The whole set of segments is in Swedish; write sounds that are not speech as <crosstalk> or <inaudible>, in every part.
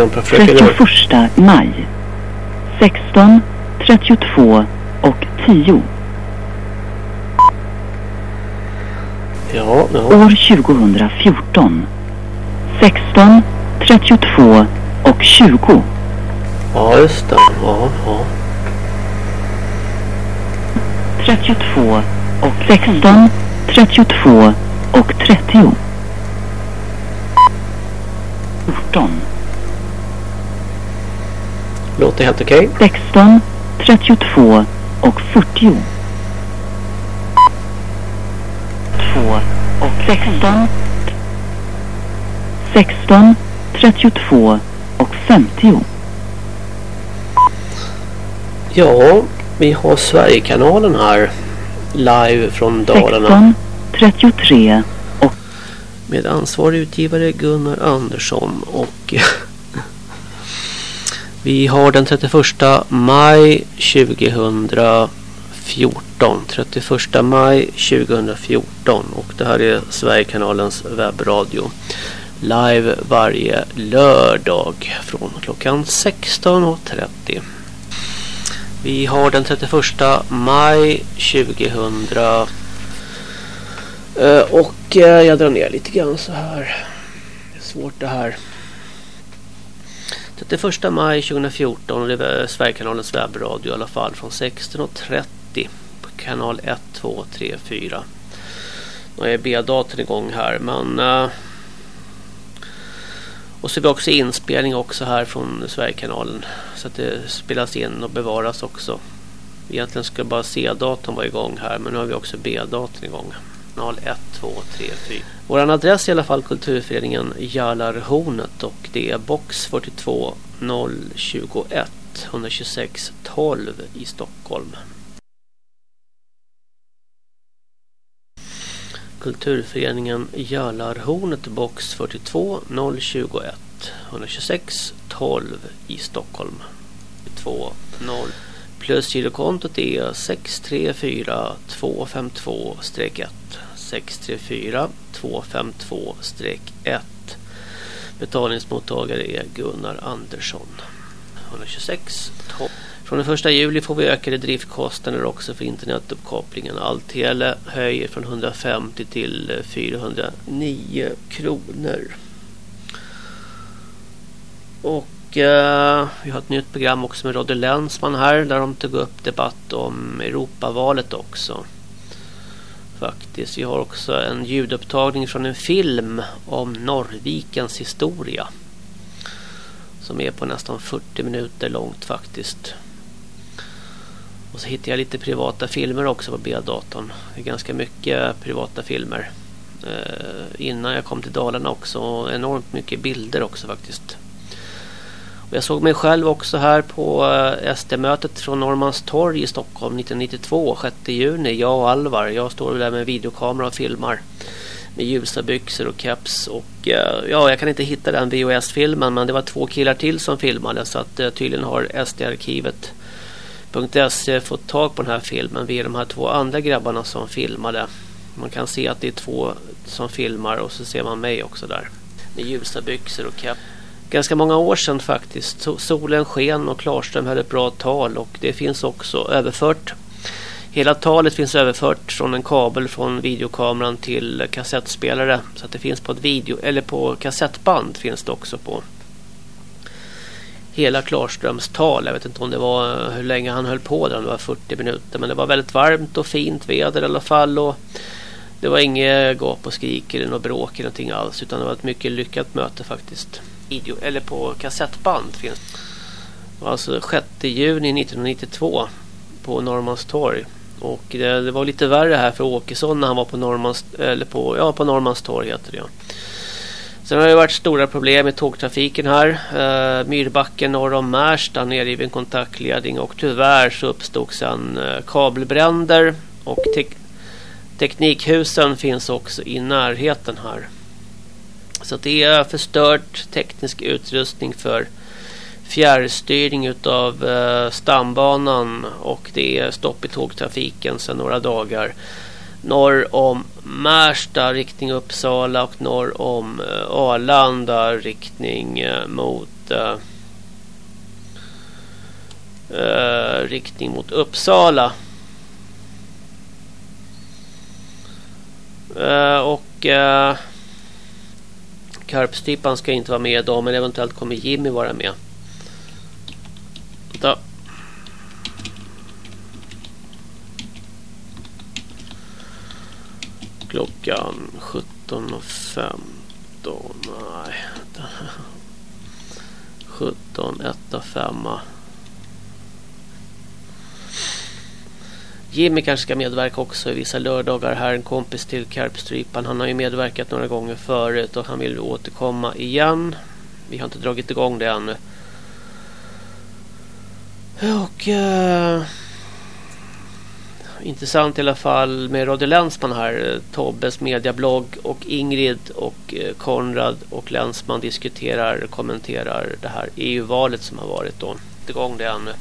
Grann på fröken 31 maj 16, 32 och 10. Ja, ja. År 2014 16, 32 och 20. Ja, just det. Ja, ja. 32 och 16, 32 och 30. 14, Låter helt okej. 16, 32 och 40. 2 och 16. 16, 32 och 50. Ja, vi har Sverigekanalen här. Live från Dalarna. 16, 33 och Med ansvarig utgivare Gunnar Andersson. Och vi har den 31 maj 2014. 31 maj 2014. Och det här är Sverigekanalens webbradio. Live varje lördag från klockan 16.30. Vi har den 31 maj 2000 eh, och eh, jag drar ner lite grann så här. Det är svårt det här. 31 maj 2014 och det är Sverigekanalens webbradio i alla fall från 16.30 på kanal 1, 2, 3, 4. Nu är B-datorn igång här men eh, och så har vi också inspelning också här från Sverigekanalen så att det spelas in och bevaras också. Egentligen ska bara C-datorn vara igång här men nu har vi också B-datorn igång. Mm. 2 3 4. Vår adress är i alla fall Kulturföreningen Jallarhornet och det är box 42 021 126 12 i Stockholm. Kulturföreningen Jallarhornet box 42 021 126 12 i Stockholm. 2 0 Plus girokontot är 634 252-1 634 252-1 Betalningsmottagare är Gunnar Andersson 126 12. Från den 1 juli får vi ökade driftkostnader också för internetuppkopplingen. Alltele höjer från 150 till 409 kronor. Och eh, vi har ett nytt program också med Rodde Länsman här där de tog upp debatt om Europavalet också. Faktiskt. Vi har också en ljudupptagning från en film om Norrvikens historia. Som är på nästan 40 minuter långt faktiskt. Och så hittar jag lite privata filmer också på B-datorn. Det är ganska mycket privata filmer. Eh, innan jag kom till Dalarna också. Enormt mycket bilder också faktiskt. Jag såg mig själv också här på eh, SD-mötet från Norrmalmstorg i Stockholm 1992, 6 juni. Jag och Alvar. Jag står där med videokamera och filmar. Med ljusa byxor och keps. Och eh, ja, jag kan inte hitta den VHS-filmen. Men det var två killar till som filmade. Så att eh, tydligen har SD-arkivet.se fått tag på den här filmen via de här två andra grabbarna som filmade. Man kan se att det är två som filmar och så ser man mig också där. Med ljusa byxor och keps ganska många år sedan faktiskt. Solen sken och Klarström höll ett bra tal och det finns också överfört. Hela talet finns överfört från en kabel från videokameran till kassettspelare så att det finns på ett video eller på kassettband finns det också på. Hela Klarströms tal. Jag vet inte om det var eh, hur länge han höll på där. Det var 40 minuter men det var väldigt varmt och fint väder i alla fall och det var inget gap och skrik eller något bråk eller någonting alls utan det var ett mycket lyckat möte faktiskt video eller på kassettband finns. Alltså 6 juni 1992 på Norrmalmstorg. Och det, det, var lite värre här för Åkesson när han var på Normans eller på ja på Norrmalmstorg heter det. Sen har det varit stora problem med tågtrafiken här. Eh, Myrbacken norr om Märsta nedriven kontaktledning och tyvärr så uppstod sen eh, kabelbränder och te teknikhusen finns också i närheten här. Så det är förstört teknisk utrustning för fjärrstyrning utav eh, stambanan och det är stopp i tågtrafiken sedan några dagar. norr om Märsta riktning Uppsala och norr om eh, Arlanda riktning eh, mot eh, eh, riktning mot Uppsala. Eh, och Karpstipan ska inte vara med idag men eventuellt kommer Jimmy vara med. Vänta. Klockan 17.15. Nej. <laughs> 17, 1, 5. Jimmy kanske ska medverka också i vissa lördagar här. En kompis till Karpstrypan. Han har ju medverkat några gånger förut och han vill återkomma igen. Vi har inte dragit igång det ännu. Och... Eh, intressant i alla fall med Radio Länsman här. Tobbes mediablogg och Ingrid och eh, Konrad och Länsman diskuterar och kommenterar det här EU-valet som har varit då. Inte igång det ännu.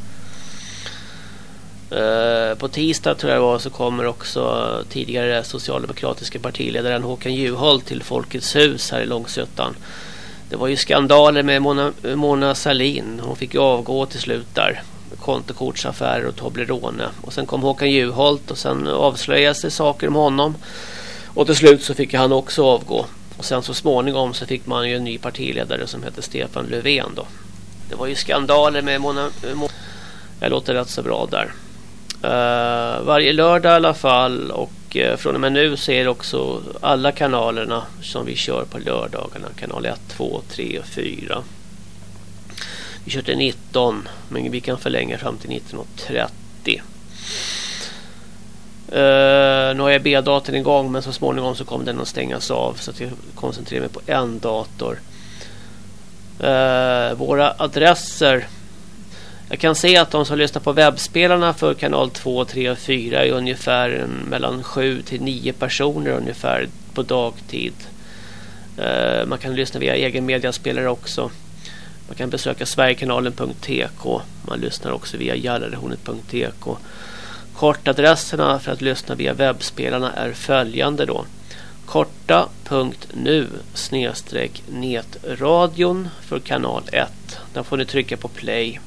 Uh, på tisdag tror jag det var så kommer också tidigare socialdemokratiska partiledaren Håkan Juholt till Folkets hus här i Långsötan. Det var ju skandaler med Mona, Mona Salin. Hon fick ju avgå till slut där kontokortsaffärer och Toblerone. Och sen kom Håkan Juholt och sen avslöjades det saker om honom. Och till slut så fick han också avgå. Och sen så småningom så fick man ju en ny partiledare som hette Stefan Löfven då. Det var ju skandaler med Mona... Jag låter rätt så bra där. Uh, varje lördag i alla fall och uh, från och med nu så är det också alla kanalerna som vi kör på lördagarna. Kanal 1, 2, 3 och 4. Vi kör till 19 men vi kan förlänga fram till 19.30. Uh, eh, nu har jag B-datorn igång men så småningom så kommer den att stängas av så att jag koncentrerar mig på en dator. Uh, våra adresser. Jag kan se att de som lyssnar på webbspelarna för kanal 2, 3 och 4 är ungefär mm, mellan 7 till 9 personer ungefär på dagtid. Eh, man kan lyssna via egen mediaspelare också. Man kan besöka sverigekanalen.tk. Man lyssnar också via jallarehornet.tk. Kortadresserna för att lyssna via webbspelarna är följande då. korta.nu snedstreck netradion för kanal 1. Där får ni trycka på play.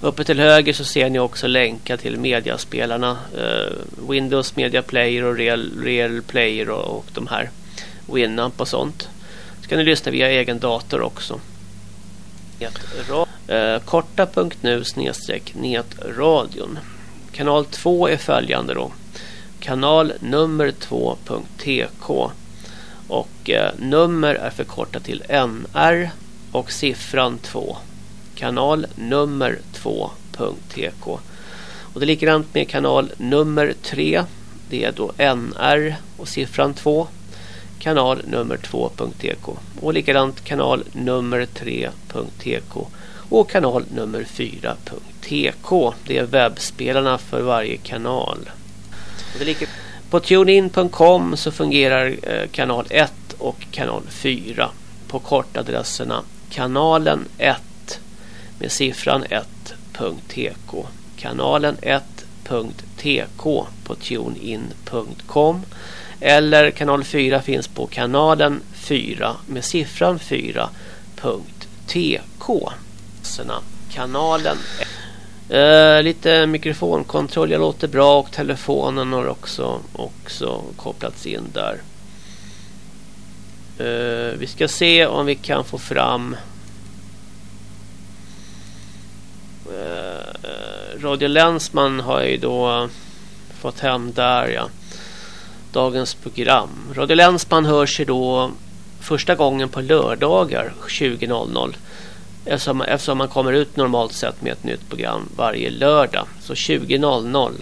Uppe till höger så ser ni också länkar till mediaspelarna. Eh, Windows Media Player och Real, Real Player och, och de här Winamp och sånt. Så kan ni lyssna via egen dator också. Eh, korta.nu snedstreck netradion. Kanal 2 är följande då. Kanal nummer 2.tk och eh, nummer är förkortat till NR och siffran 2. Kanal nummer 2.tk. Och det är likadant med kanal nummer 3. Det är då NR och siffran 2 kanal nummer 2.tk och likadant kanal nummer 3.tk och kanal nummer 4.tk. Det är webbspelarna för varje kanal. På tunein.com så fungerar eh, kanal 1 och kanal 4 på kortadresserna kanalen 1 med siffran 1.tk kanalen 1.tk på tunein.com eller kanal 4 finns på kanalen 4 med siffran 4.tk. Kanalen Eh, lite mikrofonkontroll, jag låter bra och telefonen har också, också kopplats in där. Eh, vi ska se om vi kan få fram uh, Eh, eh, Radio Länsman har ju då fått hem där ja dagens program. Radio Länsman hörs ju då första gången på lördagar 20.00 eftersom, eftersom man kommer ut normalt sett med ett nytt program varje lördag. Så 20.00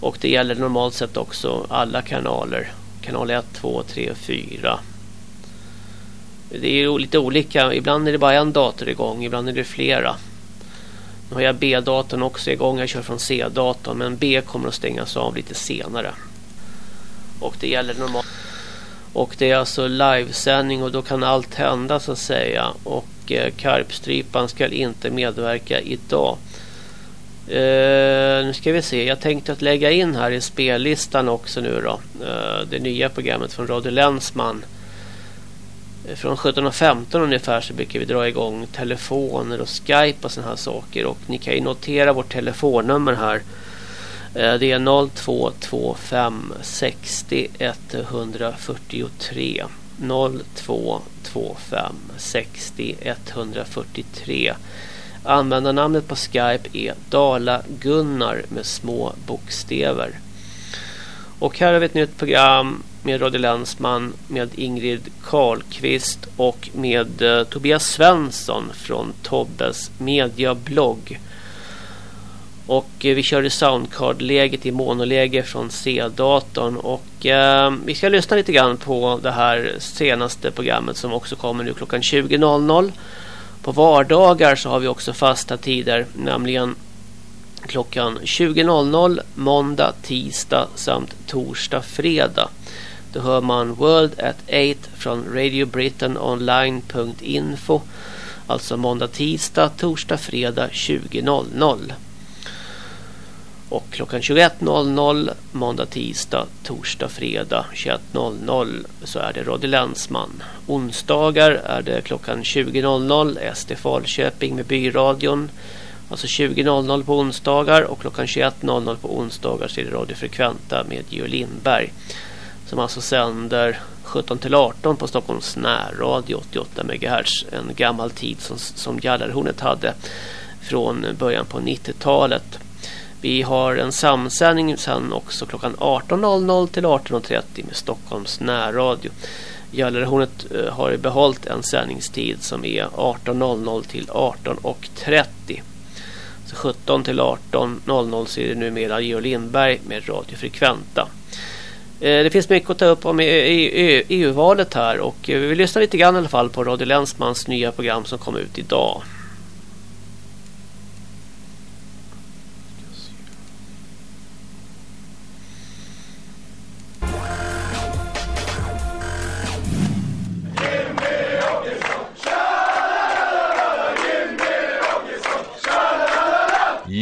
och det gäller normalt sett också alla kanaler. Kanal 1, 2, 3 och 4. Det är lite olika. Ibland är det bara en dator igång. Ibland är det flera. Nu har jag B-datorn också igång. Jag kör från C-datorn. Men B kommer att stängas av lite senare. Och det gäller normalt. Och det är alltså livesändning och då kan allt hända så att säga. Och eh, Karpstrypan ska inte medverka idag. Eh, nu ska vi se. Jag tänkte att lägga in här i spellistan också nu då. Eh, det nya programmet från Radio Länsman. Från 17.15 ungefär så brukar vi dra igång telefoner och Skype och sådana här saker. Och ni kan ju notera vårt telefonnummer här. Eh, det är 0225 60 143. 0225 60 143. Användarnamnet på Skype är Dala-Gunnar med små bokstäver. Och här har vi ett nytt program med Radio Länsman, med Ingrid Karlqvist och med eh, Tobias Svensson från Tobbes mediablogg. Och eh, vi körde soundcard-läget i monoläge från C-datorn. Och eh, vi ska lyssna lite grann på det här senaste programmet som också kommer nu klockan 20.00. På vardagar så har vi också fasta tider, nämligen klockan 20.00 måndag, tisdag samt torsdag, fredag. Då hör man World at 8 från Radio Britain Online.info. Alltså måndag, tisdag, torsdag, fredag 20.00. Och klockan 21.00 måndag, tisdag, torsdag, fredag 21.00 så är det Radio Länsman. Onsdagar är det klockan 20.00 SD Falköping med byradion. Alltså 20.00 på onsdagar och klockan 21.00 på onsdagar så är det Radio Frekventa med Geo Lindberg. Som alltså sänder 17 till 18 på Stockholms närradio 88 MHz. En gammal tid som, som Jallarhornet hade från början på 90-talet. Vi har en samsändning sen också klockan 18.00 till 18.30 med Stockholms närradio. Gällarhornet eh, har behållit en sändningstid som är 18.00 till 18.30. Så 17 till 18.00 så är det numera Georg Lindberg med Radio Frekventa. Eh, det finns mycket att ta upp om EU-valet här och eh, vi lyssnar lite grann i alla fall på Radio Länsmans nya program som kom ut idag.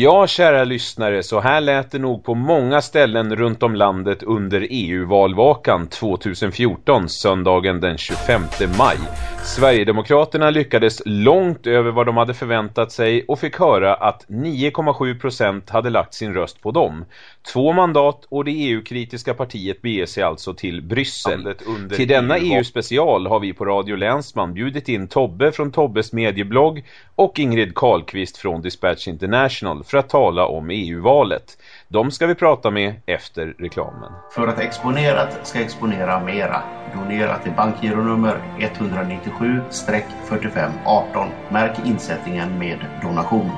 Ja, kära lyssnare, så här lät det nog på många ställen runt om landet under EU-valvakan 2014, söndagen den 25 maj. Sverigedemokraterna lyckades långt över vad de hade förväntat sig och fick höra att 9,7% hade lagt sin röst på dem. Två mandat och det EU-kritiska partiet beger sig alltså till Bryssel. Till denna EU-special har vi på Radio Länsman bjudit in Tobbe från Tobbes medieblogg och Ingrid Karlqvist från Dispatch International för att tala om EU-valet. De ska vi prata med efter reklamen. För att Exponerat ska exponera mera. Donera till bankgironummer 197-4518. Märk insättningen med donation.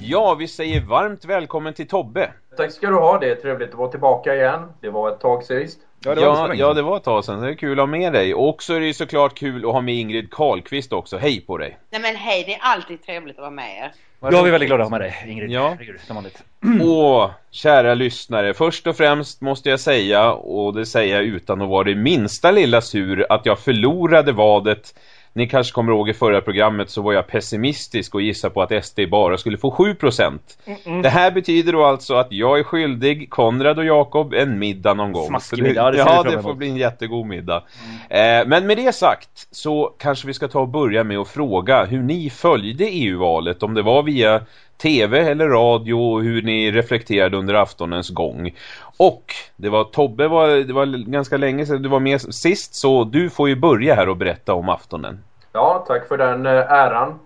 Ja, vi säger varmt välkommen till Tobbe. Tack ska du ha, det är trevligt att vara tillbaka igen. Det var ett tag sist. Ja, det var, ja, ja, det var ett tag sedan. Det är kul att ha med dig. Och så är det ju såklart kul att ha med Ingrid Karlqvist också. Hej på dig! Nej men hej, det är alltid trevligt att vara med er. Ja, vi är väldigt glada att ha med dig, Ingrid. Ja. Åh, <clears throat> kära lyssnare. Först och främst måste jag säga, och det säger jag utan att vara det minsta lilla sur, att jag förlorade vadet ni kanske kommer ihåg i förra programmet så var jag pessimistisk och gissade på att SD bara skulle få 7%. Mm -mm. Det här betyder då alltså att jag är skyldig Konrad och Jakob en middag någon gång. Smaskmiddag, det, ja, det får bli en jättegod middag. Mm. Eh, men med det sagt så kanske vi ska ta och börja med att fråga hur ni följde EU-valet. Om det var via tv eller radio och hur ni reflekterade under aftonens gång. Och det var Tobbe, var, det var ganska länge sedan du var med sist så du får ju börja här och berätta om aftonen. Ja, tack för den eh, äran.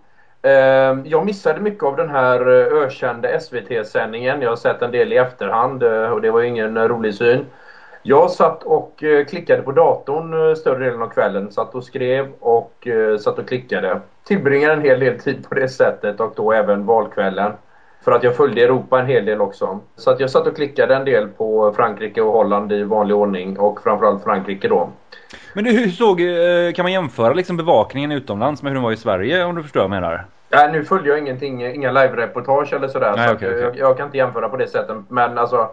Ehm, jag missade mycket av den här eh, ökända ökände SVT-sändningen. Jag har sett en del i efterhand eh, och det var ingen rolig syn. Jag satt och klickade på datorn större delen av kvällen. Satt och skrev och satt och klickade. Tillbringade en hel del tid på det sättet och då även valkvällen. För att jag följde Europa en hel del också. Så att jag satt och klickade en del på Frankrike och Holland i vanlig ordning och framförallt Frankrike då. Men du, hur såg, eh, kan man jämföra liksom bevakningen utomlands med hur den var i Sverige om du förstår vad jag menar? Nej, nu följer jag ingenting, inga live-reportage eller sådär. Nej, så okay, okay. Jag, jag, kan inte jämföra på det sättet. Men alltså,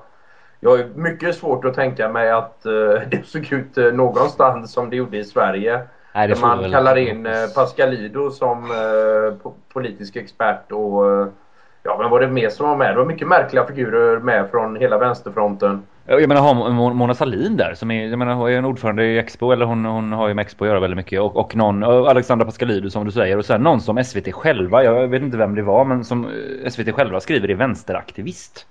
jag har mycket svårt att tänka mig att uh, <laughs> det såg ut uh, någonstans som det gjorde i Sverige. Nej, där man kallar in uh, Pascalido som uh, politisk expert och Ja, men var det mer som var med? Det var mycket märkliga figurer med från hela vänsterfronten. Jag menar har Mona Sahlin där som är, jag menar, hon är en ordförande i Expo eller hon, hon har ju med Expo att göra väldigt mycket och, och någon, Alexandra Pascalidou som du säger och sen någon som SVT själva, jag vet inte vem det var men som eh, SVT själva skriver är vänsteraktivist.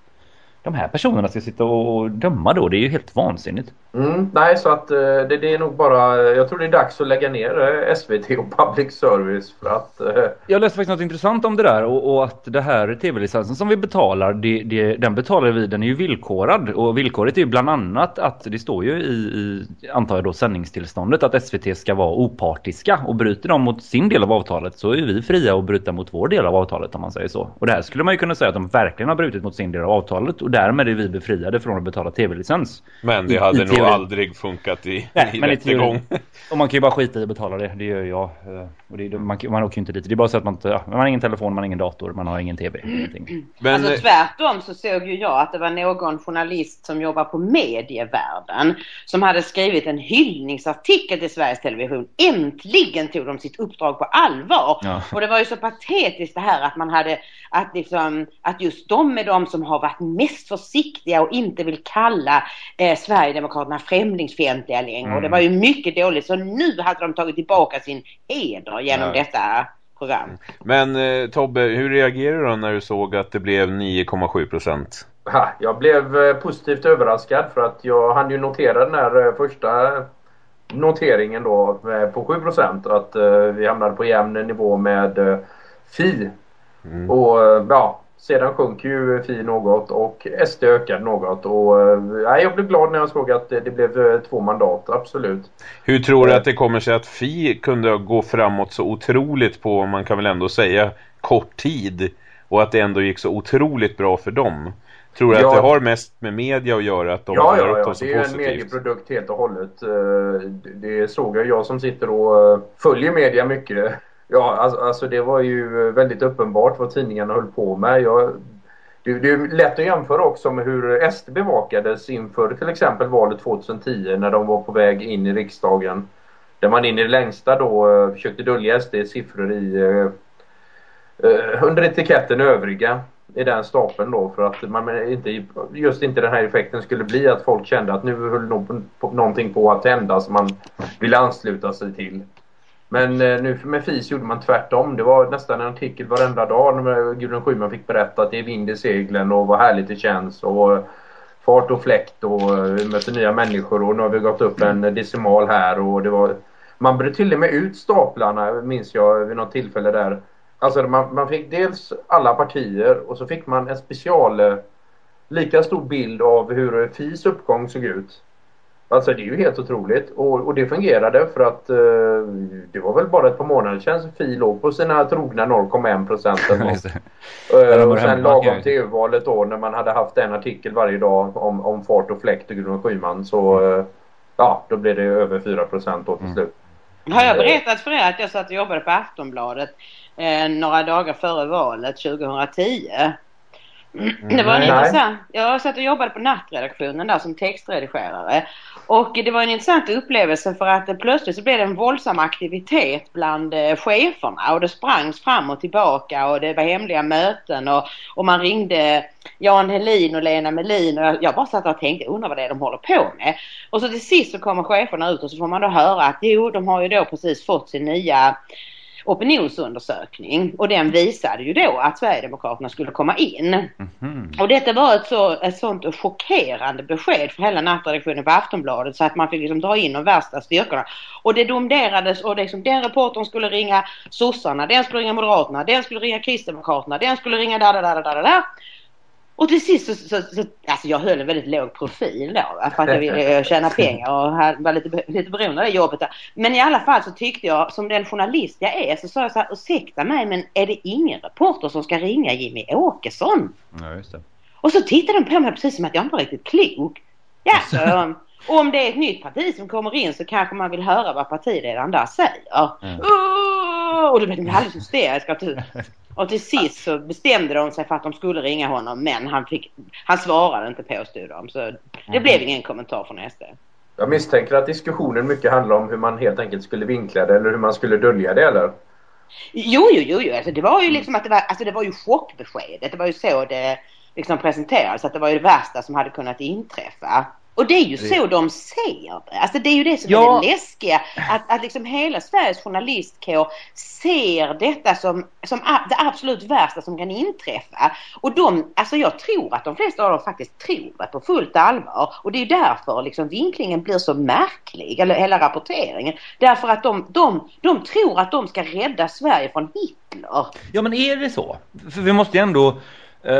De här personerna ska sitta och döma då, det är ju helt vansinnigt. Mm, nej, så att eh, det, det är nog bara... Jag tror det är dags att lägga ner eh, SVT och public service för att... eh, Jag läste faktiskt något intressant om det där och, och att det här tv-licensen som vi betalar, det, det, den betalar vi, den är ju villkorad och villkoret är ju bland annat att det står ju i, i antar jag då sändningstillståndet att SVT ska vara opartiska och bryter de mot sin del av avtalet så är vi fria att bryta mot vår del av avtalet om man säger så. Och det här skulle man ju kunna säga att de verkligen har brutit mot sin del av avtalet därmed är vi befriade från att betala tv-licens. Men det I- hade i nog aldrig funkat i, Nej, i men i rättegång. Och man kan ju bara skita i att betala det, det gör jag. Eh, Och det, man, man åker ju inte dit. Det är bara så att man inte, ja, man har ingen telefon, man har ingen dator, man har ingen tv, ingenting. Men alltså eh, tvärtom så såg ju jag att det var någon journalist som jobbar på medievärlden som hade skrivit en hyllningsartikel till Sveriges Television. Äntligen tog de sitt uppdrag på allvar. Ja. Och det var ju så patetiskt det här att man hade, att liksom, att just de är de som har varit mest försiktiga och inte vill kalla eh, Sverigedemokraterna främlingsfientliga längre. Och det var ju mycket dåligt. Så nu hade de tagit tillbaka sin heder genom Ja. detta program. men eh, Tobbe, hur reagerade du när du såg att det blev 9,7 procent? Jag blev eh, positivt överraskad för att jag hann ju notera den här eh, första noteringen då eh, på 7 att eh, vi hamnade på jämn nivå med Fi. Mm. Och ja, sedan sjönk ju Fi något och SD ökade något och eh, nej, jag blev glad när jag såg att det, det blev eh, två mandat, absolut. Hur tror du att det kommer sig att Fi kunde gå framåt så otroligt på, man kan väl ändå säga, kort tid och att det ändå gick så otroligt bra för dem? Tror du Ja. att det har mest med media att göra att de Ja, har ja, ja. Det är ju en positivt? medieprodukt helt och hållet. Eh, det- såg jag. Jag som sitter och eh, följer media mycket. Ja, alltså, alltså det var ju väldigt uppenbart vad tidningarna höll på med. Jag, det, det är lätt att jämföra också med hur SD bevakades inför till exempel valet 2010 när de var på väg in i riksdagen. Där man in i det längsta då eh, försökte dölja SDs siffror i eh, eh, under etiketten övriga i den stapeln då för att man inte, just inte den här effekten skulle bli att folk kände att nu höll någonting på att hända som man ville ansluta sig till. Men eh, nu med FIS gjorde man tvärtom. Det var nästan en artikel varenda dag när Gudrun Schyman fick berätta att det är vind i seglen och vad härligt det känns och fart och fläkt och eh, vi möter nya människor och nu har vi gått upp en decimal här och det var man bröt till och med ut staplarna minns jag vid något tillfälle där. Alltså man, man fick dels alla partier och så fick man en special eh, lika stor bild av hur FIs uppgång såg ut. Alltså det är ju helt otroligt och, och det fungerade för att eh, det var väl bara ett par månader sedan som FI låg på sina trogna 0,1 procent <laughs> de och sen lagom till EU-valet då när man hade haft en artikel varje dag om, om fart och fläkt och Gudrun Schyman så eh, ja då blev det över 4 procent då till Mm. slut. Har jag berättat för er att jag satt och jobbade på Aftonbladet eh, några dagar före valet 2010? Det var en intressant... Jag satt och jobbade på nattredaktionen där som textredigerare. Och det var en intressant upplevelse för att plötsligt så blev det en våldsam aktivitet bland eh, cheferna och det sprangs fram och tillbaka och det var hemliga möten och, och man ringde Jan Helin och Lena Melin och jag, jag bara satt och tänkte undrar vad det är de håller på med. Och så till sist så kommer cheferna ut och så får man då höra att jo de har ju då precis fått sin nya opinionsundersökning och den visade ju då att Sverigedemokraterna skulle komma in. Mhm. Och detta var ett, så, ett sånt chockerande besked för hela nattredaktionen på Aftonbladet så att man fick liksom dra in de värsta styrkorna. Och det domderades och liksom den reportern skulle ringa sossarna, den skulle ringa moderaterna, den skulle ringa kristdemokraterna, den skulle ringa där, där, där, där, där. Och till sist så, så, så, alltså jag höll en väldigt låg profil då för att jag ville tjäna <laughs> pengar och var lite, lite beroende av det jobbet där. Men i alla fall så tyckte jag, som den journalist jag är, så sa jag så här, ursäkta mig men är det ingen reporter som ska ringa Jimmy Åkesson? Ja, just det. Och så tittade de på mig precis som att jag inte var riktigt klok. Ja, så, och <laughs> om det är ett nytt parti som kommer in så kanske man vill höra vad partiledaren där säger. Mm. Uh, och då blev de alldeles hysteriska. Och till- sist så bestämde de sig för att de skulle ringa honom men han, fick, han svarade inte påstod de. Så det blev ingen kommentar från SD. Jag misstänker att diskussionen mycket handlar om hur man helt enkelt skulle vinkla det eller hur man skulle dölja det eller? Jo, jo, jo, jo. Alltså, det var ju liksom att det var, alltså det var ju chockbeskedet. Det var ju så det liksom presenterades att det var ju det värsta som hade kunnat inträffa. Och det är ju så de ser det. Alltså det är ju det som Ja. är det läskiga. Att, att liksom hela Sveriges journalistkår ser detta som, som det absolut värsta som kan inträffa. Och de, alltså jag tror att de flesta av dem faktiskt tror det på fullt allvar. Och det är därför liksom vinklingen blir så märklig, eller hela rapporteringen. Därför att de, de, de tror att de ska rädda Sverige från Hitler. Ja men är det så? För vi måste ju ändå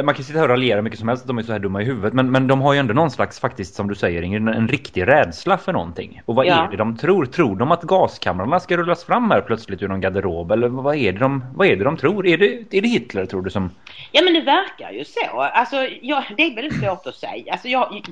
man kan sitta här och raljera mycket som helst de är så här dumma i huvudet men, men de har ju ändå någon slags faktiskt som du säger Ingrid, en, en riktig rädsla för någonting. Och vad Ja. är det de tror? Tror de att gaskamrarna ska rullas fram här plötsligt ur någon garderob? Eller vad är det de, vad är det de tror? Är det, är det Hitler tror du som... Ja men det verkar ju så. Alltså ja, det är väldigt svårt att säga. Alltså jag,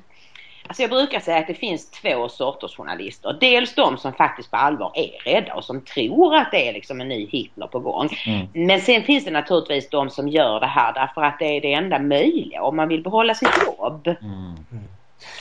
alltså jag brukar säga att det finns två sorters journalister. Dels de som faktiskt på allvar är rädda och som tror att det är liksom en ny Hitler på gång. Mm. Men sen finns det naturligtvis de som gör det här därför att det är det enda möjliga om man vill behålla sitt jobb. Mm.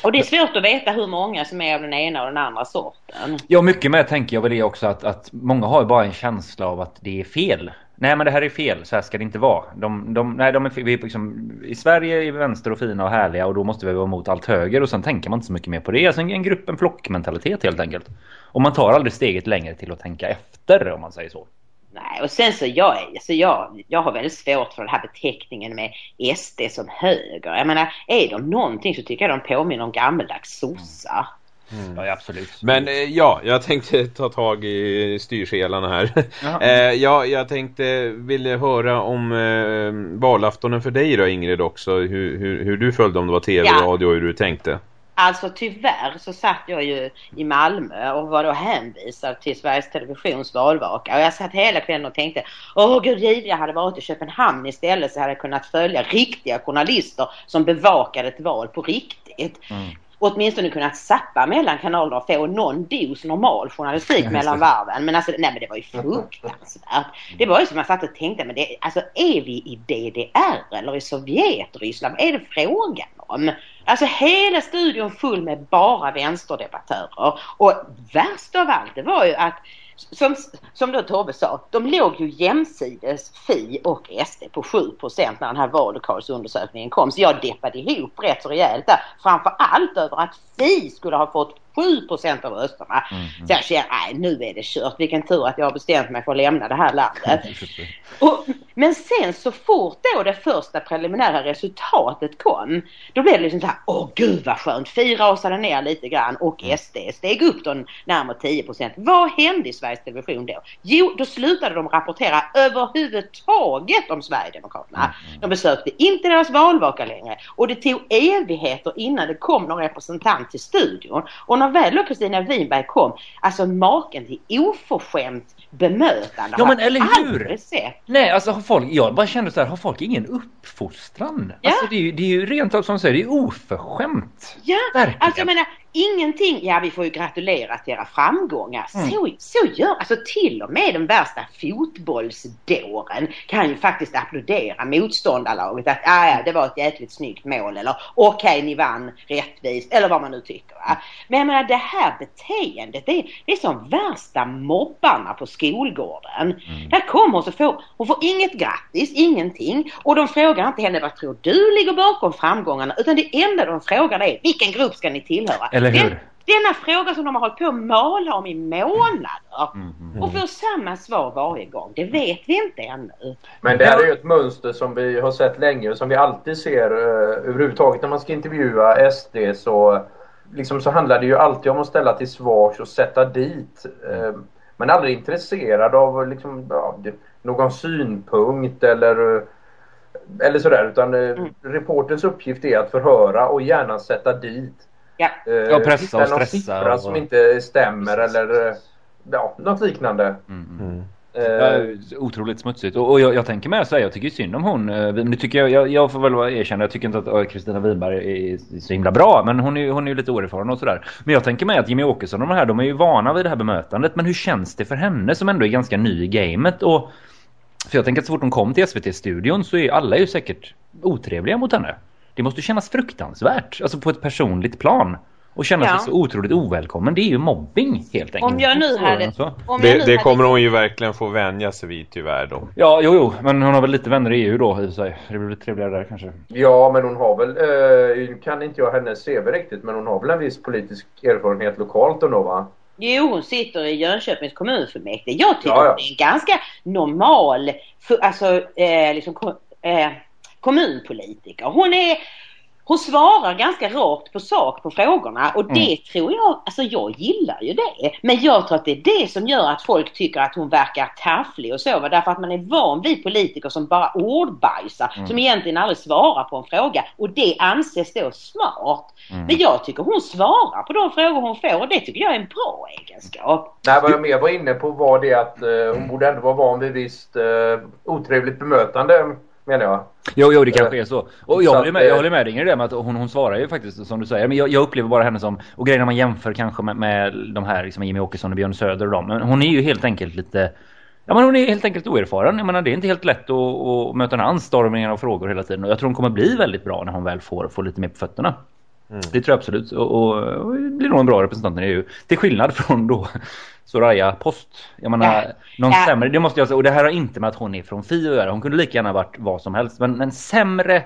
Och det är svårt att veta hur många som är av den ena och den andra sorten. Ja, mycket med tänker jag väl det också att, att många har ju bara en känsla av att det är fel. Nej men det här är fel, så här ska det inte vara. De, de, nej, de är, vi är liksom, I Sverige är vi vänster och fina och härliga och då måste vi vara emot allt höger och sen tänker man inte så mycket mer på det. Alltså en, en grupp, en flockmentalitet helt enkelt. Och man tar aldrig steget längre till att tänka efter om man säger så. Nej, och sen så jag, så jag, jag har väldigt svårt för den här beteckningen med SD som höger. Jag menar, är de någonting så tycker jag de påminner om gammeldags sossar. Ja absolut. Men eh, ja, jag tänkte ta tag i styrselarna här. <laughs> Eh, ja, jag tänkte ville höra om eh, valaftonen för dig då Ingrid också. Hur, hur, hur du följde om det var tv, Ja. radio och hur du tänkte. Alltså tyvärr så satt jag ju i Malmö och var då hänvisad till Sveriges Televisions valvaka. Och jag satt hela kvällen och tänkte, åh gud giv jag hade varit i Köpenhamn istället så hade jag kunnat följa riktiga journalister som bevakade ett val på riktigt. Och åtminstone kunnat zappa mellan kanalerna och få någon dos normal journalistik mellan varven. Men alltså, nej men det var ju fruktansvärt. Det var ju som man satt och tänkte, men det, alltså är vi i DDR eller i Sovjetryssland? Vad är det frågan om? Alltså hela studion full med bara vänsterdebattörer. Och värst av allt det var ju att som, som då Tobbe sa, de låg ju jämsides Fi och SD på 7 när den här vallokalsundersökningen kom. Så jag deppade ihop rätt så rejält där. Framför allt över att Fi skulle ha fått 7% av rösterna. Så jag känner, nej nu är det kört. Vilken tur att jag har bestämt mig för att lämna det här landet. <laughs> Och, men sen så fort då det första preliminära resultatet kom. Då blev det liksom så här, åh gud vad skönt. Fi rasade ner lite grann och SD steg upp då närmare 10% Vad hände i Sveriges Television då? Jo, då slutade de rapportera överhuvudtaget om Sverigedemokraterna. De besökte inte deras valvaka längre. Och det tog evigheter innan det kom någon representant till studion. Och när väl då Kristina Winberg kom, alltså maken till oförskämt bemötande Ja, men eller hur? sett. Nej, alltså har folk, jag bara kände så här, har folk ingen uppfostran? Ja. Alltså det är ju, det är ju rent av som säger, det är oförskämt. Ja, Verkligen. alltså jag menar ingenting, ja vi får ju gratulera till era framgångar. Mm. Så, så gör, alltså till och med den värsta fotbollsdåren kan ju faktiskt applådera motståndarlaget att ah, ja, det var ett jäkligt snyggt mål eller okej ni vann rättvist eller vad man nu tycker. Va? Men jag menar det här beteendet det är, det är som värsta mobbarna på skolgården. Mm. Där kommer hon så får, hon får inget grattis, ingenting och de frågar inte henne vad tror du ligger bakom framgångarna utan det enda de frågar är vilken grupp ska ni tillhöra? Eller hur? Den, denna fråga som de har hållit på att mala om i månader Mm, och får samma svar varje gång. Det vet vi inte ännu. Men det här är ju ett mönster som vi har sett länge och som vi alltid ser uh, överhuvudtaget när man ska intervjua SD så liksom så handlar det ju alltid om att ställa till svars och sätta dit. Uh, man är aldrig intresserad av liksom, ja, någon synpunkt eller eh, eller sådär utan Mm. reportens uppgift är att förhöra och gärna sätta dit. Ja. Ja, pressa och stressa siffra och- som inte stämmer eller uh, ja, något liknande. Mm. Eh, Ja, otroligt smutsigt. Och, och jag, jag tänker med att säga, jag tycker synd om hon. eh, det tycker jag, jag, jag får väl vara erkänna, jag tycker inte att eh, Kristina Winberg är så himla bra. Men hon är, hon är ju lite oerfaren och sådär. Men jag tänker med att Jimmy Åkesson och de här, de är ju vana vid det här bemötandet. Men hur känns det för henne som ändå är ganska ny i gamet? Och, för jag tänker att så fort hon kom till SVT-studion så är alla ju säkert otrevliga mot henne. Det måste kännas fruktansvärt, alltså på ett personligt plan. och känna Ja. sig så otroligt ovälkommen. Det är ju mobbing helt enkelt. Om jag nu hade... Om Det, det hade- kommer hon ju verkligen få vänja sig vid tyvärr då. Ja, jo, jo, men hon har väl lite vänner i EU då i sig. Det blir lite trevligare där kanske. Ja, men hon har väl, eh, kan inte jag hennes CV riktigt, men hon har väl en viss politisk erfarenhet lokalt ändå va? Jo, hon sitter i Jönköpings kommunfullmäktige. Jag tycker Ja, ja. att det är en ganska normal för, alltså, eh, liksom, eh, kommunpolitiker. Hon är hon svarar ganska rakt på sak på frågorna och det tror jag, alltså jag gillar ju det. Men jag tror att det är det som gör att folk tycker att hon verkar tafflig och så. Därför att man är van vid politiker som bara ordbajsar, som egentligen aldrig svarar på en fråga och det anses då smart. Men jag tycker hon svarar på de frågor hon får och det tycker jag är en bra egenskap. Nej, vad jag mer var inne på var det att eh, hon borde ändå vara van vid visst eh, otrevligt bemötande, menar jag. Jo, jo, det kanske är så. Och jag Så håller med, jag eh, håller med dig i det med att hon, hon svarar ju faktiskt som du säger. Men jag, jag upplever bara henne som, och grejen när man jämför kanske med, med de här liksom Jimmy Åkesson och Björn Söder och dem. Men hon är ju helt enkelt lite Ja men hon är helt enkelt oerfaren. Jag menar det är inte helt lätt att, att möta en anstormningar och frågor hela tiden. Och jag tror hon kommer bli väldigt bra när hon väl får, får lite mer på fötterna. Det tror jag absolut. Och, och, och blir nog en bra representant i EU. Till skillnad från då Soraya Post. Jag menar, Ja. någon Ja. sämre, det måste jag säga. Och det här har inte med att hon är från Fi att göra. Hon kunde lika gärna varit vad som helst. Men en sämre,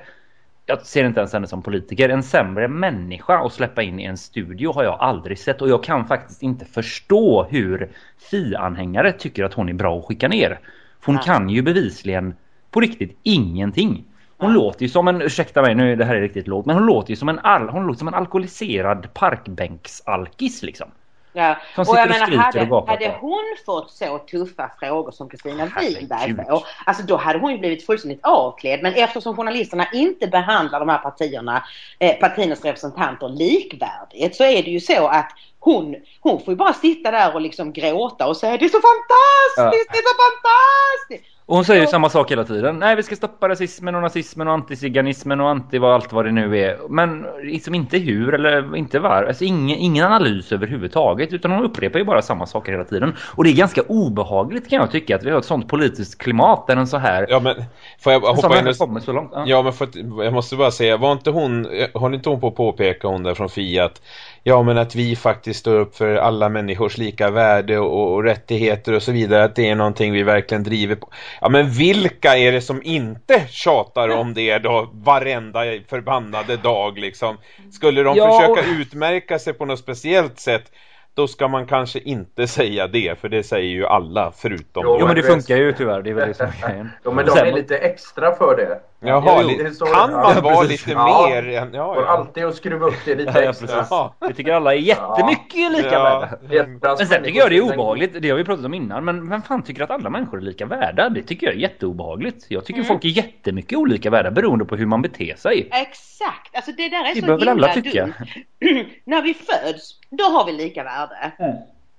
jag ser inte ens henne som politiker, en sämre människa att släppa in i en studio har jag aldrig sett. Och jag kan faktiskt inte förstå hur Fi-anhängare tycker att hon är bra att skicka ner. För hon Ja. kan ju bevisligen på riktigt ingenting. Hon låter ju som en, ursäkta mig nu, det här är riktigt lågt, men hon låter ju som en, al, hon låter som en alkoholiserad parkbänksalkis liksom. Ja. Som Och jag och menar, skryter hade, och hade hon fått så tuffa frågor som Kristina Winberg får, alltså då hade hon ju blivit fullständigt avklädd. Men eftersom journalisterna inte behandlar de här partierna, eh, partiernas representanter likvärdigt så är det ju så att hon, hon får ju bara sitta där och liksom gråta och säga det är så fantastiskt, det är så fantastiskt! Och hon säger ju samma sak hela tiden. Nej, vi ska stoppa rasismen och nazismen och antiziganismen och anti vad allt vad det nu är. Men liksom inte hur eller inte var. Alltså ingen, ingen analys överhuvudtaget. Utan hon upprepar ju bara samma saker hela tiden. Och det är ganska obehagligt kan jag tycka att vi har ett sånt politiskt klimat där en så här... Ja men, får jag hoppa in kommer så långt. Ja. Ja men för jag måste bara säga, var inte hon, håller inte hon på att påpeka hon där från Fiat Ja men att vi faktiskt står upp för alla människors lika värde och, och rättigheter och så vidare Att det är någonting vi verkligen driver på Ja men vilka är det som inte tjatar om det då varenda förbannade dag liksom Skulle de Ja, försöka utmärka sig på något speciellt sätt Då ska man kanske inte säga det för det säger ju alla förutom Jo, Jo men det funkar ju tyvärr. Det är väl det som är <laughs> grejen. Ja, men de är lite extra för det. Jaha, Jo, det är så- kan man ja, vara precis. lite Ja. mer än, ja, Får ja. alltid att skruva upp det lite Ja, ja, extra. precis. Jaha. Vi tycker alla är jättemycket lika Ja. värda. Men sen tycker jag det är obehagligt, det har vi pratat om innan, men vem fan tycker att alla människor är lika värda? Det tycker jag är jätteobehagligt. Jag tycker folk är jättemycket olika värda beroende på hur man beter sig. Exakt, alltså det där är Det så himla alla tycka. dumt. <clears throat> När vi föds, då har vi lika värde.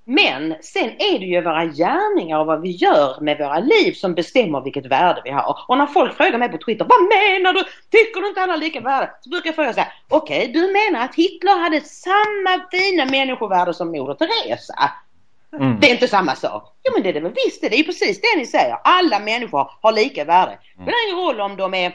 Men sen är det ju våra gärningar och vad vi gör med våra liv som bestämmer vilket värde vi har. Och när folk frågar mig på Twitter, vad menar du? Tycker du inte alla har lika värde? Så brukar jag fråga så här, okej du menar att Hitler hade samma fina människovärde som Moder Teresa? Mm. Det är inte samma sak. Jo men det är det väl visst det. Det är ju precis det ni säger. Alla människor har lika värde. Det spelar ingen roll om de är,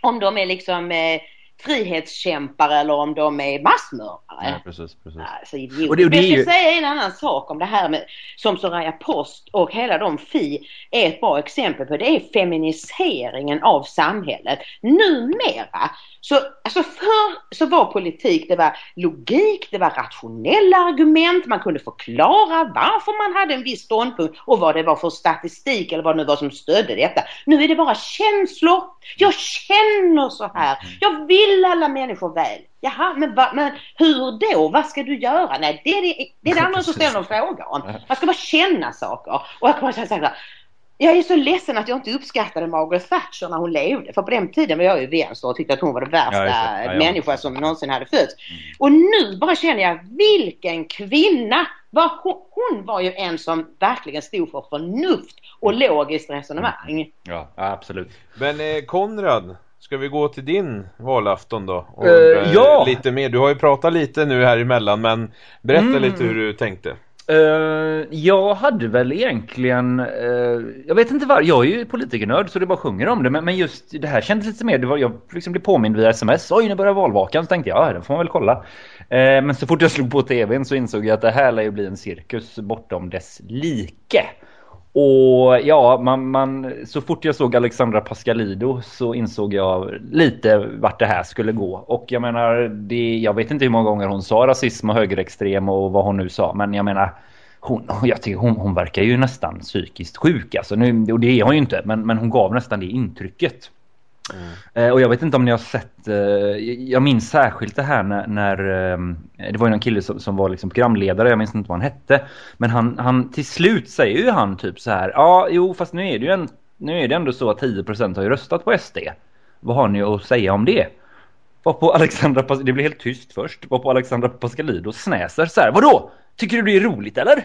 om de är liksom eh, frihetskämpar eller om de är massmördare. Ja, precis, precis. Alltså. Och det- och det är jag ju- ska säga en annan sak om det här med som Soraya Post och hela de Fi är ett bra exempel på. Det är feminiseringen av samhället. Numera så, alltså förr så var politik, det var logik, det var rationella argument, man kunde förklara varför man hade en viss ståndpunkt och vad det var för statistik eller vad det nu var som stödde detta. Nu är det bara känslor. Jag känner så här. Jag vill alla människor väl. Jaha, men, va, men hur då? Vad ska du göra? Nej, det är det, det, är det andra som ställer en fråga om. Man ska bara känna saker. Och jag kommer att säga så här, jag är så ledsen att jag inte uppskattade Margaret Thatcher när hon levde. För på den tiden var jag ju vänster och tyckte att hon var den värsta Ja. Ja, ja. människa som någonsin hade fötts. Och nu bara känner jag, vilken kvinna! Var hon, hon var ju en som verkligen stod för förnuft och logiskt resonemang. Ja, absolut. Men eh, Konrad, ska vi gå till din valafton då? Och, Eh, ja! Lite mer, du har ju pratat lite nu här emellan men berätta Mm. lite hur du tänkte. Uh, jag hade väl egentligen, uh, jag vet inte vad, jag är ju politikernörd så det bara sjunger om det men, men just det här kändes lite mer, det var, jag liksom blev påmind via sms, oj nu börjar valvakan så tänkte jag, ja det får man väl kolla. Uh, men så fort jag slog på tvn så insåg jag att det här lär ju bli en cirkus bortom dess like. Och ja, man, man, så fort jag såg Alexandra Pascalido så insåg jag lite vart det här skulle gå. Och jag menar, det, jag vet inte hur många gånger hon sa rasism och högerextrem och vad hon nu sa. Men jag menar, hon, <laughs> jag tycker hon, hon verkar ju nästan psykiskt sjuk. Alltså, nu, och det är hon ju inte, men, men hon gav nästan det intrycket. Mm. Och jag vet inte om ni har sett, eh, jag minns särskilt det här när, när eh, det var ju någon kille som, som, var liksom programledare, jag minns inte vad han hette. Men han, han till slut säger ju han typ så här, ja jo fast nu är det ju en, nu är det ändå så att 10% har ju röstat på SD. Vad har ni att säga om det? Var på Alexandra, det blir helt tyst först, var på Alexandra Pascalido snäser så här, vadå? Tycker du det är roligt eller?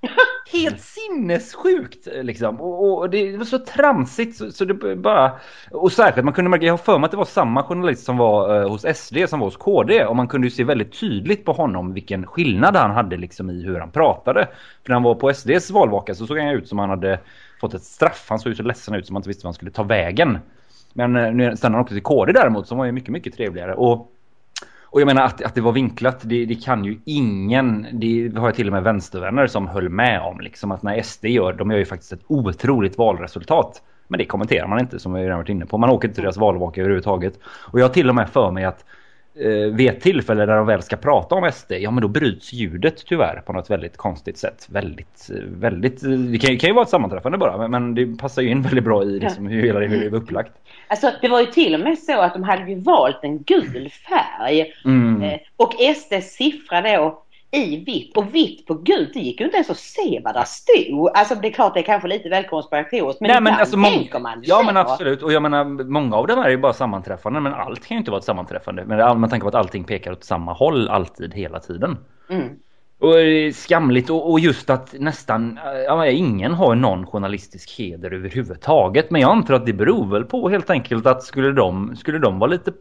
<laughs> Helt sinnessjukt liksom. Och, och, det var så tramsigt så, så, det bara... Och särskilt man kunde märka, jag har för mig att det var samma journalist som var eh, hos SD som var hos KD. Och man kunde ju se väldigt tydligt på honom vilken skillnad han hade liksom i hur han pratade. För när han var på SDs valvaka så såg han ut som han hade fått ett straff. Han såg ju så ledsen ut som han inte visste vad han skulle ta vägen. Men eh, nu stannade han också till KD däremot som var ju mycket, mycket trevligare. Och och jag menar att, att det var vinklat, det, det kan ju ingen, det har jag till och med vänstervänner som höll med om. Liksom att när SD gör, de gör ju faktiskt ett otroligt valresultat. Men det kommenterar man inte som vi redan varit inne på. Man åker inte till deras valvaka överhuvudtaget. Och jag har till och med för mig att eh, vid ett tillfälle där de väl ska prata om SD, ja men då bryts ljudet tyvärr på något väldigt konstigt sätt. Väldigt, väldigt, det kan, kan ju vara ett sammanträffande bara, men, det passar ju in väldigt bra i liksom, hur hela det är upplagt. Alltså det var ju till och med så att de hade ju valt en gul färg. Mm. Eh, och SDs siffra då i vitt och vitt på gult, det gick ju inte ens att se vad där stod. Alltså det är klart det är kanske lite väl konspiratoriskt men, Nej, men alltså, tänker man Ja men absolut och jag menar många av dem är ju bara sammanträffanden men allt kan ju inte vara ett sammanträffande. Men man tänker på att allting pekar åt samma håll alltid hela tiden. Mm. Och eh, skamligt och, och, just att nästan eh, ja, ingen har någon journalistisk heder överhuvudtaget. Men jag antar att det beror väl på helt enkelt att skulle de, skulle de vara lite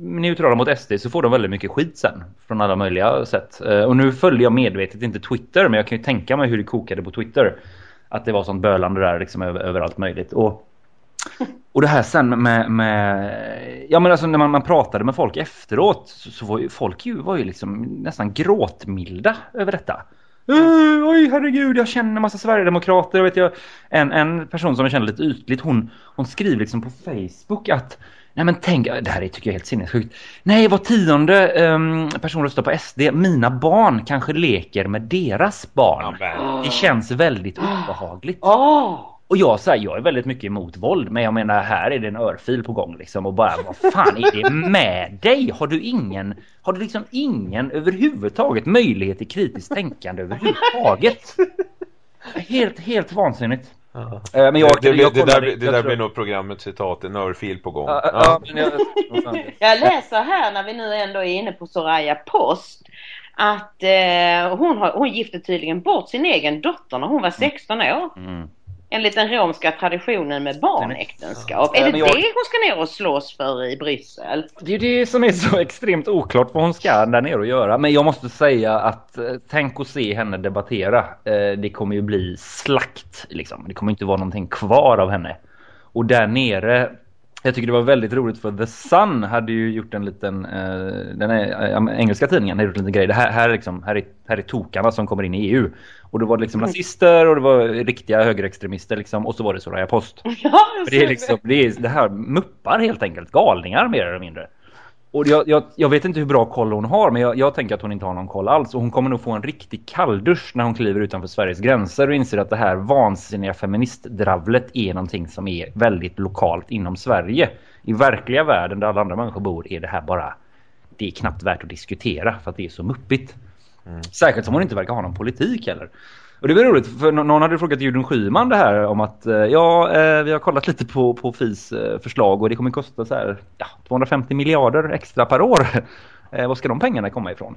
neutrala mot SD så får de väldigt mycket skit sen. Från alla möjliga sätt. Eh, och nu följer jag medvetet inte Twitter men jag kan ju tänka mig hur det kokade på Twitter. Att det var sånt bölande där liksom över, möjligt. Och och det här sen med, med ja men alltså när man, man pratade med folk efteråt så, så var ju folk ju, var ju liksom nästan gråtmilda över detta. Uh, oj herregud, jag känner en massa Sverigedemokrater. Jag vet jag, en, en person som jag känner lite ytligt, hon, hon skriver liksom på Facebook att Nej men tänk, det här är, tycker jag är helt sinnessjukt. Nej, var tionde um, person röstar på SD. Mina barn kanske leker med deras barn. Det känns väldigt obehagligt. Oh. Och jag säger, jag är väldigt mycket emot våld. Men jag menar, här är det en örfil på gång liksom. Och bara, vad fan är det med dig? Har du ingen, har du liksom ingen överhuvudtaget möjlighet till kritiskt tänkande överhuvudtaget? Helt, helt vansinnigt. Ja. men jag, det, det, jag det, där, det där blir nog programmet citat, en örfil på gång. Ja, ja. Jag, jag läser här när vi nu ändå är inne på Soraya Post att eh, hon, har, hon gifte tydligen bort sin egen dotter när hon var 16 år. Mm enligt den romska traditionen med barnäktenskap. Är det jag... det hon ska ner och slåss för i Bryssel? Det är det som är så extremt oklart vad hon ska där nere och göra. Men jag måste säga att eh, tänk att se henne debattera. Eh, det kommer ju bli slakt liksom. Det kommer inte vara någonting kvar av henne. Och där nere jag tycker det var väldigt roligt för The Sun hade ju gjort en liten eh, den är, äh, engelska tidningen hade gjort en liten grej. Det här, här, är liksom, här, är, här är tokarna som kommer in i EU. Och det var liksom mm. nazister och det var riktiga högerextremister liksom, och så var det Soraya Post. <laughs> Ja, det är liksom det, är, det här muppar helt enkelt, galningar mer eller mindre. Och jag, jag, jag, vet inte hur bra koll hon har men jag, jag, tänker att hon inte har någon koll alls. Och hon kommer nog få en riktig kalldusch när hon kliver utanför Sveriges gränser och inser att det här vansinniga feministdravlet är någonting som är väldigt lokalt inom Sverige. I verkliga världen där alla andra människor bor är det här bara, det är knappt värt att diskutera för att det är så muppigt. Mm. Särskilt som hon inte verkar ha någon politik heller. Och det var roligt, för någon hade frågat Gudrun Schyman det här om att eh, ja, eh, vi har kollat lite på, på FIs eh, förslag och det kommer kosta så här, ja, 250 miljarder extra per år. <laughs> Var ska de pengarna komma ifrån?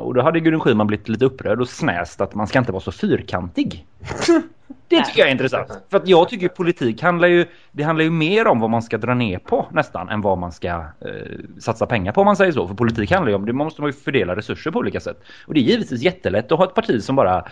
Och då hade Gudrun Schyman blivit lite upprörd och snäst att man ska inte vara så fyrkantig. <laughs> Det tycker jag är intressant. För att jag tycker politik handlar ju, det handlar ju mer om vad man ska dra ner på nästan än vad man ska eh, satsa pengar på om man säger så. För politik handlar ju om, det måste man ju fördela resurser på olika sätt. Och det är givetvis jättelätt att ha ett parti som bara,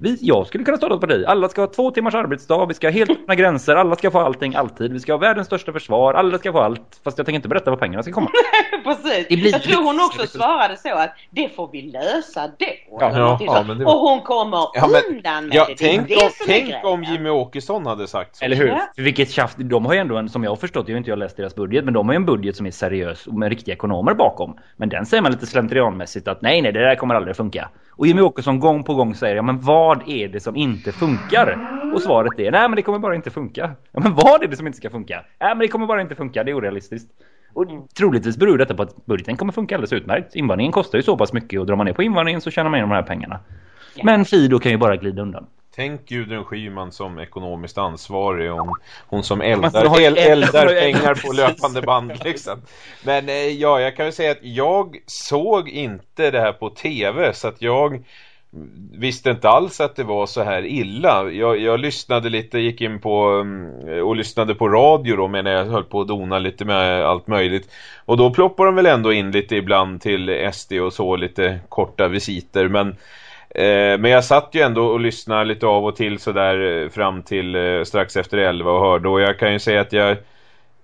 vi, jag skulle kunna starta ett parti. Alla ska ha två timmars arbetsdag, vi ska ha helt öppna gränser, alla ska få allting alltid. Vi ska ha världens största försvar, alla ska få allt. Fast jag tänker inte berätta var pengarna ska komma. <laughs> Precis. Det blir jag tror hon också svarade så att det får vi lösa då. Ja, ja, det var- Och hon kommer Ja, men- undan med Ja, det. det. är tänk det är tänk grejen. om Jimmy Åkesson hade sagt så. Eller hur? Ja. Vilket tjafs, de har ju ändå en, som jag har förstått, jag har inte jag läst deras budget, men de har ju en budget som är seriös och med riktiga ekonomer bakom. Men den säger man lite slentrianmässigt att nej, nej, det där kommer aldrig funka. Och Jimmy Åkesson gång på gång säger, ja men vad är det som inte funkar? Och svaret är, nej men det kommer bara inte funka. Ja men vad är det som inte ska funka? Nej men det kommer bara inte funka, det är orealistiskt. Och troligtvis beror detta på att budgeten kommer funka alldeles utmärkt. Invandringen kostar ju så pass mycket och drar man ner på invandringen så tjänar man in de här pengarna. Men Fido kan ju bara glida undan. Tänk Gudrun Schyman som ekonomiskt ansvarig. Hon, hon som eldar, el, eldar <laughs> pengar på löpande band. Liksom. Men eh, ja, jag kan väl säga att jag såg inte det här på tv. Så att jag visste inte alls att det var så här illa. Jag, jag lyssnade lite, gick in på mm, och lyssnade på radio då men jag höll på att dona lite med allt möjligt. Och då ploppar de väl ändå in lite ibland till SD och så, lite korta visiter. Men men jag satt ju ändå och lyssnade lite av och till sådär eh, fram till eh, strax efter 11 och hörde. Och jag kan ju säga att jag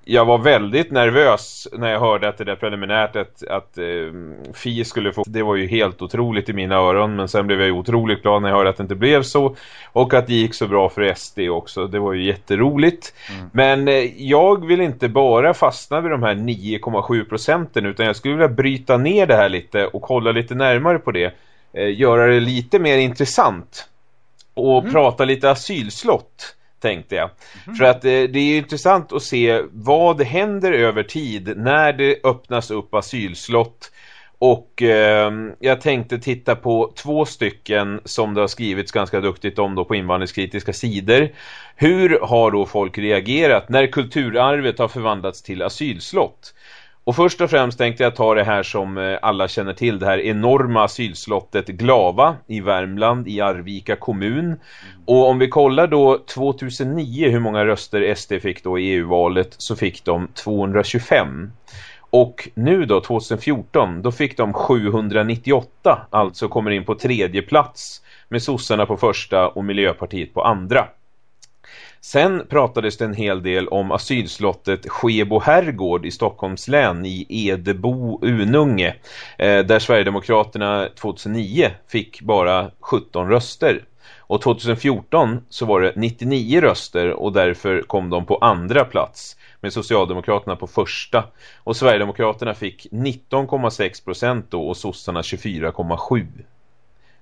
jag var väldigt nervös när jag hörde att det där preliminärt att, att eh, Fi skulle få, det var ju helt otroligt i mina öron. Men sen blev jag ju otroligt glad när jag hörde att det inte blev så. Och att det gick så bra för SD också, det var ju jätteroligt. Men eh, jag vill inte bara fastna vid de här 9,7 procenten utan jag skulle vilja bryta ner det här lite och kolla lite närmare på det. eh, göra det lite mer intressant och prata lite asylslott tänkte jag. För att eh, det är intressant att se vad händer över tid när det öppnas upp asylslott och eh, jag tänkte titta på två stycken som det har skrivits ganska duktigt om då på invandringskritiska sidor. Hur har då folk reagerat när kulturarvet har förvandlats till asylslott? Och först och främst tänkte jag ta det här som eh, alla känner till, det här enorma asylslottet Glava i Värmland i Arvika kommun. Och om vi kollar då 2009 hur många röster SD fick då i EU-valet så fick de 225. Och nu då 2014 då fick de 798, alltså kommer in på tredje plats med sossarna på första och Miljöpartiet på andra. Sen pratades det en hel del om asylslottet Skebo herrgård i Stockholms län i Edebo Ununge eh, där Sverigedemokraterna 2009 fick bara 17 röster. Och 2014 så var det 99 röster och därför kom de på andra plats med Socialdemokraterna på första. Och Sverigedemokraterna fick 19,6 procent då och sossarna 24,7.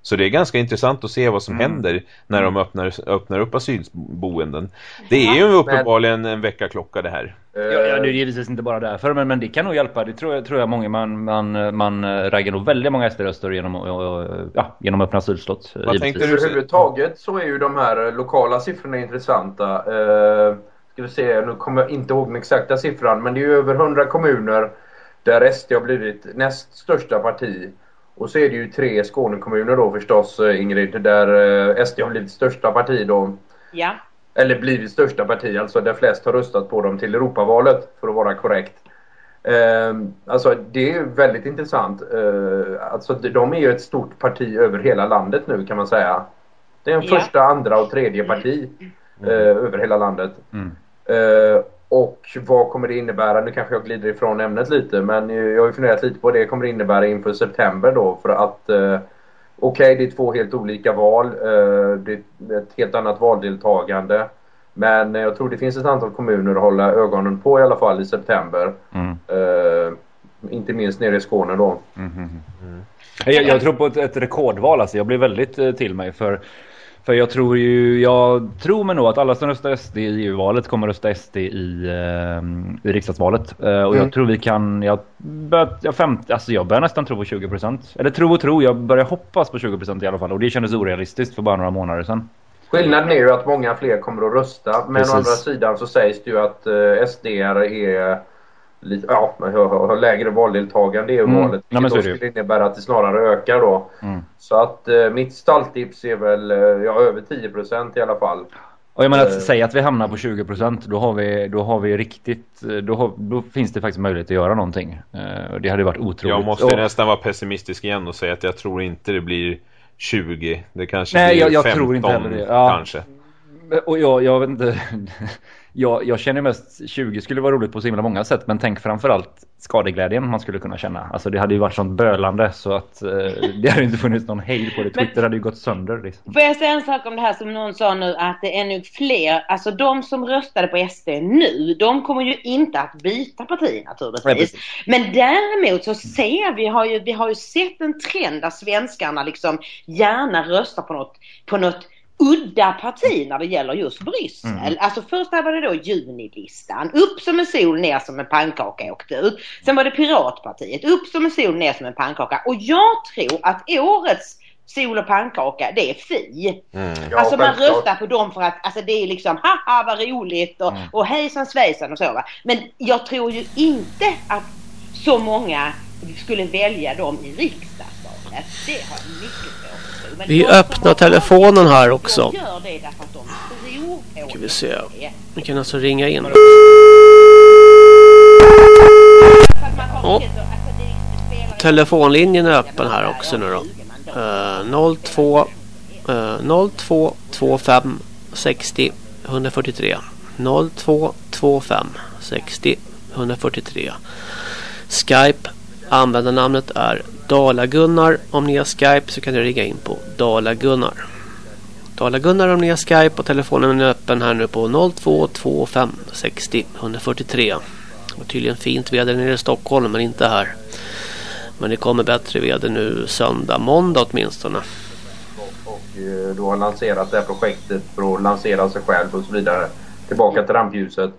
Så det är ganska intressant att se vad som händer när de öppnar, öppnar upp asylboenden. Det är ju uppenbarligen en veckaklocka det här. Ja, ja, det är givetvis inte bara därför, men, men det kan nog hjälpa. Det tror jag, tror jag många, man, man, man eh, raggar nog väldigt många SD-röster genom, att- ja, genom öppna asylslott. eh, Vad givetvis. tänkte du? Överhuvudtaget så är ju de här lokala siffrorna intressanta. Eh, ska vi se, nu kommer jag inte ihåg den exakta siffran men det är ju över 100 kommuner där SD har blivit näst största parti. Och så är det ju tre Skånekommuner då förstås eh, Ingrid där eh, SD har blivit största parti då. Ja. Eller blivit största parti, alltså där flest har röstat på dem till Europavalet för att vara korrekt. Eh, alltså det är väldigt intressant. Alltså de- är ju ett stort parti över hela landet nu kan man säga. Det är en Ja. första, andra och tredje parti eh, över hela landet. Mm. Och vad kommer det innebära? Nu kanske jag glider ifrån ämnet lite men jag har ju funderat lite på vad det kommer innebära inför september då för att eh, Okej, det är två helt olika val. eh, det är ett helt annat valdeltagande. Men jag tror det finns ett antal kommuner att hålla ögonen på i alla fall i september. Mm. Eh, inte minst nere i Skåne då. Jag, jag tror på ett, ett rekordval alltså. Jag blir väldigt eh, till mig för för jag tror ju, jag tror mig nog att alla som röstar SD i EU-valet kommer rösta SD i, eh, i riksdagsvalet. Eh, och Mm. jag tror vi kan, jag börjar, jag, 50, alltså jag börjar nästan tro på 20%. Eller tro och tro, jag börjar hoppas på 20% i alla fall. Och det kändes orealistiskt för bara några månader sedan. Skillnaden är ju att många fler kommer att rösta. Men Precis. å andra sidan så sägs det ju att eh, SD är lite, ja, har lägre valdeltagande i Mm. valet. Ja, men då det skulle innebära att det snarare ökar då. Mm. Så att eh, mitt stalltips är väl eh, ja, över 10% i alla fall. Och jag menar, Eh. att säga att vi hamnar på 20% då har vi, då har vi riktigt, då, har, då finns det faktiskt möjlighet att göra någonting. Eh, och det hade varit otroligt. Jag måste och, nästan vara pessimistisk igen och säga att jag tror inte det blir 20. Det kanske Nej, blir jag- jag 15 tror inte heller det. Ja. kanske. och jag, jag vet inte. <laughs> jag, jag känner mest 20 skulle vara roligt på så himla många sätt. Men tänk framförallt skadeglädjen man skulle kunna känna. Alltså det hade ju varit sånt bölande så att eh, <laughs> det hade inte funnits någon hejd på det. Men- Twitter hade ju gått sönder. Liksom. Får jag säga en sak om det här som någon sa nu att det är nog fler, alltså de som röstade på SD nu, de kommer ju inte att byta parti naturligtvis. precis. Men däremot så ser vi, har ju, vi har ju sett en trend där svenskarna liksom gärna röstar på något, på något udda parti när det gäller just Bryssel. Mm. Alltså först där var det då Junilistan. Upp som en sol, ner som en pannkaka åkte ut. Sen var det Piratpartiet. Upp som en sol, ner som en pannkaka. Och jag tror att årets sol och pannkaka, det är Fi. Mm. Ja, alltså man röstar på dem för att alltså det är liksom haha vad roligt och, Mm. och hejsan svejsan och så va. Men jag tror ju inte att så många skulle välja dem i riksdagsvalet. Det har mycket Vi öppnar telefonen här också. På Ska vi se. Vi kan alltså ringa in. Spelar- Telefonlinjen är öppen här också nu då. Eh, 02 eh, 02 25 60 143 02 25 60 143 Skype Användarnamnet är Dalagunnar. Om ni har Skype så kan ni ringa in på Dalagunnar. Dalagunnar om ni har Skype och telefonen är öppen här nu på 0225 60 143. Det var tydligen fint väder nere i Stockholm men inte här. Men det kommer bättre väder nu söndag, måndag åtminstone. och eh, du har lanserat det här projektet för att lansera sig själv och så vidare. Tillbaka till rampljuset.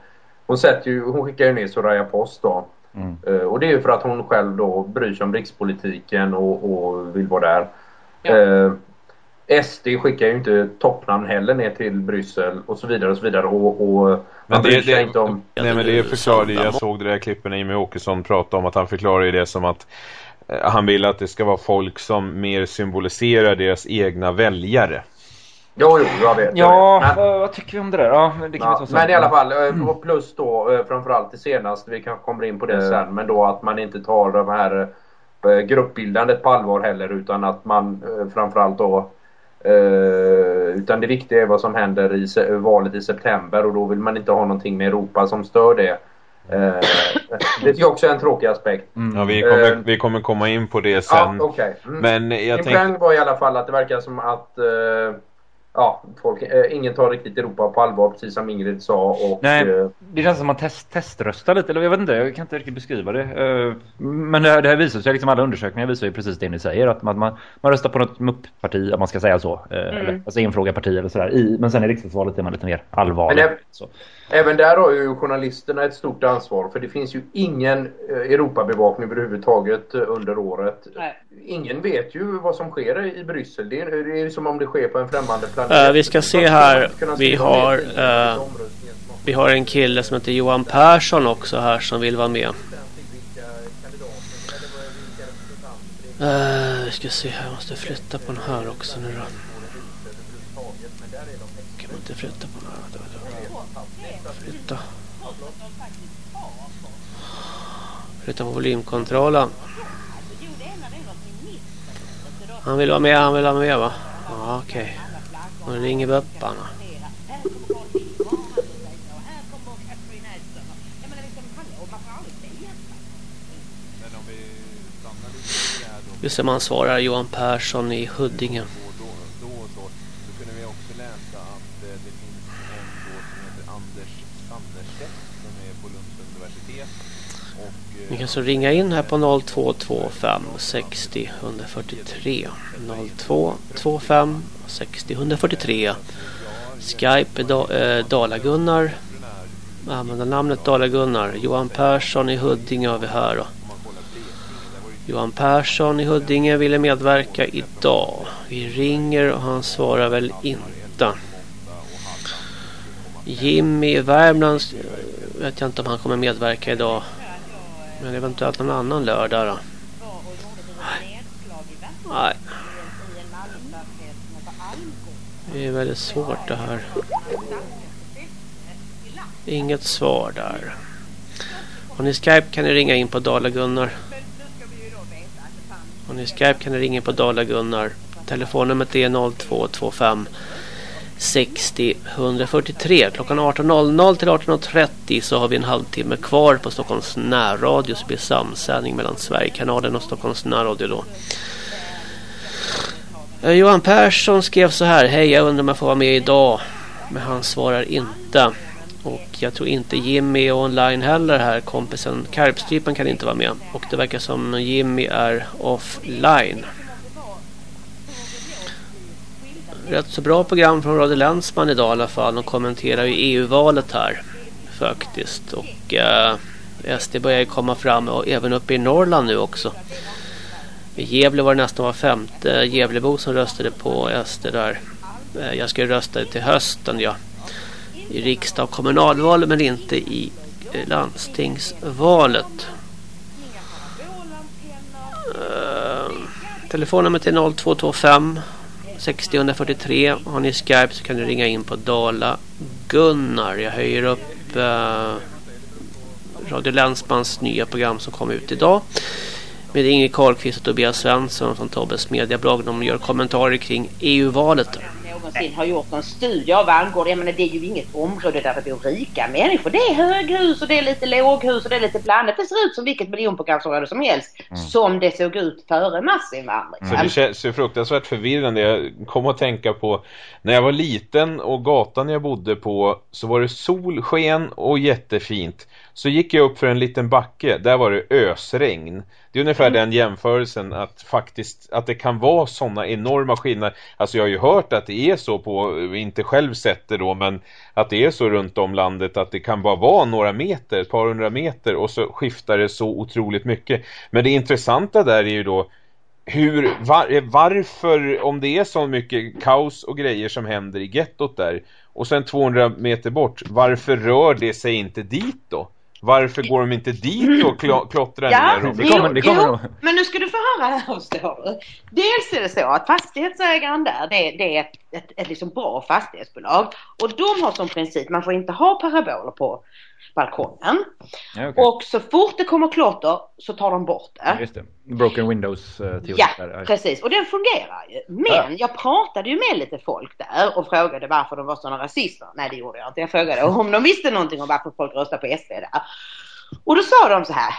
Hon, sätter ju, hon skickar ju ner Soraya Post då. Mm. Eh, Och det är ju för att hon själv då bryr sig om rikspolitiken och, och vill vara där. Ja. Eh, SD skickar ju inte toppnamn heller ner till Bryssel och så vidare och så vidare. Och, och Men det, det, inte om... nej men det förklarade jag såg det där klippen när Jimmie Åkesson pratade om att han förklarar ju det som att eh, han vill att det ska vara folk som mer symboliserar deras egna väljare. Jo, jo, jag vet. Ja, jag vet. Men- vad, tycker vi om det där? Ja, men det kan vi Ja, ta sen. men i alla fall, eh, och plus då eh, framförallt det senaste, vi kanske kommer in på det sen, men då att man inte tar de här gruppbildandet på allvar heller utan att man framförallt då utan det viktiga är vad som händer i se- valet i september och då vill man inte ha någonting med Europa som stör det. Det tycker jag också är en tråkig aspekt. Mm. Ja, vi kommer, vi kommer komma in på det Ja, sen. okej. Mm. Men jag Min tänkte... poäng var i alla fall att det verkar som att ja, folk, eh, ingen tar riktigt Europa på allvar precis som Ingrid sa och Nej, eh, det känns som att man test, teströstar lite, eller jag vet inte, jag kan inte riktigt beskriva det. Eh, Men det här, det här visar sig, liksom alla undersökningar visar ju precis det ni säger, att man, man, man röstar på något MUP-parti, om man ska säga så. eh, Eller, alltså enfrågarparti eller sådär. I, men sen i riksdagsvalet är man lite mer allvarlig. Men det- så. Även där har ju journalisterna ett stort ansvar för det finns ju ingen eh, Europabevakning överhuvudtaget eh, under året. Nej. Ingen vet ju vad som sker i Bryssel. Det är, det är som om det sker på en främmande planet. Eh, vi ska se här. Vi har, har- Vi har en kille som heter Johan Persson också här som vill vara med. Uh, vi ska se här, jag måste flytta på den här också nu då. Kan man inte flytta på den här? Vänta. Flytta. På volymkontrollen. Han vill vara med, han vill vara med va? Ja okej. Okay. Nu ringer vi upp han. Just det, man svarar Johan Persson i Huddinge. då, då och så, så kunde vi också läsa att eh, det finns en då som heter Anders Sannerstedt som är på Lunds universitet. Och, eh, Ni kan så ringa in här på 0225 60 143 0225 60 143 Skype är da, eh, Dalagunnar Användarnamnet Dalagunnar Johan Persson i Huddinge har vi här då. Johan Persson i Huddinge ville medverka idag. Vi ringer och han svarar väl inte. Jimmy i Värmland vet jag inte om han kommer medverka idag. Men eventuellt någon annan lördag då. Nej. Det är väldigt svårt det här. Inget svar där. Har ni Skype kan ni ringa in på Dala-Gunnar. Har ni Skype kan ni ringa in på Dala-Gunnar. Telefonnumret är 0225 60 143. Klockan 18.00 till 18.30 så har vi en halvtimme kvar på Stockholms närradio. Så blir samsändning mellan Sverigekanalen och Stockholms närradio då. Eh, Johan Persson skrev så här. Hej, jag undrar om jag får vara med idag. Men han svarar inte. Och jag tror inte Jimmy är online heller här. Kompisen Karpstrypen kan inte vara med. Och det verkar som Jimmy är offline. Rätt så bra program från Radio Länsman idag i alla fall. De kommenterar ju EU-valet här. Faktiskt. Och eh, SD börjar ju komma fram och även uppe i Norrland nu också. I Gävle var det nästan var femte Gävlebo som röstade på SD där. Eh, jag ska rösta till hösten ja. I riksdag och kommunalval men inte i eh, landstingsvalet. Eh, telefonnumret är 0225 6043. Har ni Skype så kan ni ringa in på Dala Gunnar. Jag höjer upp eh, Radio Länsmans nya program som kom ut idag med Ingrid Karlqvist och Tobias Svensson från Tobbes Mediablogg. De gör kommentarer kring EU-valet. Någonsin har gjort någon studie av Vangård. Jag menar det är ju inget område där det bor rika människor. Det är höghus och det är lite låghus och det är lite blandat. Det ser ut som vilket miljonprogramsområde som helst. Mm. Som det såg ut före massinvandring. Så det känns ju fruktansvärt förvirrande. Jag kom att tänka på när jag var liten och gatan jag bodde på så var det solsken och jättefint. Så gick jag upp för en liten backe. Där var det ösregn. Det är ungefär mm. den jämförelsen att faktiskt att det kan vara sådana enorma skillnader. Alltså jag har ju hört att det är så på, inte själv sett det då, men att det är så runt om landet att det kan bara vara några meter, ett par hundra meter och så skiftar det så otroligt mycket. Men det intressanta där är ju då hur, var, varför, om det är så mycket kaos och grejer som händer i gettot där och sen 200 meter bort, varför rör det sig inte dit då? Varför går de inte dit och kl klottrar ja, ner? Det kommer, det kommer jo, men nu ska du få höra här hos Dels är det så att fastighetsägaren där, det, det är ett, ett, ett liksom bra fastighetsbolag. Och de har som princip, man får inte ha paraboler på balkongen. Ja, okay. Och så fort det kommer klotter så tar de bort det. Ja, just det. Broken windows uh, Ja, där. precis. Och den fungerar ju. Men ja. jag pratade ju med lite folk där och frågade varför de var sådana rasister. Nej, det gjorde jag inte. Jag frågade om de visste någonting om varför folk röstar på SD där. Och då sa de så här.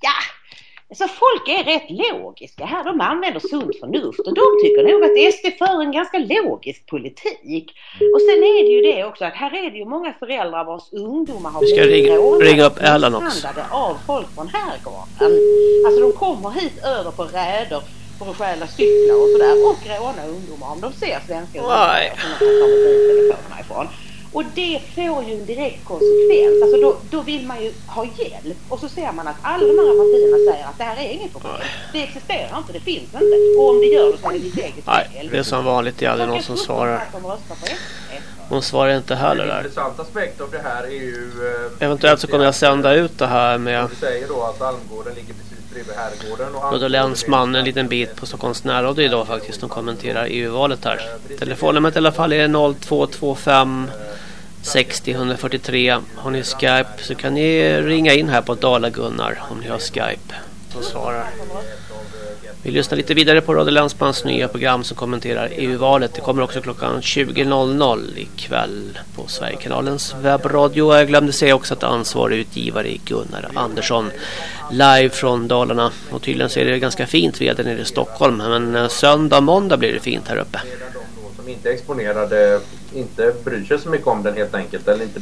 Ja, så folk är rätt logiska här. De använder sunt förnuft och de tycker nog att SD för en ganska logisk politik. Och sen är det ju det också att här är det ju många föräldrar vars ungdomar har blivit ringa, ringa upp Erland också. av folk från herrgården. Alltså de kommer hit över på räder för att stjäla cyklar och sådär och råna ungdomar om de ser svenska ungdomar som de kan ta mobiltelefonerna ifrån. Och det får ju en direkt konsekvens. Alltså då, då vill man ju ha hjälp. Och så ser man att alla de andra partierna säger att det här är inget problem. Det existerar inte, det finns inte. Och om det gör det så är det ditt eget fel. det är som vanligt, det är aldrig någon som svarar. Hon svarar inte heller där. En intressant aspekt av det här är ju... Eh, Eventuellt så kommer jag sända ut det här med... Du säger då att Almgården ligger precis bredvid herrgården. Och då länsman en liten bit på Stockholms närradio idag faktiskt. De kommenterar EU-valet här. Telefonnumret i alla fall är 0225 60 143. Har ni Skype så kan ni ringa in här på Dala-Gunnar om ni har Skype. Som svarar. Vi lyssnar lite vidare på Radio Länsmans nya program som kommenterar EU-valet. Det kommer också klockan 20.00 ikväll på Sverigekanalens webbradio. Jag glömde säga också att ansvarig utgivare är Gunnar Andersson. Live från Dalarna. Och tydligen så är det ganska fint väder nere i Stockholm. Men eh, söndag och måndag blir det fint här uppe. Som inte exponerade inte bryr sig så mycket om den helt enkelt eller inte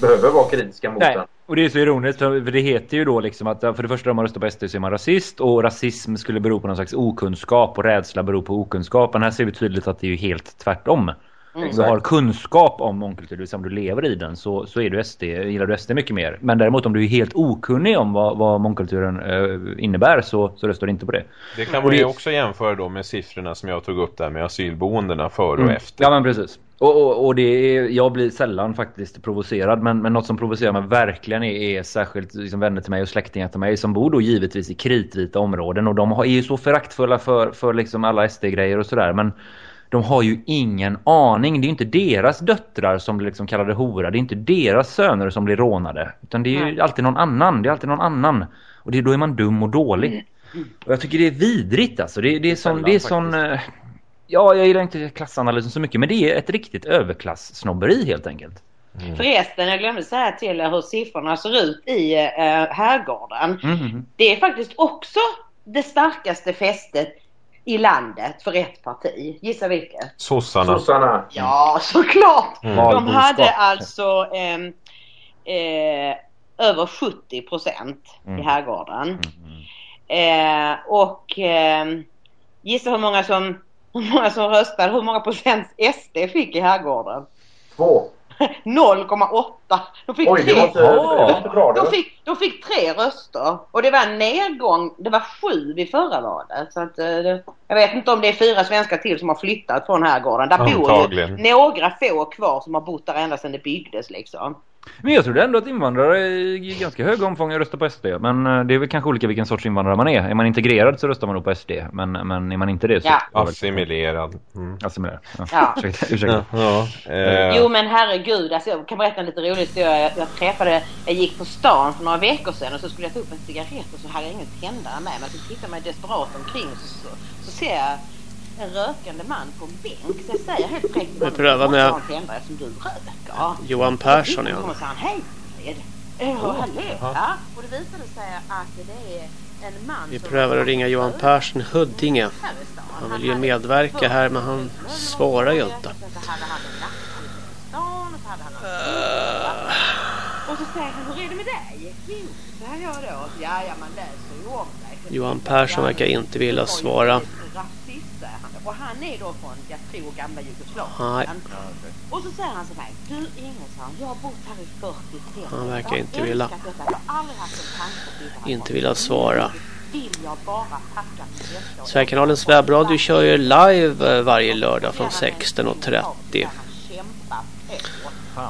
behöver vara kritiska mot Nej. den. Och det är så ironiskt för det heter ju då liksom att för det första om man röstar på SD så är man rasist och rasism skulle bero på någon slags okunskap och rädsla beror på okunskap. Men här ser vi tydligt att det är ju helt tvärtom. Mm. Om du har kunskap om mångkultur, det vill säga om du lever i den så, så är du SD, gillar du SD mycket mer. Men däremot om du är helt okunnig om vad, vad mångkulturen äh, innebär så, så röstar du inte på det. Det kan man ju också jämföra då med siffrorna som jag tog upp där med asylboendena före och mm. efter. Ja men precis. Och, och, och det är, jag blir sällan faktiskt provocerad men, men något som provocerar mig verkligen är, är särskilt liksom vänner till mig och släktingar till mig som bor då givetvis i kritvita områden och de har, är ju så föraktfulla för, för liksom alla SD-grejer och sådär men de har ju ingen aning. Det är ju inte deras döttrar som blir liksom kallade hora. Det är inte deras söner som blir rånade. Utan det är alltid någon annan. Det är alltid någon annan. Och det, då är man dum och dålig. Och jag tycker det är vidrigt alltså. Det, det är sån... Det är sån eh, ja, jag gillar inte klassanalysen så mycket. Men det är ett riktigt överklass-snobberi helt enkelt. Förresten, jag glömde säga till er hur siffrorna ser ut i eh, herrgården. Mhm. Det är faktiskt också det starkaste fästet i landet för ett parti. Gissa vilket? Sossarna. Sossarna. Ja, såklart! Mm. De hade alltså ehm, eh, över 70 procent i Mm. herrgården. Eh, och gissa hur många som hur många som röstade, hur många procent SD fick i herrgården? Två. 0,8. De fick Oj, det tre. var inte, det var inte bra. De fick, de fick tre röster och det var en nedgång. Det var sju vid förra valet. Så att, eh, jag vet inte om det är fyra svenskar till som har flyttat från herrgården. Där bor ju några få kvar som har bott där ända sedan det byggdes liksom. Men jag trodde ändå att invandrare i ganska hög omfång röstar på SD. Men eh, det är väl kanske olika vilken sorts invandrare man är. Är man integrerad så röstar man nog på SD. Men, men är man inte det så... Ja. Assimilerad. Mm. Assimilerad. Ja. Ja. <laughs> Ursäkta. ursäkta. Ja, ja, eh, Jo men herregud, alltså, jag kan berätta en lite rolig historia. Jag, jag träffade, jag gick på stan för några veckor sedan och så skulle jag ta upp en cigarett och så hade jag ingen tändare med mig. Så tittar jag mig desperat omkring och så, så, så ser jag en rökande man på en bänk. Så jag säger helt fräckt till Vi honom, prövar "Du måste tändare som du röker. Johan Persson, ja. ja. Och så han, hej Fred. Oh, hallå. Ja, och det visade sig att det är en man Vi prövar att ringa Johan Persson i Huddinge. Han vill ju medverka här men han svarar ju inte. Han och så han Och säger han, hur är det med dig? Jo, säger jag då. Ja, ja, man läser ju om dig. Johan Persson verkar inte vilja svara. Och han är då från, jag tror, gamla Jugoslavien. Och så säger han så här, du Ingesson, jag har bott här i 45 år. Han verkar inte vilja-. Inte vilja svara. Sverigekanalens webbradio kör ju live eh, varje lördag från 16.30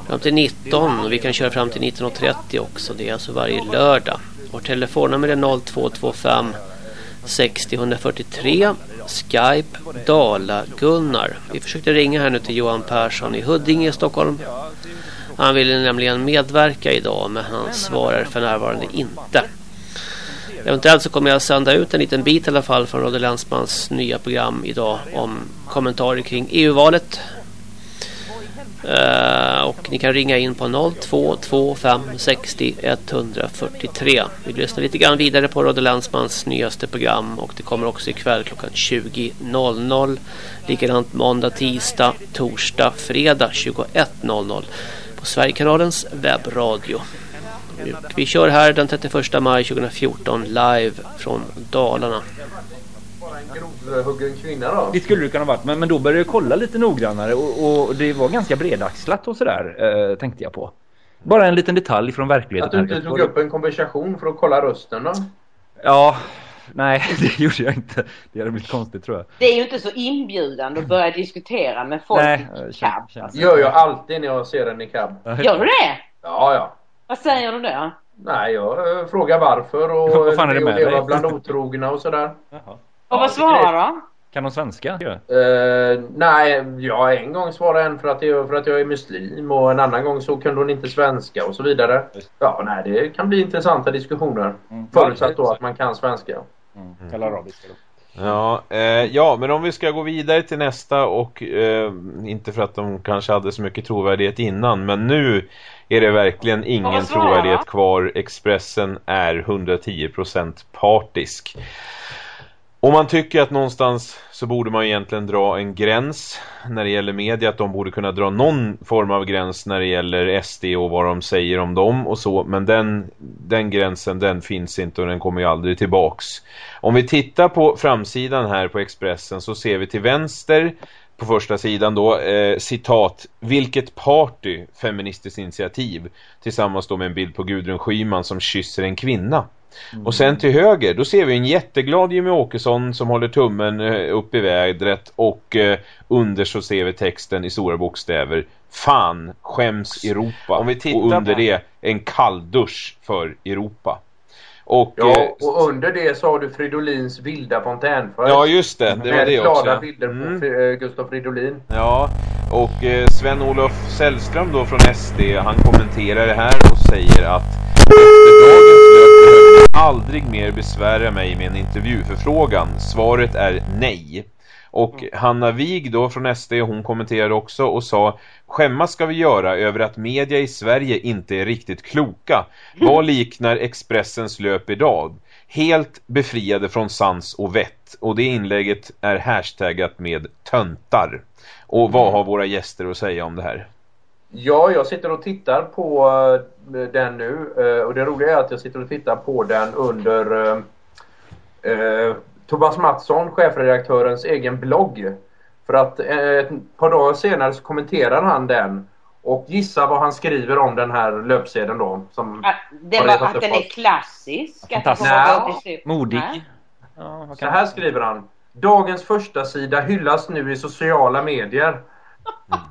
fram till 19 och vi kan köra fram till 19.30 också. Det är alltså varje lördag. Vårt telefonnummer är 0225 60 143 Skype Dala Gunnar. Vi försökte ringa här nu till Johan Persson i Huddinge i Stockholm. Han ville nämligen medverka idag men han svarar för närvarande inte. Eventuellt så kommer jag sända ut en liten bit i alla fall från Rodde Länsmans nya program idag om kommentarer kring EU-valet. Eh, och ni kan ringa in på 0225 60 143. Vi lyssnar lite grann vidare på Rodde Länsmans nyaste program och det kommer också ikväll klockan 20.00. Likadant måndag, tisdag, torsdag, fredag 21.00 på Sverigekanalens webbradio. Vi kör här den 31 maj 2014 live från Dalarna. Bara en grovhuggen kvinna då. Det skulle det kunna varit, men, men då började jag kolla lite noggrannare och, och det var ganska bredaxlat och sådär, eh, tänkte jag på. Bara en liten detalj från Att verkligheten. du inte tog upp en konversation för att kolla rösten då? Ja, nej <laughs> det gjorde jag inte. Det hade blivit konstigt tror jag. Det är ju inte så inbjudande att börja diskutera med folk Nej, i cab. känner- känner- Alltså. Gör jag alltid när jag ser en i cab. Gör du det? Ja, ja. Vad säger du då? Nej, jag eh, frågar varför och <laughs> Vad fan är det med dig? bland otrogna och sådär. Jaha. Och vad svarar? Kan de svenska? Eh, nej, ja, en gång svarade en för att, jag, för att jag är muslim och en annan gång så kunde hon inte svenska och så vidare. Ja, nej, det kan bli intressanta diskussioner. Mm. Förutsatt då att man kan svenska. Mm. Kalla arabiska då. Ja, eh, ja, men om vi ska gå vidare till nästa och eh, inte för att de kanske hade så mycket trovärdighet innan, men nu är det verkligen ingen trovärdighet kvar. Expressen är 110% partisk. Om man tycker att någonstans så borde man egentligen dra en gräns när det gäller media, att de borde kunna dra någon form av gräns när det gäller SD och vad de säger om dem och så, men den, den gränsen den finns inte och den kommer ju aldrig tillbaks. Om vi tittar på framsidan här på Expressen så ser vi till vänster på första sidan då eh, citat Vilket party, feministiskt initiativ tillsammans då med en bild på Gudrun Schyman som kysser en kvinna. Och sen till höger, då ser vi en jätteglad Jimmy Åkesson som håller tummen eh, upp i vädret och eh, under så ser vi texten i stora bokstäver Fan, skäms Europa. Om vi tittar och under på- det en kalldusch för Europa. Och, Ja, eh, och under det så har du Fridolins vilda fontänfärg. ja just det, det var det glada också. bilder Mm. på Gustaf Fridolin. Ja, och eh, Sven-Olof Sällström då från SD, han kommenterar det här och säger att efter dagens löp behöver ni aldrig mer besvära mig med en intervjuförfrågan. Svaret är nej. Och Hanna Wig då från SD, hon kommenterade också och sa Skämmas ska vi göra över att media i Sverige inte är riktigt kloka. Vad liknar Expressens löp idag? Helt befriade från sans och vett. Och det inlägget är hashtaggat med töntar. Och vad har våra gäster att säga om det här? Ja, jag sitter och tittar på eh, den nu. eh, och det roliga är att jag sitter och tittar på den under eh, eh, Thomas Mattsson, chefredaktörens egen blogg. För att eh, ett par dagar senare så kommenterar han den. Och gissa vad han skriver om den här löpsedeln då. Som, Att, det var, att den är klassisk. Att Nej. Modig. Ja, så här skriver han. Dagens första sida hyllas nu i sociala medier.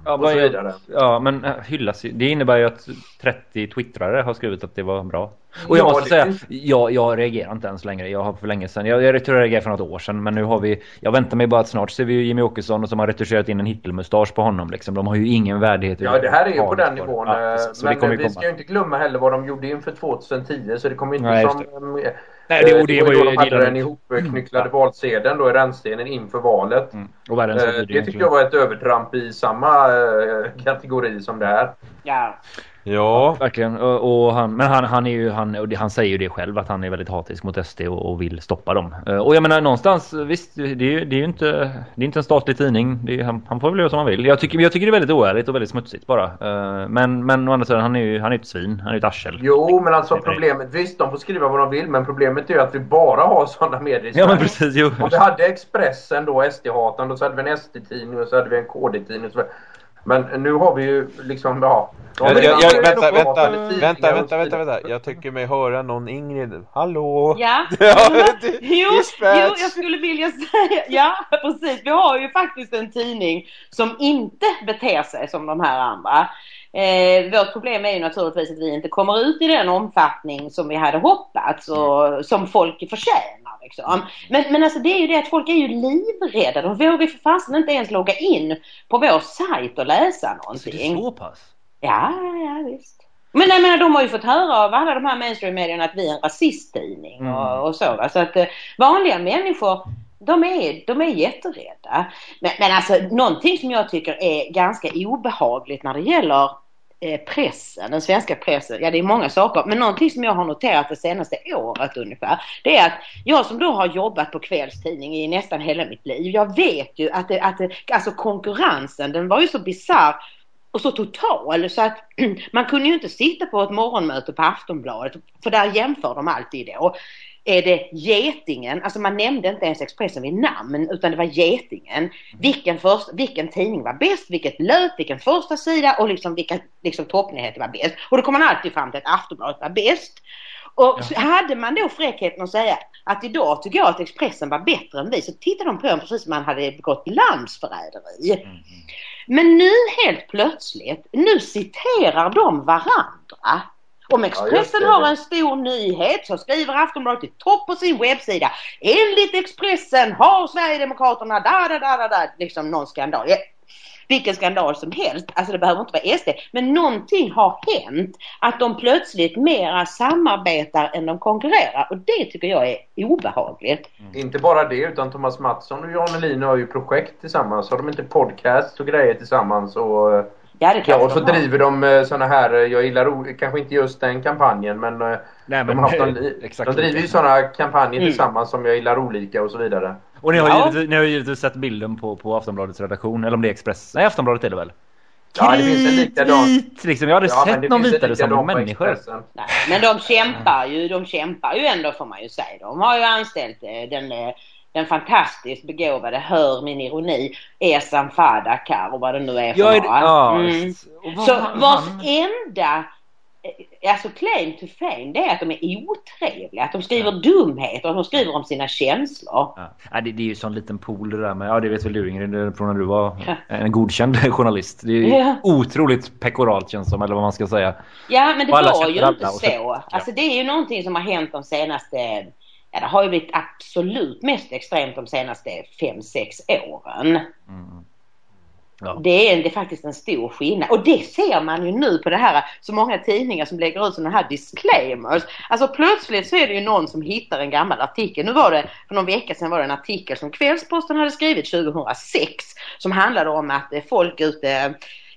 Ja, Och så vidare. Ja, men äh, hyllas ju. Det innebär ju att 30 twittrare har skrivit att det var bra. Och jag Ja, måste det säga, finns- jag, jag reagerar inte ens längre. Jag har för länge sedan. Jag, jag tror jag reagerade för något år sedan. Men nu har vi, jag väntar mig bara att snart ser vi ju Jimmy Åkesson och som har retuscherat in en Hitlermustasch på honom liksom. De har ju ingen värdighet. Ja, det här är ju på den nivån. Ja, eh, men vi ju ska ju inte glömma heller vad de gjorde inför 2010. Så det kommer inte Nej, som... eh, Nej, det, eh, och det var då ju de det hade den ihopknycklade valsedeln då i rännstenen inför valet. Mm. Eh, det tycker jag var ett övertramp i samma eh, kategori som det här. Ja. Ja, Verkligen. Och, och han, men han, han, är ju, han, och det, han säger ju det själv att han är väldigt hatisk mot SD och, och vill stoppa dem. Eh, Och jag menar någonstans, visst, det är ju, det är ju inte, det är inte en statlig tidning. Det är, han, han får väl göra som han vill. Jag tycker, jag tycker det är väldigt oärligt och väldigt smutsigt bara. Eh, Men, men å andra sidan, han är ju han är ett svin. Han är ett arsel. Jo, men alltså problemet, visst de får skriva vad de vill, men problemet är ju att vi bara har sådana medier i Ja men Sverige. precis, jo. Om vi hade Expressen då, SD-hatan, då så hade vi en SD-tidning och så hade vi en KD-tidning och så vidare. Men nu har vi ju liksom, ja... jag, jag, jag, vänta, vänta, vänta, vänta, vänta, vänta. Jag tycker mig höra någon Ingrid. Hallå? Ja. <laughs> Ja, det- jo, jo, jag skulle vilja säga, <laughs> ja precis. Vi har ju faktiskt en tidning som inte beter sig som de här andra. Eh, vårt problem är ju naturligtvis att vi inte kommer ut i den omfattning som vi hade hoppats och som folk förtjänar. Liksom. Men, men alltså det är ju det att folk är ju livrädda. De vågar ju för fasen inte ens logga in på vår sajt och läsa Så det är någonting. så pass? Ja, ja visst. Men jag menar, de har ju fått höra av alla de här mainstream-medierna att vi är en rasisttidning Mm. och, och så. Va? Så att eh, vanliga människor, de är, de är jätterädda. Men, men alltså någonting som jag tycker är ganska obehagligt när det gäller Eh, pressen, den svenska pressen. Ja, det är många saker. Men någonting som jag har noterat det senaste året ungefär. Det är att jag som då har jobbat på kvällstidning i nästan hela mitt liv. Jag vet ju att, det, att det, alltså konkurrensen den var ju så bisarr och så total så att <clears throat> man kunde ju inte sitta på ett morgonmöte på Aftonbladet för där jämför de alltid då. Är det Getingen, alltså man nämnde inte ens Expressen vid namn utan det var Getingen. Vilken, först, vilken tidning var bäst, vilket löp, vilken första sida och liksom vilka liksom, toppnyheter var bäst. Och då kom man alltid fram till att Aftonbladet var bäst. Och så hade man då fräckheten att säga att idag tycker jag att Expressen var bättre än vi så tittade de på en precis som man hade begått landsförräderi. Men nu helt plötsligt, nu citerar de varandra. Om Expressen det. har en stor nyhet så skriver Aftonbladet i topp på sin webbsida. Enligt Expressen har Sverigedemokraterna da da da da da liksom någon skandal. Ja, Vilken skandal som helst, alltså det behöver inte vara SD. Men någonting har hänt att de plötsligt mera samarbetar än de konkurrerar och det tycker jag är obehagligt. Inte bara det, utan Thomas Mattsson och Jan Elin har ju projekt tillsammans. Har de inte podcast och grejer tillsammans? Och, eh, Ja, ja, och så de driver de såna här, eh, jag gillar kanske inte just den kampanjen, men, eh, Nej, de, har haft en, exakt de driver ju såna kampanjer Mm. tillsammans som jag gillar olika och så vidare. Och ni har, Ja. givetvis, ni har givetvis sett bilden på, på Aftonbladets redaktion, eller om det är Express. Nej, Aftonbladet är det väl? Ja, det finns en likadan. Liksom. Jag hade Ja, men sett det någon finns en vitare som människor. Nej, men de kämpar ju, de kämpar ju ändå får man ju säga. De har ju anställt eh, den, eh, den fantastiskt begåvade, hör min ironi, Esam Fadakar och vad det nu är för Ja, det, några. ja, Mm. Så vars enda alltså claim to fame, det är att de är otrevliga, att de skriver dumheter, att de skriver om sina känslor. Ja. det, det är ju sån liten pool det där med, ja det vet väl du Ingrid, från när du var en godkänd <laughs> journalist. Det är ju ja. otroligt pekoralt känns som, eller vad man ska säga. Ja, men det var ju inte så. så. Alltså det är ju någonting som har hänt de senaste Ja, det har ju blivit absolut mest extremt de senaste 5-6 åren. Mm. Ja. Det, är, det är faktiskt en stor skillnad. Och det ser man ju nu på det här, så många tidningar som lägger ut sådana här disclaimers. Alltså plötsligt så är det ju någon som hittar en gammal artikel. Nu var det, för någon vecka sedan var det en artikel som Kvällsposten hade skrivit 2006 som handlade om att folk ute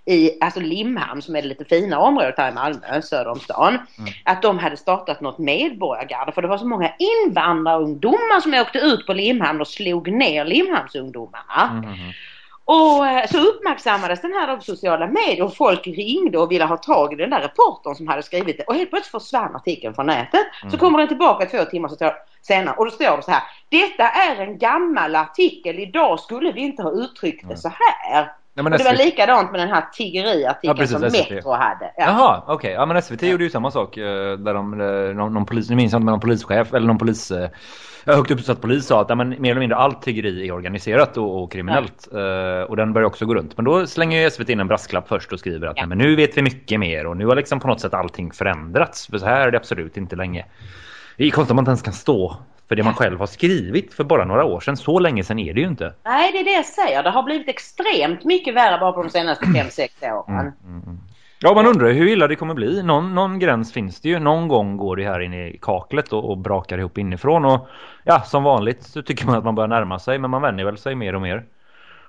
i alltså Limhamn som är det lite finare området här i Malmö söder om stan. Mm. Att de hade startat något medborgargarde för det var så många invandrarungdomar som åkte ut på Limhamn och slog ner Limhamnsungdomarna. Mm. mm, mm. Och eh, så uppmärksammades den här av sociala medier och folk ringde och ville ha tag i den där reportern som hade skrivit det. Och helt plötsligt försvann artikeln från nätet. Mm. Så kommer den tillbaka två timmar senare och då står det så här. Detta är en gammal artikel. Idag skulle vi inte ha uttryckt det så här. Men det var likadant med den här tiggeriartikeln ja, som Metro hade. Ja. Jaha, okej. Okay. Ja men SVT ja. gjorde ju samma sak. Eh, där de, eh, någon, någon polis, nu minns jag inte men någon polischef eller någon polis högt uppsatt polis sa att ja, men, mer eller mindre allt tiggeri är organiserat och, och kriminellt. Ja. Och den börjar också gå runt. Men då slänger ju SVT in en brasklapp först och skriver att ja. men nu vet vi mycket mer och nu har liksom på något sätt allting förändrats. För så här är det absolut inte länge. Det är konstigt att man inte ens kan stå för det man själv har skrivit för bara några år sedan. Så länge sedan är det ju inte. Nej, det är det jag säger. Det har blivit extremt mycket värre bara på de senaste <clears throat> 5-6 åren. Mm, mm, mm. Ja, man undrar hur illa det kommer bli. Någon, någon gräns finns det ju. Någon gång går det här in i kaklet och, och brakar ihop inifrån. Och ja, som vanligt så tycker man att man börjar närma sig. Men man vänjer väl sig mer och mer.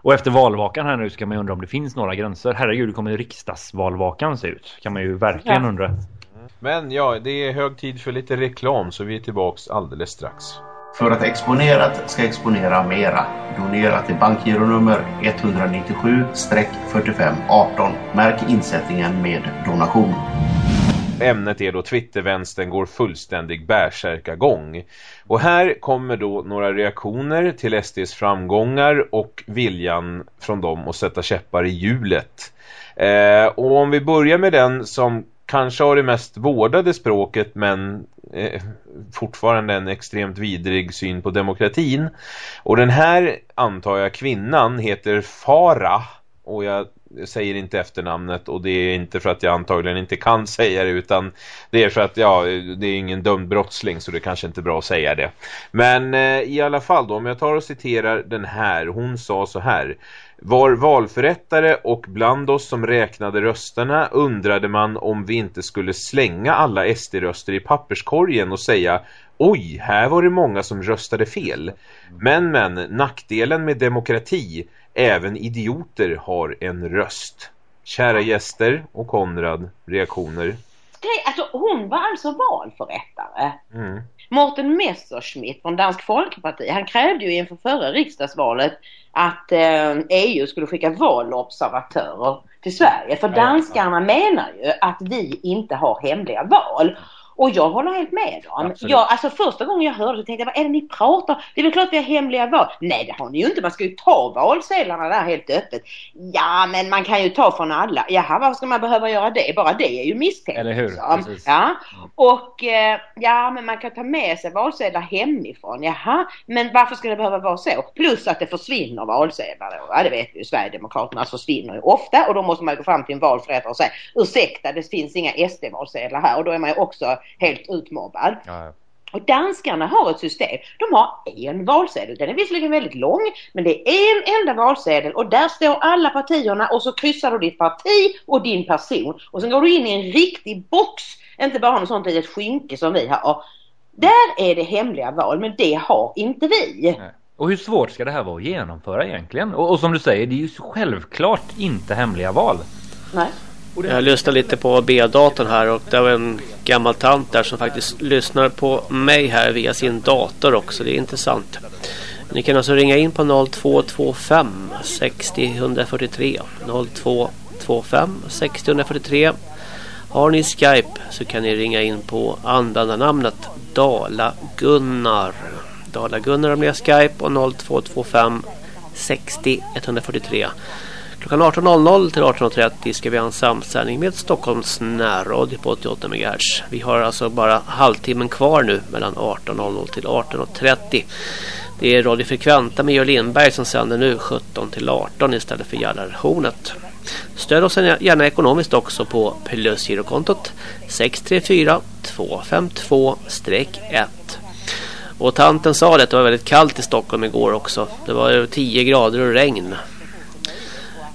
Och efter valvakan här nu ska man ju undra om det finns några gränser. Herregud, hur kommer riksdagsvalvakan se ut? Kan man ju verkligen ja. undra. Men ja, det är hög tid för lite reklam så vi är tillbaks alldeles strax. För att Exponerat ska exponera mera, donera till bankgironummer 197-4518. Märk insättningen med donation. Ämnet är då Twittervänstern går fullständig bärsärkagång. Och här kommer då några reaktioner till SDs framgångar och viljan från dem att sätta käppar i hjulet. Eh, och om vi börjar med den som kanske har det mest vårdade språket men eh, fortfarande en extremt vidrig syn på demokratin. Och den här antar jag kvinnan heter Farah och jag säger inte efternamnet och det är inte för att jag antagligen inte kan <laughs> säga det utan det är för att ja, det är ingen dömd brottsling så det kanske inte är bra att säga det. Men eh, i alla fall då, om jag tar och citerar den här, hon sa så här var valförrättare och bland oss som räknade rösterna undrade man om vi inte skulle slänga alla SD-röster i papperskorgen och säga Oj, här var det många som röstade fel. Men men, nackdelen med demokrati, även idioter har en röst. Kära gäster och Konrad, reaktioner? alltså, hon var alltså valförrättare. Mm. Morten Messerschmidt från Dansk Folkparti, han krävde ju inför förra riksdagsvalet att eh, EU skulle skicka valobservatörer till Sverige. För danskarna menar ju att vi inte har hemliga val. Och jag håller helt med dem. Jag, alltså första gången jag hörde det tänkte jag, vad är det ni pratar? Det är väl klart vi har hemliga val. Nej det har ni ju inte, man ska ju ta valsedlarna där helt öppet. Ja men man kan ju ta från alla. Jaha varför ska man behöva göra det? Bara det är ju misstänkt. Eller hur? Precis. Ja. Och eh, ja men man kan ta med sig valsedlar hemifrån. Jaha men varför ska det behöva vara så? Plus att det försvinner valsedlar då. Ja det vet vi ju, Sverigedemokraterna försvinner ju ofta och då måste man gå fram till en valförrättare och säga ursäkta det finns inga SD-valsedlar här och då är man ju också helt utmobbad. Ja. Och danskarna har ett system. De har en valsedel. Den är visserligen väldigt lång men det är en enda valsedel och där står alla partierna och så kryssar du ditt parti och din person. Och sen går du in i en riktig box. Inte bara något sånt litet skynke som vi har. Där är det hemliga val men det har inte vi. Nej. Och hur svårt ska det här vara att genomföra egentligen? Och, och som du säger, det är ju självklart inte hemliga val. Nej. Jag lyssnar lite på B-datorn här och det var en gammal tant där som faktiskt lyssnar på mig här via sin dator också. Det är intressant. Ni kan alltså ringa in på 0225 60 143 0225 60 143 Har ni Skype så kan ni ringa in på användarnamnet Dala Gunnar. Dala Gunnar om ni har Skype och 0225 60 143 Klockan 18.00 till 18.30 ska vi ha en samsändning med Stockholms närradio på 88 MHz. Vi har alltså bara halvtimmen kvar nu mellan 18.00 till 18.30. Det är Radio Frekventa med Georg Lindberg som sänder nu 17 till 18 istället för Jallarhornet. Stöd oss gärna ekonomiskt också på plusgirokontot 634 252-1. Och tanten sa det att det var väldigt kallt i Stockholm igår också. Det var 10 grader och regn.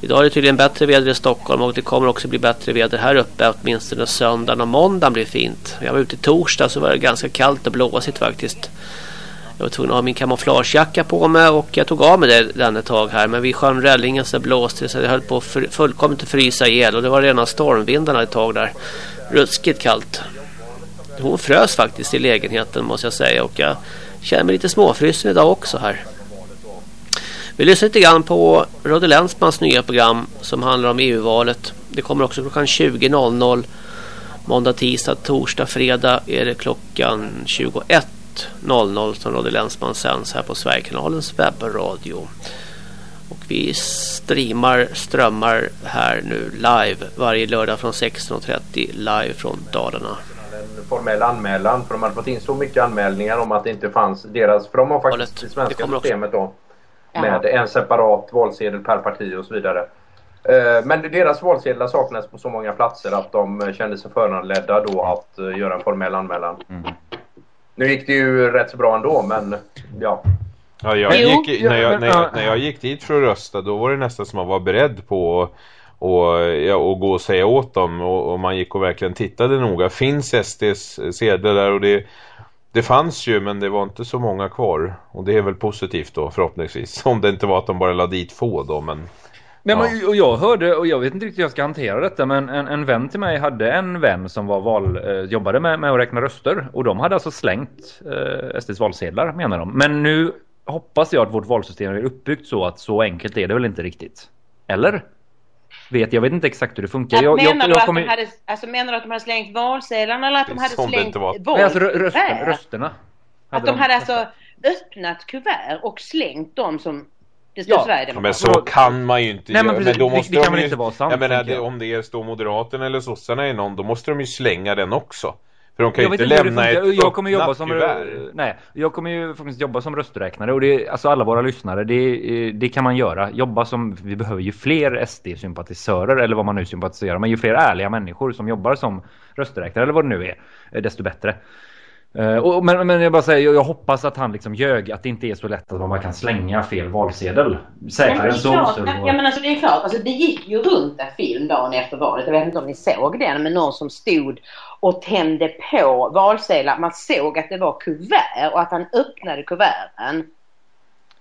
Idag är det tydligen bättre väder i Stockholm och det kommer också bli bättre väder här uppe. Åtminstone söndagen och måndagen blir fint. Jag var ute i torsdag så var det ganska kallt och blåsigt faktiskt. Jag var tvungen att ha min kamouflagejacka på mig och jag tog av mig den ett tag här. Men vid sjön Rällingen så blåste det så det höll på att fullkomligt att frysa ihjäl. Och det var rena stormvindarna ett tag där. Ruskigt kallt. Hon frös faktiskt i lägenheten måste jag säga. Och jag känner mig lite småfrysen idag också här. Vi lyssnar lite grann på Rodde Länsmans nya program som handlar om EU-valet. Det kommer också klockan 20.00. Måndag, tisdag, torsdag, fredag är det klockan 21 21.00 som Radio Länsman sänds här på Sverigekanalens webbradio. Och vi streamar, strömmar här nu live varje lördag från 16.30 live från Dalarna. En formell anmälan för de hade fått in så mycket anmälningar om att det inte fanns deras, för de har faktiskt det svenska systemet då med en separat valsedel per parti och så vidare. Eh, men deras valsedlar saknas på så många platser att de kände sig föranledda då att eh, göra en formell anmälan. Mm. Nu gick det ju rätt så bra ändå, men ja. Ja, jag gick, när, jag, när, jag, när jag gick dit för att rösta, då var det nästan som att vara beredd på och, ja, och gå och säga åt dem och, och, man gick och verkligen tittade noga. Finns SDs sedlar där och det, det fanns ju men det var inte så många kvar och det är väl positivt då förhoppningsvis. <laughs> Om det inte var att de bara la dit få då men Nej, men, och jag hörde, och jag vet inte riktigt hur jag ska hantera detta, men en, en vän till mig hade en vän som var val, eh, jobbade med, med att räkna röster. Och de hade alltså slängt eh, SDs valsedlar, menar de. Men nu hoppas jag att vårt valsystem är uppbyggt så att så enkelt är det väl inte riktigt. Eller? Vet, jag vet inte exakt hur det funkar. Jag, jag, menar, jag, jag kommer... de hade, alltså, menar du att de hade slängt valsedlarna eller att de hade slängt? Nej, alltså rösten, rösterna. Att de, de hade alltså öppnat kuvert och slängt dem som det står ja, men så kan man ju inte Nej, men, men då måste det, det kan väl inte vara sant. Jag menar, det, om det står Moderaterna eller sossarna i någon, då måste de ju slänga den också. För de kan ju inte lämna ett jag kommer jobba som. Nej, jag kommer ju faktiskt jobba som rösträknare och det alltså alla våra lyssnare, det, det kan man göra. Jobba som vi behöver ju fler SD-sympatisörer eller vad man nu sympatiserar, men ju fler ärliga människor som jobbar som rösträknare eller vad det nu är, desto bättre. Uh, och, men, men jag bara säger, jag hoppas att han liksom ljög att det inte är så lätt att man kan slänga fel valsedel. Säkrare än så. ja men alltså det är klart, alltså, det gick ju runt en film dagen efter valet. Jag vet inte om ni såg den, men någon som stod och tände på valsedlar. Man såg att det var kuvert och att han öppnade kuverten.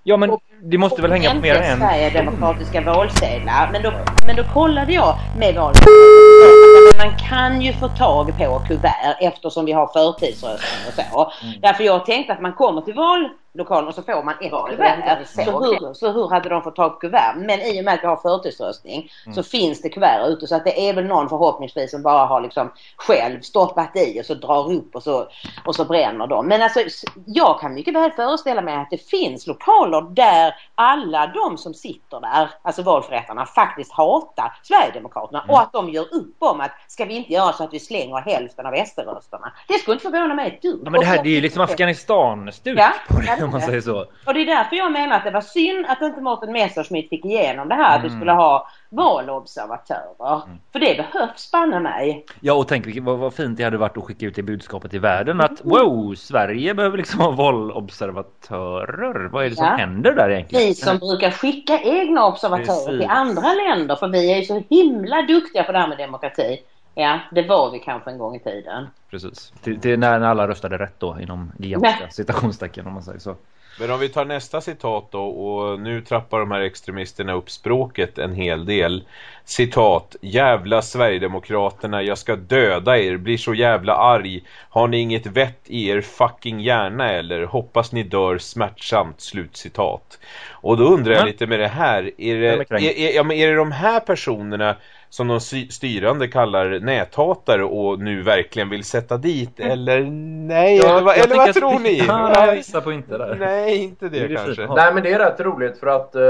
Ja men det måste väl hänga på mer än... Sverigedemokratiska valsedlar. Men då, men då kollade jag med valsedlar. Man kan ju få tag på kuvert eftersom vi har förtidsröstning och så. Mm. Därför jag tänkte att man kommer till val lokalen och så får man ett kuvert. Så hur, så hur hade de fått tag på kuvert? Men i och med att vi har förtidsröstning mm. så finns det kuvert ute så att det är väl någon förhoppningsvis som bara har liksom själv stoppat i och så drar upp och så, och så bränner de. Men alltså jag kan mycket väl föreställa mig att det finns lokaler där alla de som sitter där, alltså valförrättarna, faktiskt hatar Sverigedemokraterna mm. och att de gör upp om att ska vi inte göra så att vi slänger hälften av SD-rösterna. Det skulle inte förvåna mig ett dugg. Ja, men det här det är ju liksom Afghanistan-stuk ja, på det om man säger så. Och det är därför jag menar att det var synd att inte Mårten Messerschmidt fick igenom det här mm. att vi mm. skulle ha valobservatörer. Mm. För det behövs banne mig. Ja och tänk vad, vad fint det hade varit att skicka ut det budskapet till världen att wow, Sverige behöver liksom ha valobservatörer. Vad är det som ja. händer där egentligen? Vi som brukar skicka egna observatörer Precis. till andra länder för vi är ju så himla duktiga på det här med demokrati. Ja, det var vi kanske en gång i tiden. Precis. Till, till när, alla röstade rätt då inom gigantiska citationstecken om man säger så. Men om vi tar nästa citat då och nu trappar de här extremisterna upp språket en hel del. Citat, jävla Sverigedemokraterna, jag ska döda er, blir så jävla arg. Har ni inget vett i er fucking hjärna eller? Hoppas ni dör smärtsamt, slutcitat. Och då undrar jag lite med det här, är det, är, är, ja, men är det de här personerna som de styrande kallar näthatare och nu verkligen vill sätta dit mm. eller nej ja, eller, vad, eller vad tror ni? <laughs> Jag gissar på inte där. Nej, inte det, det kanske. Nej, men det är rätt roligt för att uh,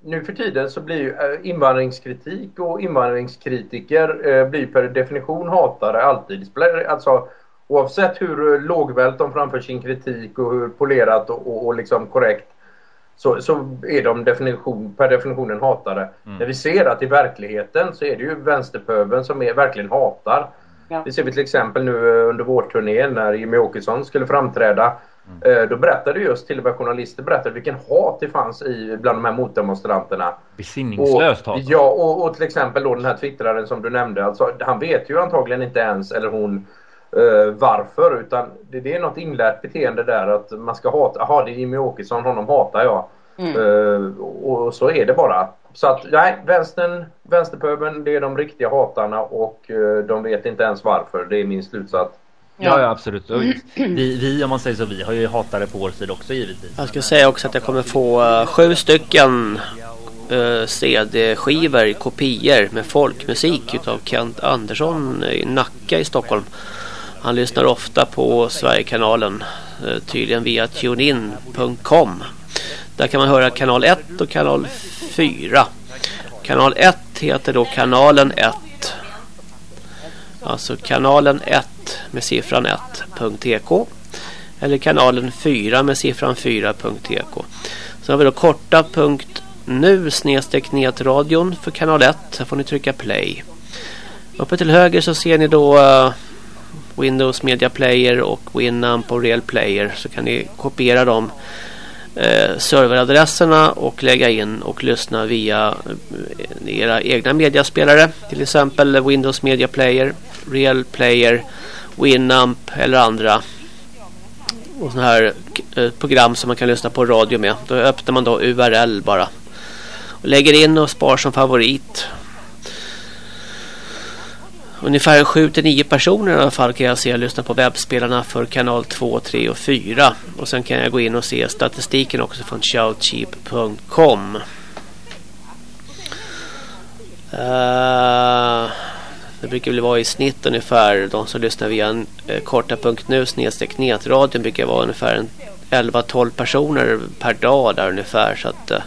nu för tiden så blir ju uh, invandringskritik och invandringskritiker uh, blir per definition hatare alltid. Alltså oavsett hur lågvält de framför sin kritik och hur polerat och, och, och liksom korrekt så, så är de definition, per definitionen hatare. Mm. När vi ser att i verkligheten så är det ju vänsterpöbeln som är, verkligen hatar. Ja. Det ser vi till exempel nu eh, under vårturnén när Jimmy Åkesson skulle framträda. Mm. Eh, då berättade just till och med journalister berättade vilken hat det fanns i bland de här motdemonstranterna. Besinningslöst hat. Ja, och, och, till exempel då den här twittraren som du nämnde. Alltså, han vet ju antagligen inte ens, eller hon, uh, varför. Utan det, det, är något inlärt beteende där att man ska hata. Jaha, det är Jimmy Åkesson, honom hatar jag. Mm. Uh, och så är det bara. Så att nej, vänstern, vänsterpöbeln det är de riktiga hatarna och uh, de vet inte ens varför. Det är min slutsats. Ja, ja absolut. Vi, vi, om man säger så, vi har ju hatare på vår sida också givetvis. Jag ska säga också att jag kommer få uh, sju stycken uh, CD-skivor, kopior med folkmusik utav Kent Andersson i Nacka i Stockholm. Han lyssnar ofta på Sverigekanalen, eh, tydligen via tunein.com. Där kan man höra kanal 1 och kanal 4. Kanal 1 heter då kanalen 1. Alltså kanalen 1 med siffran 1.tk. E Eller kanalen 4 med siffran 4.tk. E så har vi då korta punkt nu snedstreck netradion för kanal 1. Här får ni trycka play. Uppe till höger så ser ni då uh, Windows Media Player och Winamp och Real Player. Så kan ni kopiera dem eh, serveradresserna och lägga in och lyssna via eh, era egna mediaspelare. Till exempel Windows Media Player, Real Player, Winamp eller andra och sådana här eh, program som man kan lyssna på radio med. Då öppnar man då URL bara. Och lägger in och spar som favorit ungefär 7-9 personer i alla fall kan jag se och lyssna på webbspelarna för kanal 2, 3 och 4. Och sen kan jag gå in och se statistiken också från shoutcheap.com. Uh, eh, det brukar väl vara i snitt ungefär de som lyssnar via en eh, punkt korta.nu snedstreck nätradion brukar vara ungefär 11-12 personer per dag där ungefär så att eh,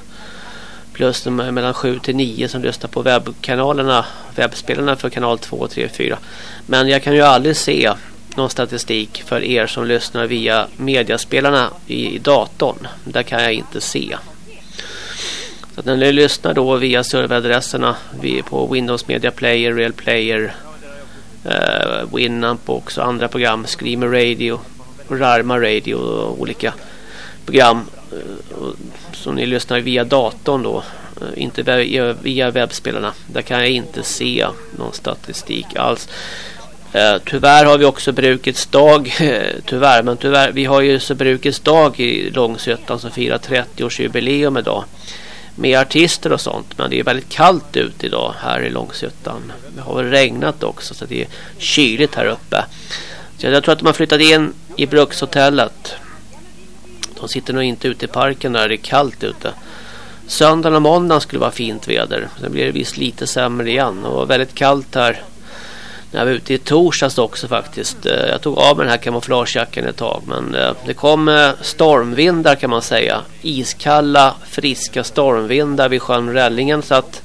plus mellan 7 till 9 som lyssnar på webbkanalerna, webbspelarna för kanal 2, 3, 4. Men jag kan ju aldrig se någon statistik för er som lyssnar via mediaspelarna i datorn. Där kan jag inte se. Så när ni lyssnar då via serveradresserna vi på Windows Media Player, Real Player, eh, Winamp och också andra program, Screamer Radio, Rarma Radio och olika program Eh, som ni lyssnar via datorn då eh, inte via webbspelarna. Där kan jag inte se någon statistik alls. Eh, tyvärr har vi också brukets dag. <laughs> Tyvärr men tyvärr vi har ju så brukets dag i Långsötan som firar 30-årsjubileum idag. Med artister och sånt men det är väldigt kallt ute idag här i Långsötan. Det har väl regnat också så det är kyligt här uppe. Så jag tror att de har flyttat in i brukshotellet de sitter nog inte ute i parken där det är kallt ute. Söndagen och måndagen skulle vara fint väder. Sen blir det visst lite sämre igen. Och väldigt kallt här. När jag var ute i torsdags också faktiskt. Eh, jag tog av mig den här kamouflagejackan ett tag. Men eh, det kom eh, stormvindar kan man säga. Iskalla, friska stormvindar vid sjön Rällingen. Så att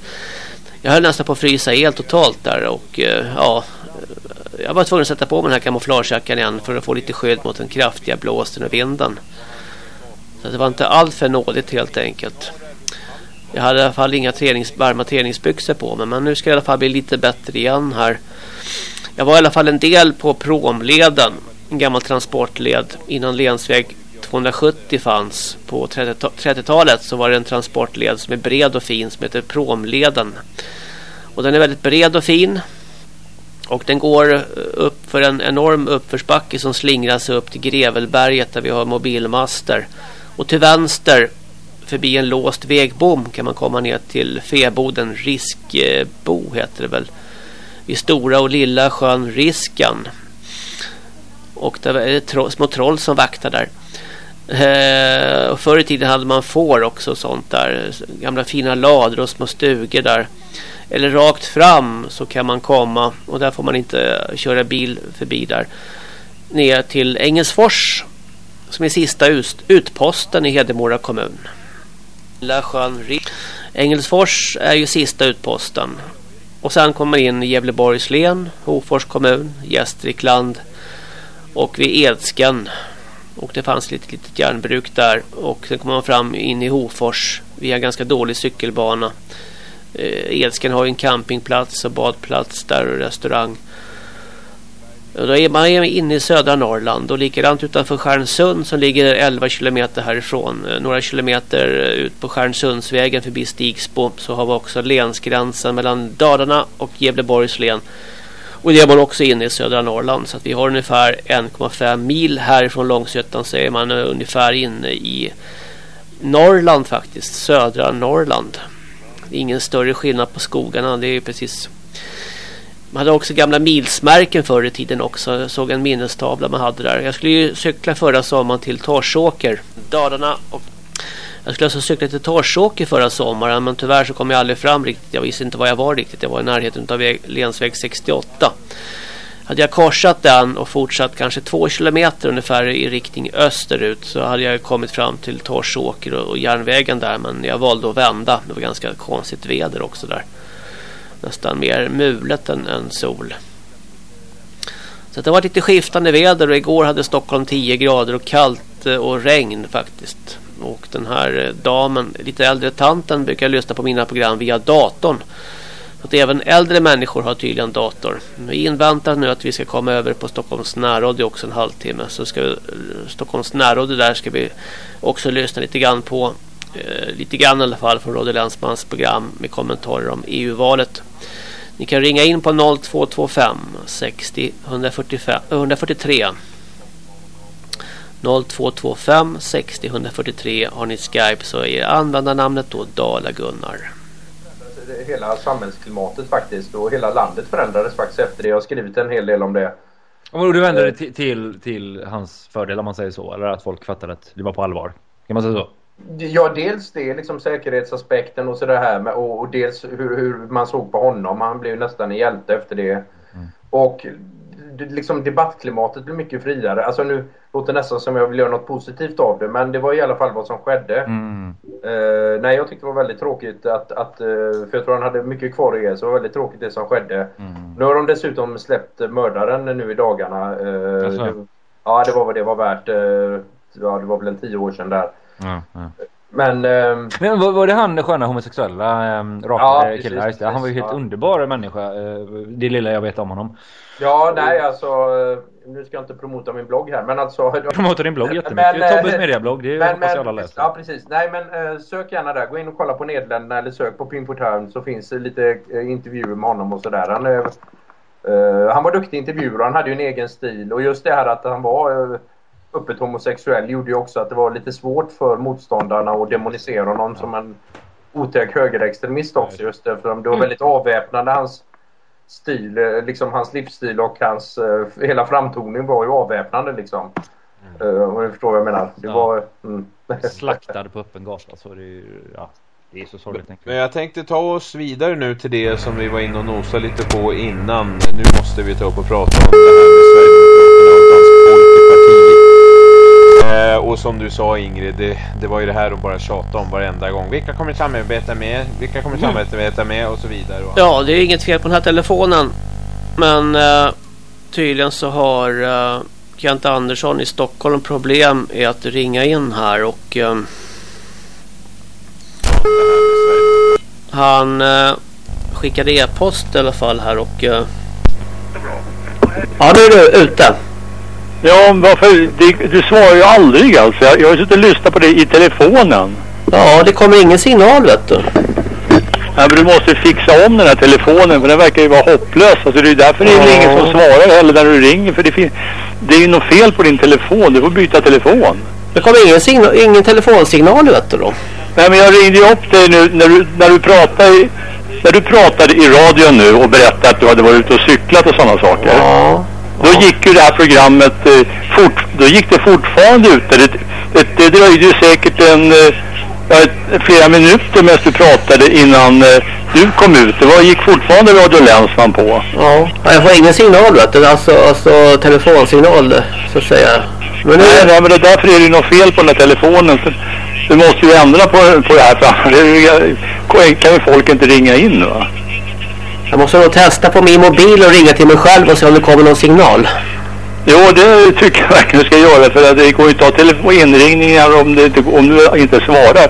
jag höll nästan på att frysa helt totalt där. Och ja, jag var tvungen att sätta på mig den här kamouflagejackan igen. För att få lite skydd mot den kraftiga blåsten och vinden. Det var inte allt för nådigt helt enkelt. Jag hade i alla fall inga tränings, varma träningsbyxor på mig. Men nu ska det i alla fall bli lite bättre igen här. Jag var i alla fall en del på promleden. En gammal transportled innan länsväg 270 fanns på 30-talet så var det en transportled som är bred och fin som heter Promleden. Och den är väldigt bred och fin. Och den går upp för en enorm uppförsbacke som slingrar sig upp till Grevelberget där vi har mobilmaster. Och till vänster förbi en låst vägbom kan man komma ner till Feboden Riskbo heter det väl. Vid stora och lilla sjön Riskan. Och det är eh, tro små troll som vaktar där. Eh, och förr i tiden hade man får också och sånt där. Gamla fina lador och små stugor där. eller rakt fram så kan man komma och där får man inte eh, köra bil förbi där ner till Engelsfors som är sista utposten i Hedemora kommun. Lilla sjön Engelsfors är ju sista utposten. Och sen kommer in i Gävleborgs län, Hofors kommun, Gästrikland och vid Edsken. Och det fanns lite litet järnbruk där. Och sen kommer man fram in i Hofors via ganska dålig cykelbana. Eh, Edsken har ju en campingplats och badplats där och restaurang. Då är man inne i södra Norrland och likadant utanför Stjärnsund som ligger 11 kilometer härifrån. Eh, några kilometer eh, ut på Stjärnsundsvägen förbi Stigsbo så har vi också länsgränsen mellan Dalarna och Gävleborgs län. Och det är man också inne i södra Norrland så att vi har ungefär 1,5 mil härifrån Långsötan så är man eh, ungefär inne i Norrland faktiskt, södra Norrland. Ingen större skillnad på skogarna, det är precis man hade också gamla milsmärken förr i tiden också. Jag såg en minnestavla man hade där. Jag skulle ju cykla förra sommaren till Torsåker, Dalarna. Och jag skulle alltså cykla till Torsåker förra sommaren men tyvärr så kom jag aldrig fram riktigt. Jag visste inte var jag var riktigt. Jag var i närheten av väg, länsväg 68. Hade jag korsat den och fortsatt kanske två kilometer ungefär i riktning österut så hade jag kommit fram till Torsåker och, och järnvägen där men jag valde att vända. Det var ganska konstigt väder också där nästan mer mulet än, än sol. Så det var lite skiftande väder och igår hade Stockholm 10 grader och kallt eh, och regn faktiskt. Och den här eh, damen, lite äldre tanten, brukar lyssna på mina program via datorn. Att även äldre människor har tydligen dator. Vi inväntar nu att vi ska komma över på Stockholms närradio också en halvtimme. Så ska vi, eh, Stockholms närradio där ska vi också lyssna lite grann på lite grann i alla fall från Radio Länsmans program med kommentarer om EU-valet. Ni kan ringa in på 0225 60 145, 143 0225 60 143 har ni Skype så är användarnamnet då Dala Gunnar. Hela samhällsklimatet faktiskt och hela landet förändrades faktiskt efter det. Jag har skrivit en hel del om det. Du vände dig till, till, till hans fördel om man säger så eller att folk fattade att det var på allvar? Kan man säga så? Ja, dels det, liksom säkerhetsaspekten och sådär här med, och, och dels hur, hur, man såg på honom. Han blev nästan en hjälte efter det. Mm. Och liksom debattklimatet blev mycket friare. Alltså nu låter det nästan som jag vill göra något positivt av det, men det var i alla fall vad som skedde. Mm. Uh, nej, jag tyckte det var väldigt tråkigt att, att uh, för jag tror han hade mycket kvar att ge, så det var väldigt tråkigt det som skedde. Mm. Nu har de dessutom släppt mördaren nu i dagarna. Uh, alltså. det, ja, det var vad det var värt. ja, det var väl en tio år sedan där. Ja, Men, ähm, Men var, var det han sköna homosexuella ähm, rakade ja, killar? Precis, han var ju helt ja. underbar människa. Äh, det lilla jag vet om honom. Ja, nej alltså. Eh, nu ska jag inte promota min blogg här. Men alltså. Promota din blogg jättemycket. Men, Tobbes mediablogg. Det men, hoppas jag alla läser. Ja, precis. Nej, men sök gärna där. Gå in och kolla på Nederländerna eller sök på Town så finns det lite intervjuer med honom och sådär. Han, äh, han var duktig intervjuer och han hade ju en egen stil. Och just det här att han var öppet homosexuell gjorde ju också att det var lite svårt för motståndarna att demonisera honom ja. som en otäck högerextremist också just därför det var väldigt avväpnande hans stil, eh, liksom hans livsstil och hans uh, hela framtoning var ju avväpnande liksom. Mm. Uh, om du förstår vad jag menar. Det ja. var... Mm. <laughs> Slaktad på öppen gata så det är ju, ja. Det är så sorgligt. Men jag tänkte ta oss vidare nu till det som vi var inne och nosade lite på innan. Nu måste vi ta upp och prata om det här med Sverigedemokraterna och Dansk Folkeparti. Eh, och som du sa Ingrid, det, det, var ju det här att bara tjata om varenda gång. Vilka kommer samarbeta med? Vilka kommer mm. samarbeta med? Och så vidare. Ja, det är inget fel på den här telefonen. Men eh, tydligen så har eh, Kent Andersson i Stockholm problem i att ringa in här och eh, han eh, skickade e-post i alla fall här och eh, Ja, nu är du ute. Ja, varför? Det, du svarar ju aldrig alltså. Jag, jag har suttit och lyssnat på det i telefonen. Ja, det kommer ingen signal vet du. Ja, men du måste fixa om den här telefonen för den verkar ju vara hopplös. Alltså det är därför ja. det är ingen som svarar heller när du ringer. För det, det är ju något fel på din telefon. Du får byta telefon. Det kommer ingen, signal, ingen telefonsignal vet du då. Nej, men jag ringde upp dig nu när du, när du pratade när du pratade i radion nu och berättade att du hade varit ute och cyklat och sådana saker. Ja. Då gick ju det här programmet eh, fort, då gick det fortfarande ute. Det, det, det dröjde ju säkert en, eh, ja, flera minuter medan du pratade innan eh, du kom ut, det var, gick fortfarande Radio Länsman på. Ja, jag får ingen signal vet du. Alltså, alltså telefonsignal så att säga. Men nu... nej, nej, men det därför är det något fel på den här telefonen. Så du måste ju ändra på, på det här <laughs> för annars kan ju folk inte ringa in va? Jag måste nog testa på min mobil och ringa till mig själv och se om det kommer någon signal. Jo, det tycker jag verkligen du ska göra för att det går ju inte att ta telefon inringningar om, det, om du inte svarar.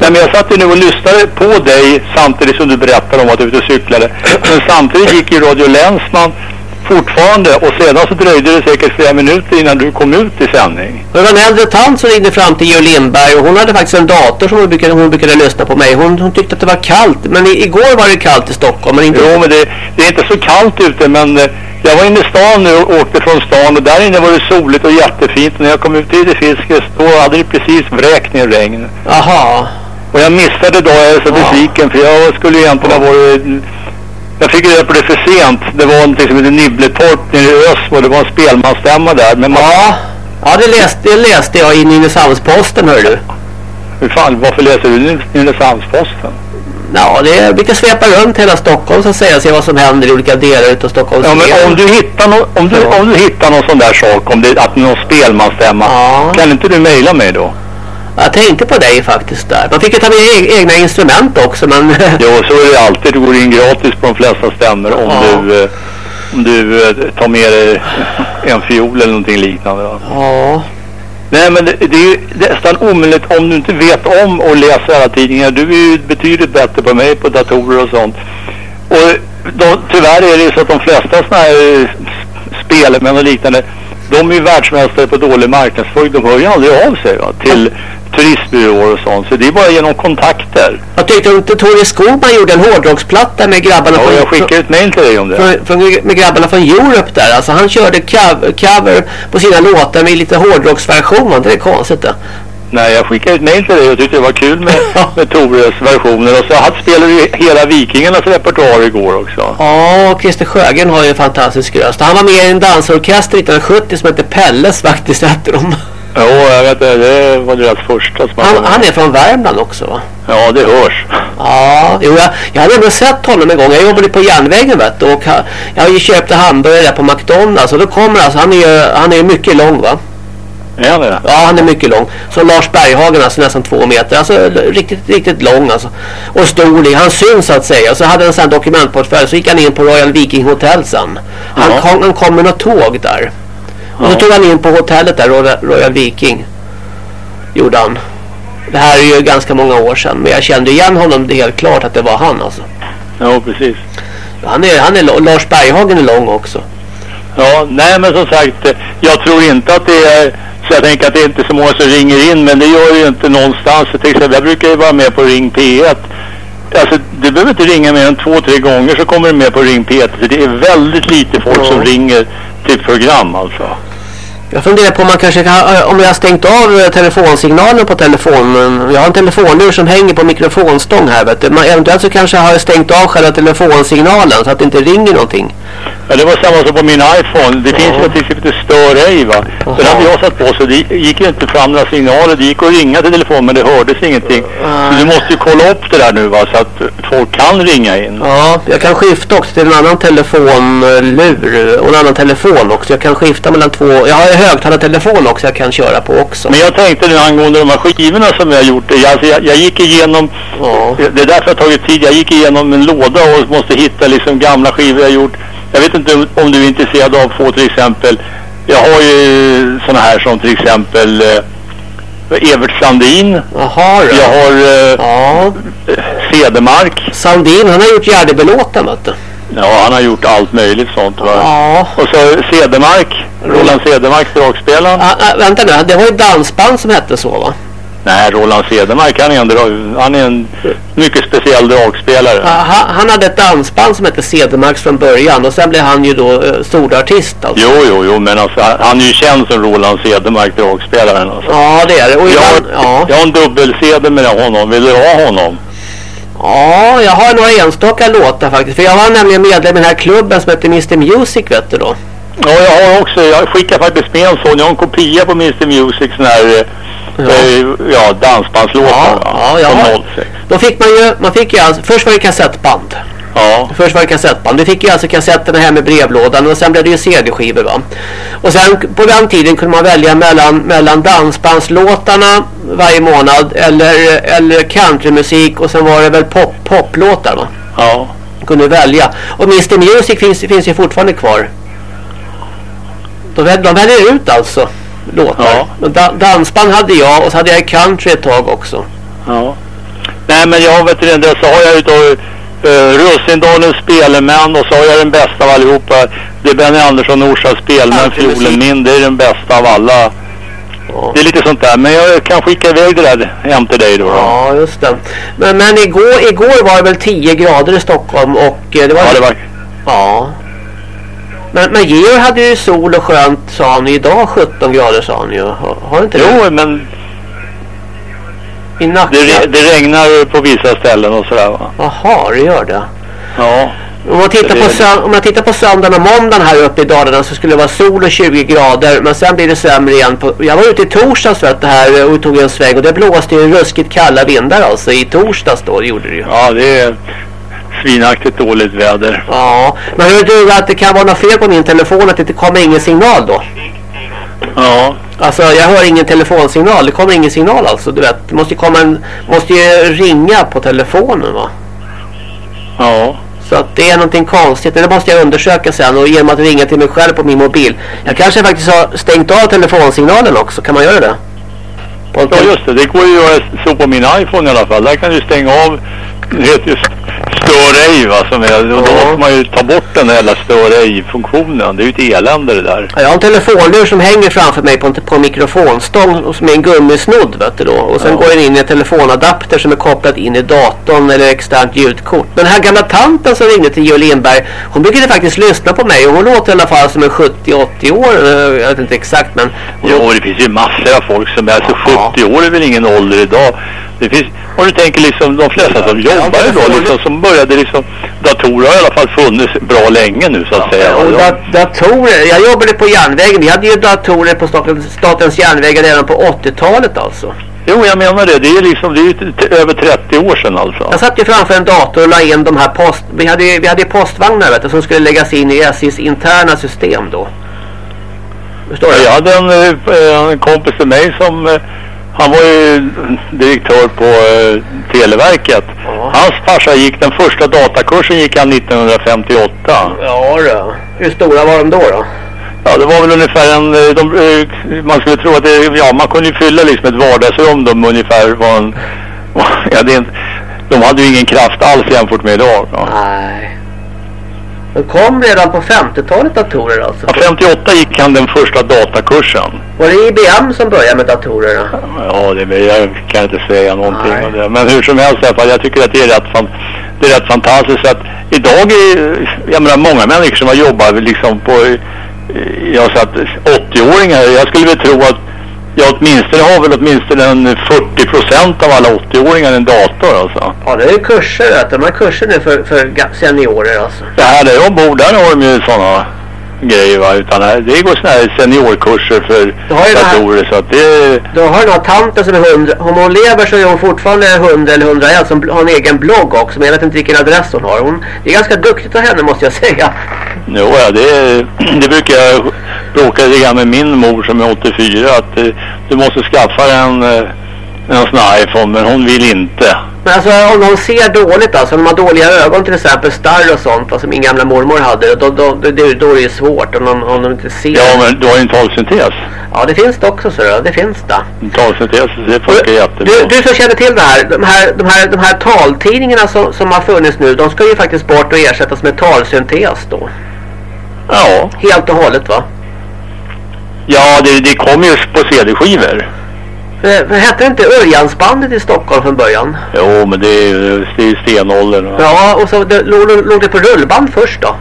Nej, men jag satt ju nu och lyssnade på dig samtidigt som du berättade om att du var ute och cyklade. Men samtidigt gick ju Radio Länsman fortfarande och sedan så dröjde det säkert flera minuter innan du kom ut i sändning. Det var en äldre tant som ringde fram till Georg Lindberg och hon hade faktiskt en dator som hon brukade, hon brukade lyssna på mig. Hon, hon tyckte att det var kallt, men i, igår var det kallt i Stockholm. Men inte... Jo, men det, det är inte så kallt ute, men eh, jag var inne i stan nu och åkte från stan och där inne var det soligt och jättefint. Och när jag kom ut till Fiskes då hade det precis vräkt ner regn. Aha. Och jag missade då, jag är så besviken för jag skulle egentligen ha varit... Jag fick reda på det för sent. Det var någonting som heter Nibbletorp nere i Ösmo. Det var en spelmansstämma där. Men man... Ja, ja det, läste, det läste jag i Nynäshamnsposten hör du. Hur fan, varför läser du Nynäshamnsposten? Ja, det är, brukar svepa runt hela Stockholm så att säga, se vad som händer i olika delar utav Stockholm. Ja, men om du hittar, no om du, ja. om du hittar någon sån där sak, om det att någon spelmansstämma, ja. kan inte du mejla mig då? Jag tänkte på dig faktiskt där. Man fick ju ta med egna instrument också, men... <laughs> jo, så är det alltid. Du går in gratis på de flesta stämmer om ja. du... Eh, om du eh, tar med dig en fiol eller någonting liknande. Va? Ja. Nej men det, det är ju nästan omöjligt om du inte vet om och läser alla tidningar. Du är ju betydligt bättre på mig på datorer och sånt. Och då, tyvärr är det ju så att de flesta sådana här spelmän och liknande de är världsmästare på dålig marknadsföring. De hör ju aldrig av sig va, till turistbyråer och sånt. Så det är bara genom kontakter. Jag tyckte inte Tore Skogman gjorde en hårdrocksplatta med grabbarna ja, från... jag skickade ett mail till dig om det. Från, från, med grabbarna från Europe där. Alltså han körde cover, cover på sina låtar med lite hårdrocksversion. Det är konstigt det. Nej, jag skickade ett mail till dig och tyckte det var kul med, med Tores versioner. Och så han spelade ju hela Vikingarnas repertoar igår också. Ja, Christer Sjögren har ju en fantastisk röst. Han var med i en dansorkester 1970 som hette Pelles faktiskt, hette de. Jo, jag vet det. Det var deras första som han, han är från Värmland också va? Ja, det hörs. Ja, jo, jag, jag hade ändå sett honom en gång. Jag jobbade på järnvägen vet du, och jag har ju köpt hamburgare på McDonalds och då kommer alltså, han är ju han är mycket lång va? Är han det? Ja, han är mycket lång. Så Lars Berghagen, alltså nästan två meter. Alltså riktigt, riktigt lång alltså. Och stor. Han syns så att säga. Så hade han en sån dokumentportfölj. Så gick han in på Royal Viking Hotel sen. Han, ja. kom, han kom med något tåg där. Och ja. så tog han in på hotellet där, Royal Viking. Gjorde han. Det här är ju ganska många år sedan. Men jag kände igen honom det är helt klart att det var han alltså. Ja, precis. Han är, han är, Lars Berghagen är lång också. Ja, nej men som sagt, jag tror inte att det är så jag tänker att det är inte så många som ringer in, men det gör ju inte någonstans. Till exempel, jag brukar ju vara med på Ring P1. Alltså, du behöver inte ringa mer än två, tre gånger så kommer du med på Ring P1. Så det är väldigt lite folk som ringer till program alltså. Jag funderar på om man kanske kan, om jag har stängt av eh, telefonsignalen på telefonen. Jag har en telefonlur som hänger på mikrofonstång här vet du. Man, eventuellt så kanske jag har stängt av själva telefonsignalen så att det inte ringer någonting. Ja, det var samma som på min iPhone. Det finns ju till exempel stör ej va. Så den hade jag satt på så det gick ju inte fram några signaler. Det gick att ringa till telefonen men det hördes ingenting. Så du måste ju kolla upp det där nu va så att folk kan ringa in. Ja, jag kan skifta också till en annan telefonlur och en annan telefon också. Jag kan skifta mellan två. Jag har högtalartelefon också jag kan köra på också. Men jag tänkte nu angående de här skivorna som jag har gjort. Alltså, jag, jag gick igenom, ja. det är därför det har tagit tid. Jag gick igenom en låda och måste hitta liksom gamla skivor jag gjort. Jag vet inte om du är intresserad av att få till exempel, jag har ju sådana här som till exempel eh, Evert Sandin. Jaha då. Jag har eh, ja. Cedermark. Sandin, han har gjort Gärdebelåten vet du. Ja, han har gjort allt möjligt sånt va? Ja. Och så Cedermark, Roland Cedermark, dragspelaren. Ja, vänta nu, det var ju dansband som hette så va? Nej, Roland Cedermark han är en, han är en mycket speciell dragspelare. Ja, han, hade ett dansband som hette Cedermarks från början och sen blev han ju då uh, storartist alltså. Jo, jo, jo, men alltså, han är ju känd som Roland Cedermark, dragspelaren alltså. Ja, det är det. Och jag, ibland, ja. jag har en dubbelsedel med honom. Vill du ha honom? Ja, jag har några enstaka låtar faktiskt. För jag var nämligen medlem i den här klubben som heter Mr Music, vet du då. Ja, jag har också. Jag skickar faktiskt med en sån. Jag har en kopia på Mr Music sån här eh, ja dansbandslåtar. Ja, ja, jag, har, Då fick man ju, man fick ju alltså, först var det kassettband. Ja. Först var det kassettband. Vi fick ju alltså kassetterna hem i brevlådan och sen blev det ju CD-skivor va. Och sen på den tiden kunde man välja mellan, mellan dansbandslåtarna varje månad eller, eller countrymusik och sen var det väl pop, poplåtar va. Ja. Kunde välja. Och Mr Music finns, finns ju fortfarande kvar. De, väl- de väljer ut alltså låtar. Ja. Men Da, dansband hade jag och så hade jag country ett tag också. Ja. Nej men jag vet inte, så har jag ju då uh, Russindalens spelmän och så har jag den bästa av allihopa. Det är Benny Andersson Orsa spelmän, fiolen min. Det är den bästa av alla. Ja. Det är lite sånt där. Men jag kan skicka iväg det där hem till dig då. då. Ja, just det. Men, men igår, igår var det väl 10 grader i Stockholm och eh, det var... Ja, det var... Ja. Men, men Georg hade ju sol och skönt sa han. Idag 17 grader sa han ju. Har, har inte det? Jo, men I det, det regnar på vissa ställen och sådär va. Jaha, det gör det. Ja. Om man, tittar Det på, om man tittar på söndagen och måndagen här uppe i Dalarna så skulle det vara sol och 20 grader. Men sen blir det sämre igen. På, jag var ute i torsdags vet här och tog en sväng och det blåste ju ruskigt kalla vindar alltså i torsdags då. Det gjorde det ju. Ja, det är svinaktigt dåligt väder. Ja, men hör du att det kan vara något fel på min telefon att det inte kommer ingen signal då? Ja. Alltså jag hör ingen telefonsignal. Det kommer ingen signal alltså. Du vet, det måste ju komma en, måste ju ringa på telefonen va? Ja. Så att det är någonting konstigt. Det måste jag undersöka sen och genom att ringa till mig själv på min mobil. Jag kanske faktiskt har stängt av telefonsignalen också. Kan man göra det? Ja just det, det går ju att göra så på min iPhone i alla fall. Där kan du stänga av, det heter ju stör ej va som är, och då Ja. måste man ju ta bort den jävla stör ej-funktionen. Det är ju ett elände det där. Ja, Jag har en telefonlur som hänger framför mig på en, på en mikrofonstång och som är en gummisnodd vet du då. Och sen Ja. går den in i en telefonadapter som är kopplad in i datorn eller externt ljudkort. Men den här gamla tanten som ringde till Georg Lindberg, hon brukade faktiskt lyssna på mig och hon låter i alla fall som en 70-80 år. eh, Jag vet inte exakt men... Jo, det finns ju massor av folk som är, alltså Ja. 70 år är väl ingen ålder idag. Det finns, om du tänker liksom de flesta som jobbar är idag liksom, som började liksom, datorer har i alla fall funnits bra länge nu så att säga. Och Ja. dat datorer, jag jobbade på järnvägen. Vi hade ju datorer på statens, statens järnvägar redan på 80-talet alltså. Jo, jag menar det. Det är liksom, det är över 30 år sedan alltså. Jag satt ju framför en dator och la in de här post... Vi hade, ju- vi hade postvagnar vet du, som skulle läggas in i SJs interna system då. Förstår du? Jag hade en, eh, en kompis till mig som eh, han var ju direktör på eh, Televerket. Ja. Hans farsa gick den första datakursen gick han 1958. Ja då. Hur stora var de då då? Ja, det var väl ungefär en, eh, de, eh, man skulle tro att det, ja man kunde ju fylla liksom ett vardagsrum de ungefär var en, <laughs> ja, det är inte, de hade ju ingen kraft alls jämfört med idag. Ja. Nej. De kom redan på 50-talet datorer alltså. Ja, 58 gick han den första datakursen. Var det IBM som började med datorerna? Ja, det, jag kan inte säga någonting Nej. om det. Men hur som helst jag tycker att det är rätt, det är rätt fantastiskt att idag är, jag menar många människor som har jobbat liksom på, jag har sagt 80-åringar, jag skulle väl tro att Ja, åtminstone har väl åtminstone en 40 procent av alla 80-åringar en dator alltså. Ja, det är ju kurser vet du. De har kurser nu för, för seniorer alltså. Det här där jag bor, där har de ju sådana grejer va. Utan här, det går sådana här seniorkurser för här- datorer så att det... Du har den här tanten som är 100. Om hon lever så är hon fortfarande 100 eller 101 som har en egen blogg också. Men jag vet inte vilken adress hon har. Hon det är ganska duktigt av henne måste jag säga. Jo, ja, det, <clears throat> det brukar jag bråka lite grann med min mor som är 84 att eh, du måste skaffa en, eh, en sån här iPhone men hon vill inte. Men alltså om hon ser dåligt alltså. Om de har dåliga ögon till exempel. Starr och sånt. Som min gamla mormor hade. Då, då, då, då, är det ju svårt om de, om de inte ser. Ja, men du har ju en talsyntes. Ja, det finns det också så då. Det finns det. En talsyntes, det funkar jättebra. Du, du som känner till det här. De här, de här, de här taltidningarna som, som har funnits nu. De ska ju faktiskt bort och ersättas med talsyntes då. Ja, Helt och hållet va? ja det, det kommer ju på CD-skivor. Eh, Hette det inte Örjansbandet i Stockholm från början? Jo, men det är ju stenåldern. va. Ja, och så det, låg, låg det på rullband först då.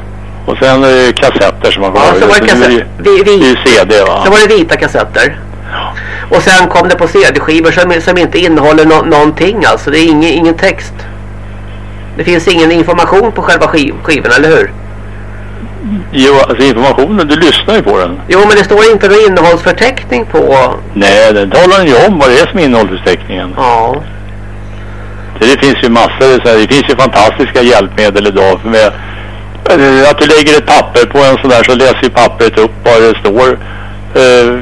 Och sen eh, kassetter som man får Ja, så var det kassett. Vi, vi, CD va? så var det vita kassetter. Och sen kom det på CD-skivor som, som inte innehåller nå någonting alltså. Det är ingen, ingen text. Det finns ingen information på själva skiv skivorna, eller hur? Jo, alltså informationen, du lyssnar ju på den. Jo, men det står inte någon innehållsförteckning på... Nej, den talar ju om vad det är som är innehållsförteckningen. Ja. Det finns ju massor, så här, det finns ju fantastiska hjälpmedel idag. Med, eh, att du lägger ett papper på en sån där så läser ju pappret upp vad det står eh,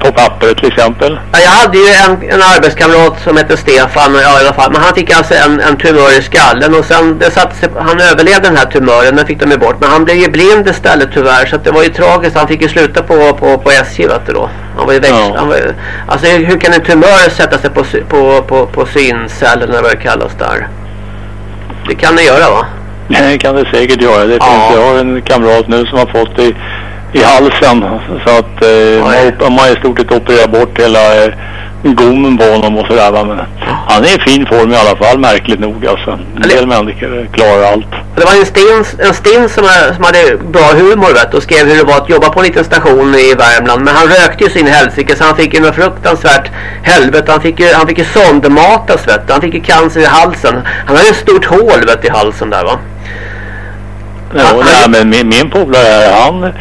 på pappret till exempel. Ja, jag hade ju en, en arbetskamrat som hette Stefan, ja, i alla fall, men han fick alltså en, en tumör i skallen och sen det satte sig, han överlevde den här tumören, den fick de ju bort. Men han blev ju blind istället tyvärr så det var ju tragiskt, han fick ju sluta på, på, på SJ vet du då. Han var ju växt, Ja. han var, alltså hur kan en tumör sätta sig på, på, på, på syncellen eller vad det kallas där? Det kan det göra va? Det kan det säkert göra. Det Ja. finns, jag har en kamrat nu som har fått det i, halsen. Så att eh, man, har i stort sett opererat bort hela eh, gommen på honom och sådär. Men han är i fin form i alla fall, märkligt nog. Alltså. En del människor klarar allt. Det var en stins, en stins som, är- som hade bra humor vet, och skrev hur det var att jobba på en liten station i Värmland. Men han rökte ju sin helsike så han fick ju något fruktansvärt helvete. Han fick ju, han fick ju sondmatas vet. Han fick ju cancer i halsen. Han hade ett stort hål vet, i halsen där va. Ja, Han- nej, men min, min polare han,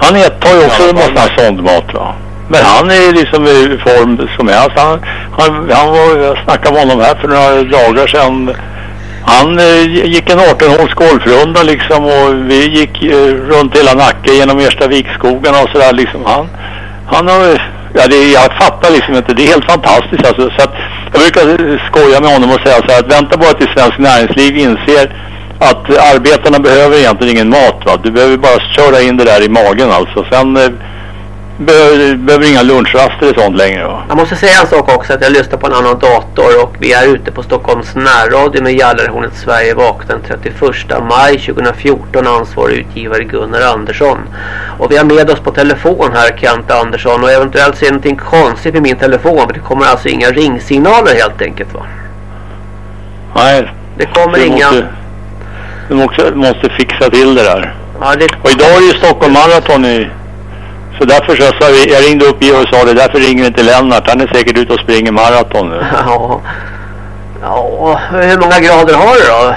han tar ju också en massa sondmat va. Men han är liksom i form som helst. Han, han, han var, jag snackade med honom här för några dagar sedan. Han eh, gick en 18-håls golfrunda liksom och vi gick eh, runt hela Nacka genom Erstavikskogarna och sådär liksom. Han, han har, ja det, jag fattar liksom inte, det är helt fantastiskt alltså. Så att, jag brukar skoja med honom och säga så här att vänta bara till svensk näringsliv inser att arbetarna behöver egentligen ingen mat va. Du behöver bara köra in det där i magen alltså. Sen eh, behöver, behöver inga lunchraster och sånt längre va. Jag måste säga en sak också att jag lyssnar på en annan dator och vi är ute på Stockholms närradio med Gallerhornet Sverige vaknar den 31 maj 2014 ansvarig utgivare Gunnar Andersson. Och vi har med oss på telefon här Kent Andersson och eventuellt så är det någonting konstigt med min telefon för det kommer alltså inga ringsignaler helt enkelt va. Nej, Det kommer du inga... måste, du måste, måste fixa till det där. Ja, det... Och idag är det ju Stockholm Marathon i... Så därför så sa vi, jag ringde upp Georg och sa det, därför ringer inte Lennart. Han är säkert ute och springer maraton nu. Ja. Ja, hur många grader har det då?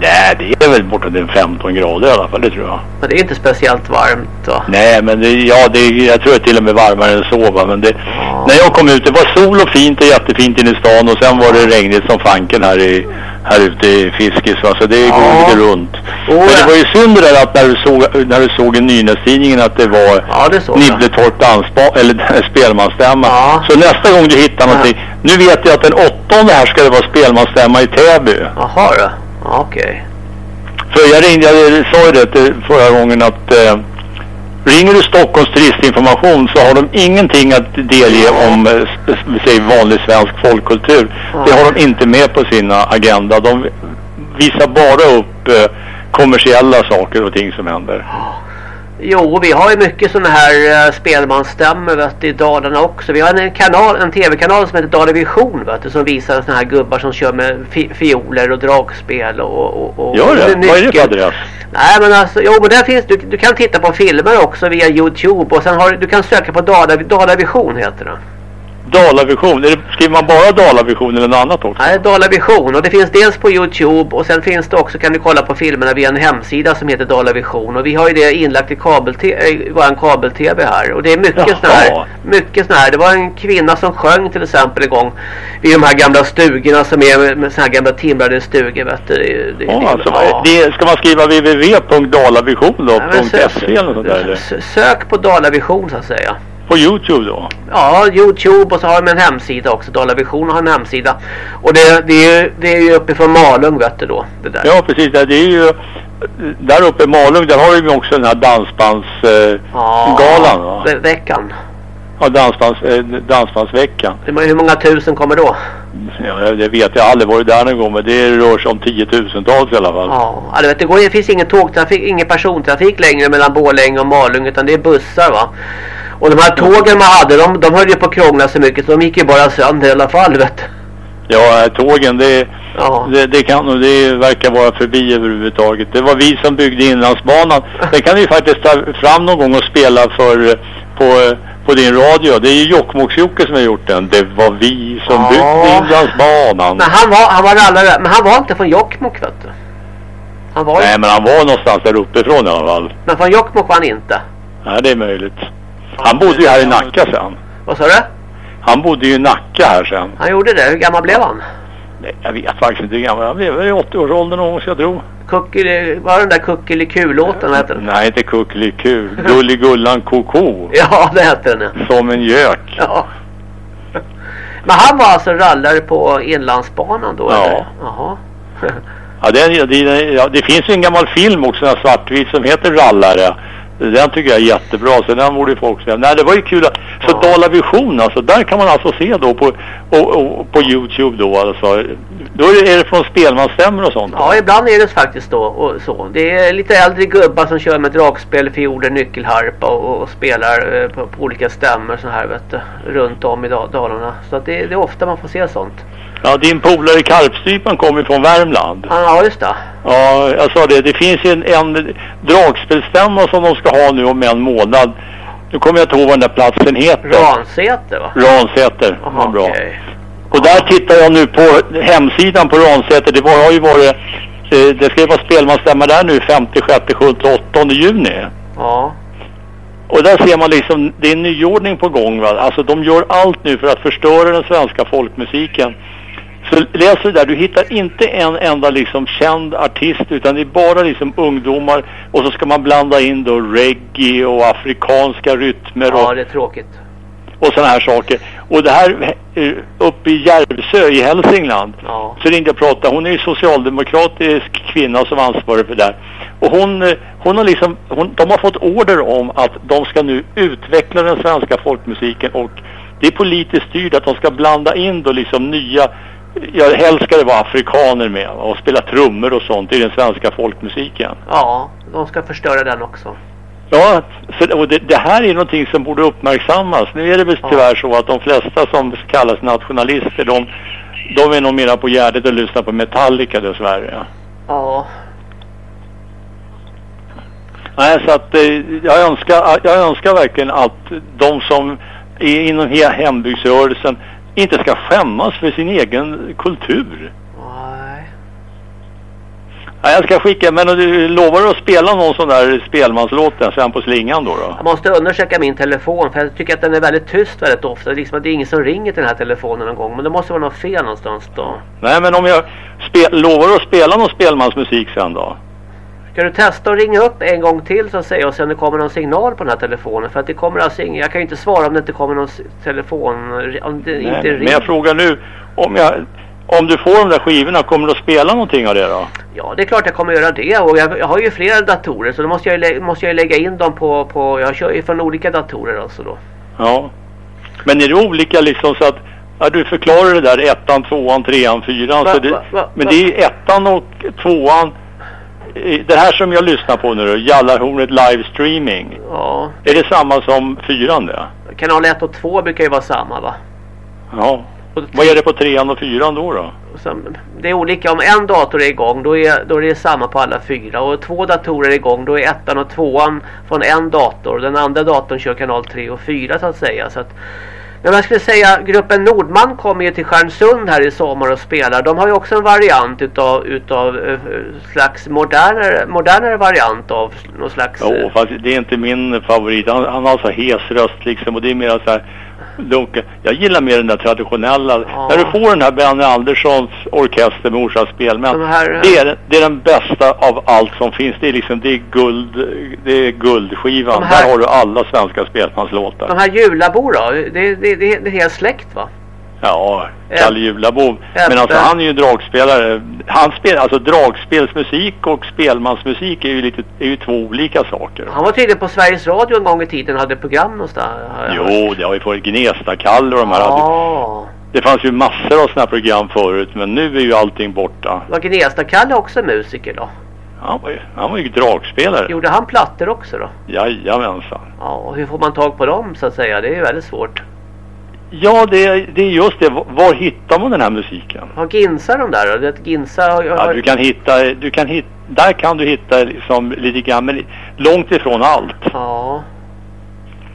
Nej, det är väl bortåt en 15 grader i alla fall, det tror jag. Men det är inte speciellt varmt va? Nej, men det, ja, det, jag tror det är till och med varmare än så va? Men det, när jag kom ut, det var sol och fint och jättefint inne i stan och sen var det regnigt som fanken här i här ute i Fiskis va? så det går Ja. lite runt. Oh, men det var ju synd det där att när du såg, när du såg i Nynästidningen att det var Ja, det. Nibbletorp dansba, eller <laughs> spelmansstämma. Ja. Så nästa gång du hittar någonting, nu vet jag att den åttonde här ska det vara spelmansstämma i Täby. Jaha då. Okej. För jag ringde, jag sa ju det förra gången att eh, ringer du Stockholms turistinformation så har de ingenting att delge om eh, säg vanlig svensk folkkultur. Det har de inte med på sina agenda. De visar bara upp eh, kommersiella saker och ting som händer. Jo, vi har ju mycket sådana här uh, spelmansstämmor vet du, i Dalarna också. Vi har en, kanal, en tv-kanal som heter Dalavision vet du, som visar sådana här gubbar som kör med fi fioler och dragspel och, och, och Gör det? och Vad är det för nyckel. adress? Nej men alltså, jo men där finns, du, du kan titta på filmer också via Youtube och sen har du, du kan söka på Dala, Dalavision heter det. Dalavision, är det, skriver man bara Dalavision eller något annat också? Nej, Dalavision och det finns dels på Youtube och sen finns det också kan du kolla på filmerna via en hemsida som heter Dalavision och vi har ju det inlagt i kabel i våran kabel-tv här och det är mycket såna här mycket såna här. Det var en kvinna som sjöng till exempel igång vid de här gamla stugorna som är med, såna här gamla timrade stugor vet du. Det, det, Ja, alltså, ja. det, ska man skriva www.dalavision.se Ja, eller något sånt där? eller? s- Sök på Dalavision så att säga. På Youtube då? Ja, Youtube och så har de en hemsida också. Dalavision har en hemsida. Och det, det, är, ju- det är ju uppifrån Malung vet du då. Det där. Ja, precis. Det är ju där uppe i Malung, där har de ju också den här dansbandsgalan Ja, galan, va? ve- veckan. Ja, dansbands, eh, dansbandsveckan. Hur må- Hur många tusen kommer då? Ja, det vet jag. Aldrig varit där någon gång, men det rör sig om tiotusentals i alla fall. Ja, ja du vet, det, går, det finns ingen tågtrafik, ingen persontrafik längre mellan Borlänge och Malung utan det är bussar va. Och de här tågen man hade, de, de höll ju på att krångla så mycket så de gick ju bara sönder i alla fall vet. Ja, tågen, det, Ja. det, det kan det verkar vara förbi överhuvudtaget. Det var vi som byggde Inlandsbanan. Det kan vi faktiskt ta fram någon gång och spela för på, på din radio. Det är ju Jokkmokks-Jocke som har gjort den. Det var vi som Ja. byggde Inlandsbanan. Men han var, han var rallare, men han var inte från Jokkmokk vet du. Han var Nej, men han var någonstans där uppifrån i alla fall. men från Jokkmokk var han inte. Ja, det är möjligt. Han bodde ju här i Nacka sen. Vad sa du? Han bodde ju i Nacka här sen. Han gjorde det, hur gammal blev han? Nej, jag vet faktiskt inte hur gammal. Han blev väl i 80-årsåldern någon gång ska jag tro. Kuckeli, var den där Kuckeliku-låten hette den? Nej, inte kuckeliku. Gulligullan koko. <laughs> Ja, det hette den ja. Som en gök. ja. Men han var alltså rallare på Inlandsbanan då? Ja. Eller? Jaha. <laughs> Ja det, det, ja, det finns ju en gammal film också, en svartvit, som heter Rallare. Den tycker jag är jättebra, så den borde ju folk se. Nej, det var ju kul. att- Så Ja. Dala Vision, alltså, där kan man alltså se då på, och, och, på Youtube då alltså. Då är det, är det från spelmansstämmor och sånt. Ja, ibland är det faktiskt då och så. Det är lite äldre gubbar som kör med dragspel, fioler, nyckelharpa och, och spelar eh, på, på olika stämmor så här vet du, runt om i Da- Dalarna. Så att det, det är ofta man får se sånt. Ja, din polare Karpstrypan kommer från Värmland. Ja, just det. Ja, jag sa det. Det finns ju en, en dragspelstämma som de ska ha nu om en månad. Nu kommer jag inte ihåg vad den där platsen heter. Ransäter va? Ransäter. Jaha, Vad bra. okej. Och där tittar jag nu på hemsidan på Ransäter. Det var, har ju varit, eh, det ska ju vara spelmansstämma där nu 5, 6, 7, 8 juni. Ja. Och där ser man liksom, det är en nyordning på gång va. Alltså de gör allt nu för att förstöra den svenska folkmusiken. Så läs det där, du hittar inte en enda liksom känd artist utan det är bara liksom ungdomar och så ska man blanda in då reggae och afrikanska rytmer och Ja, det är tråkigt. och sådana här saker. Och det här eh, uppe i Järvsö i Hälsingland Ja. så ringde jag och pratade. Hon är ju socialdemokratisk kvinna som ansvarar för det där. Och hon, eh, hon har liksom, hon, de har fått order om att de ska nu utveckla den svenska folkmusiken och det är politiskt styrt att de ska blanda in då liksom nya, ja helst ska det vara afrikaner med och spela trummor och sånt i den svenska folkmusiken. Ja, de ska förstöra den också. Ja, så, och det, det här är någonting som borde uppmärksammas. Nu är det väl Ja. tyvärr så att de flesta som kallas nationalister, de, de är nog mera på gärdet och lyssnar på Metallica dessvärre. Ja. Nej, så att eh, jag, önskar, jag önskar verkligen att de som är inom he- hembygdsrörelsen inte ska skämmas för sin egen kultur. Nej. Ja, jag ska skicka, men du lovar att spela någon sån där spelmanslåt sen på slingan då? då? Jag måste undersöka min telefon för jag tycker att den är väldigt tyst väldigt ofta. Liksom det är ingen som ringer till den här telefonen någon gång. Men det måste vara något fel någonstans då. Nej, men om jag lovar att spela någon spelmansmusik sen då? Ska du testa att ringa upp en gång till så att säga och se om det kommer någon signal på den här telefonen? För att det kommer alltså ingen, jag kan ju inte svara om det inte kommer någon telefon, om det Nej, inte men ringer. jag frågar nu, om, jag, om du får de där skivorna, kommer du att spela någonting av det då? Ja, det är klart jag kommer göra det. Och jag, jag har ju flera datorer så då måste jag, ju måste jag lägga in dem på, på, jag kör ju från olika datorer alltså då. Ja. Men är det olika liksom så att, ja, du förklarar det där ettan, tvåan, trean, fyran. Va- så det, va- va- men det är ettan och tvåan. Det här som jag lyssnar på nu då, Jallarhornet livestreaming. Ja, Är det samma som fyran det? kanal 1 och 2 brukar ju vara samma va? Ja. Vad är det på trean och fyran då då? Det är olika, om en dator är igång då är, då är det samma på alla fyra. Och två datorer är igång då är ettan och tvåan från en dator. Den andra datorn kör kanal 3 och 4 så att säga. Så att, men jag skulle säga gruppen Nordman kommer ju till Stjärnsund här i sommar och spelar. De har ju också en variant utav, utav uh, slags modernare, modernare variant av någon slags... Jo, eh, fast det är inte min favorit. Han, han har så hes röst liksom och det är mer så här lunka. Jag gillar mer den där traditionella. Ja. När du får den här Benny Anderssons orkester med Orsa spelmän. Här, eh, det, är, det är den bästa av allt som finns. Det är liksom, det är guld, det är guldskivan. Här- Där har du alla svenska spelmanslåtar. de här Julabo då? Det, det, det, det är hela släkt va? Ja, Kalle Julabo. Men alltså han är ju dragspelare. Han spelar, alltså dragspelsmusik och spelmansmusik är ju lite, är ju två olika saker. Han var tydligen på Sveriges Radio en gång i tiden och hade program någonstans. Jo, det har ju varit Gnesta-Kalle och de här. Ja. Det fanns ju massor av här program förut, men nu är ju allting borta. Var Gnesta-Kalle också musiker då? Han var ju, han var ju dragspelare. Gjorde han plattor också då? Jajamensan. Ja, och hur får man tag på dem så att säga? Det är ju väldigt svårt. Ja, det, det är just det. Var hittar man den här musiken? Har Ginsa de där då? Ginsa har, Ja, du kan hitta, du kan hitta, där kan du hitta liksom lite grann, men långt ifrån allt. Ja.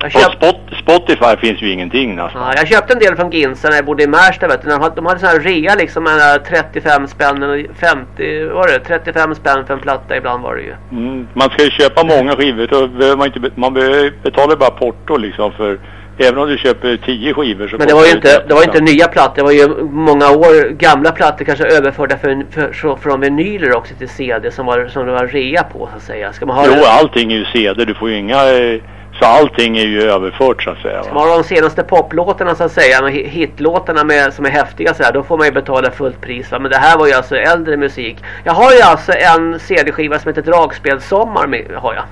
Jag, På köpt, Spot, Spotify finns ju ingenting nästan. ja, jag köpte en del från Ginsa när jag bodde i Märsta vet du. De hade, de hade sån här rea liksom med den här 35 spänn, eller 50, vad var det? 35 spänn för en platta ibland var det ju. Mm, man ska ju köpa många skivor, då behöver man inte, man behöver betala bara porto liksom för Även om du köper tio skivor så Men det var ju inte, det var inte 30 nya plattor. Det var ju många år gamla plattor kanske överförda för, för, för, från vinyler också till CD som, var, som det var rea på så att säga. Ska man ha, Jo, det, allting är ju CD. Du får ju inga... eh, Så allting är ju överfört så att säga. ska Va? man ha de senaste poplåtarna så att säga, med hitlåtarna med, som är häftiga så här, då får man ju betala fullt pris. Va? Men det här var ju alltså äldre musik. Jag har ju alltså en CD-skiva som heter Dragspelssommar med, har jag.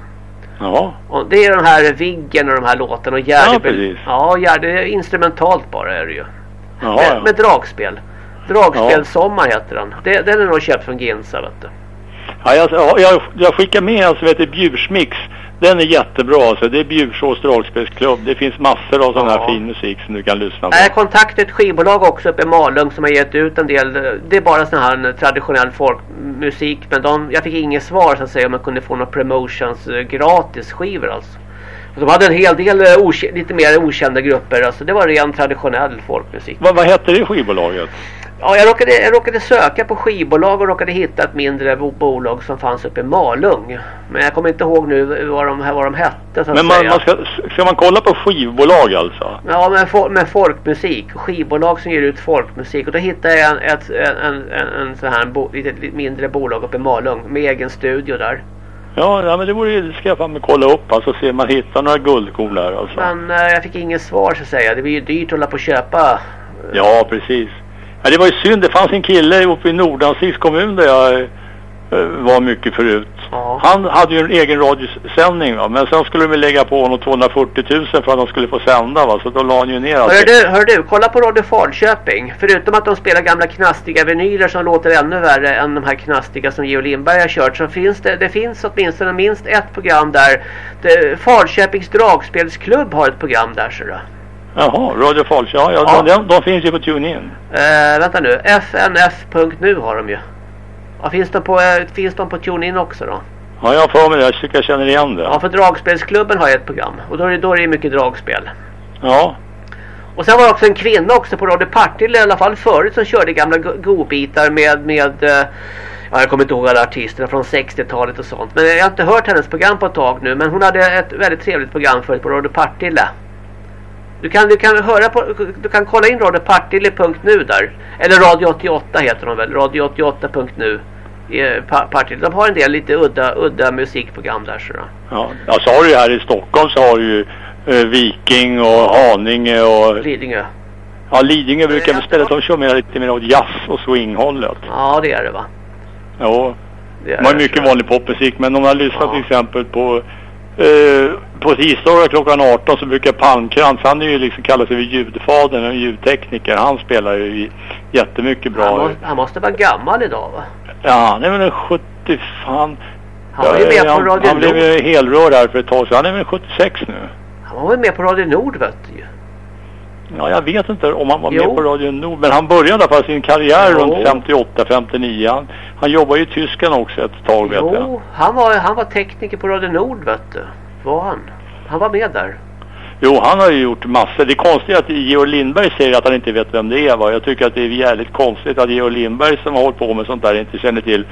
Jaha. Och det är den här Viggen och de här låtarna och Ja, Gärde. precis. ja, Gärde, det är instrumentalt bara är det ju. Jaha, med, ja. med dragspel. Dragspelssommar heter den. Det, den är nog köpt från Ginsa vet du. Ja, jag, jag, jag skickar med en som heter Bjursmix. Den är jättebra alltså. Det är Bjursås dragspelsklubb. Det finns massor av sån här Ja. fin musik som du kan lyssna på. Jag kontaktade ett skivbolag också uppe i Malung som har gett ut en del. Det är bara sån här traditionell folkmusik. Men de, jag fick inget svar så att säga om man kunde få några promotions eh, gratis skivor alltså. De hade en hel del eh, lite mer okända grupper. Alltså det var ren traditionell folkmusik. Vad, vad hette det skivbolaget? Ja, jag råkade, jag råkade söka på skivbolag och råkade hitta ett mindre bo bolag som fanns uppe i Malung. Men jag kommer inte ihåg nu vad de, vad de hette så Men man, man ska, ska man kolla på skivbolag alltså? Ja, med, fo- med folkmusik. Skivbolag som ger ut folkmusik. Och då hittade jag en, ett, en, en, en, en sån här bo, lite mindre bolag uppe i Malung. Med egen studio där. Ja, ja men det vore ju, ska jag fan kolla upp alltså se om man hittar några guldkorn där alltså. Men eh, jag fick inget svar så att säga. Det blir ju dyrt att hålla på och köpa. Ja, precis. Ja, det var ju synd. Det fanns en kille uppe i Nordanstigs kommun där jag var mycket förut. Ja. Han hade ju en egen radiosändning va? men sen skulle de lägga på honom 240 000 för att han skulle få sända va? så då la han ju ner allt. Hör du, hör du, kolla på Radio Falköping. Förutom att de spelar gamla knastiga vinyler som låter ännu värre än de här knastiga som Geo Lindberg har kört. Så finns det, det finns åtminstone minst ett program där. Det, Falköpings dragspelsklubb har ett program där så du. Jaha, Radio Falköping. Ja, ja, Ja. De, de finns ju på TuneIn. Eh, vänta nu, fnf.nu har de ju. Ja, finns, de på, eh, finns de på TuneIn också då? Ja, jag har för mig det. Jag tycker jag känner igen det. Ja, för Dragspelsklubben har ju ett program. Och då är det, då är det mycket dragspel. Ja. Och sen var det också en kvinna också på Radio Partille i alla fall förut som körde gamla go- godbitar med, med eh, ja, jag kommer inte ihåg alla artisterna från 60-talet och sånt. Men jag har inte hört hennes program på ett tag nu. Men hon hade ett väldigt trevligt program förut på Radio Partille. Du kan, du kan höra på, du kan kolla in radiopartille.nu där. Eller Radio 88 heter de väl. Radio 88.nu. i Pa- Partille. De har en del lite udda, udda musikprogram där så då. Ja, ja så har du ju här i Stockholm så har du ju eh, Viking och Haninge och... Lidingö. Ja, Lidingö brukar väl spela. De kör mer, lite mer åt jazz och swinghållet. Ja det är det va. Ja. Det är har det. mycket vanlig popmusik men om man lyssnar Ja. till exempel på eh, på tisdagar klockan 18 så brukar Palmkrantz, han är ju liksom kallar sig för ljudfadern och ljudtekniker. Han spelar ju jättemycket bra. Han, må, han måste vara gammal idag va? Ja, han är väl 70 fan. Han var ju med på han, Radio han blev Nord. ju helrör här för ett tag sedan. Han är väl 76 nu. Han var väl med på Radio Nord vet du ju. Ja, jag vet inte om han var Jo. med på Radio Nord. Men han började i alla fall sin karriär Jo. runt 58, 59. Han, han jobbade ju i Tyskland också ett tag vet jag. Jo, han var, han var tekniker på Radio Nord vet du. Var han? Han var med där. Jo, han har ju gjort massor. Det är konstigt att Georg Lindberg säger att han inte vet vem det är. Va? Jag tycker att det är jävligt konstigt att Georg Lindberg som har hållit på med sånt där inte känner till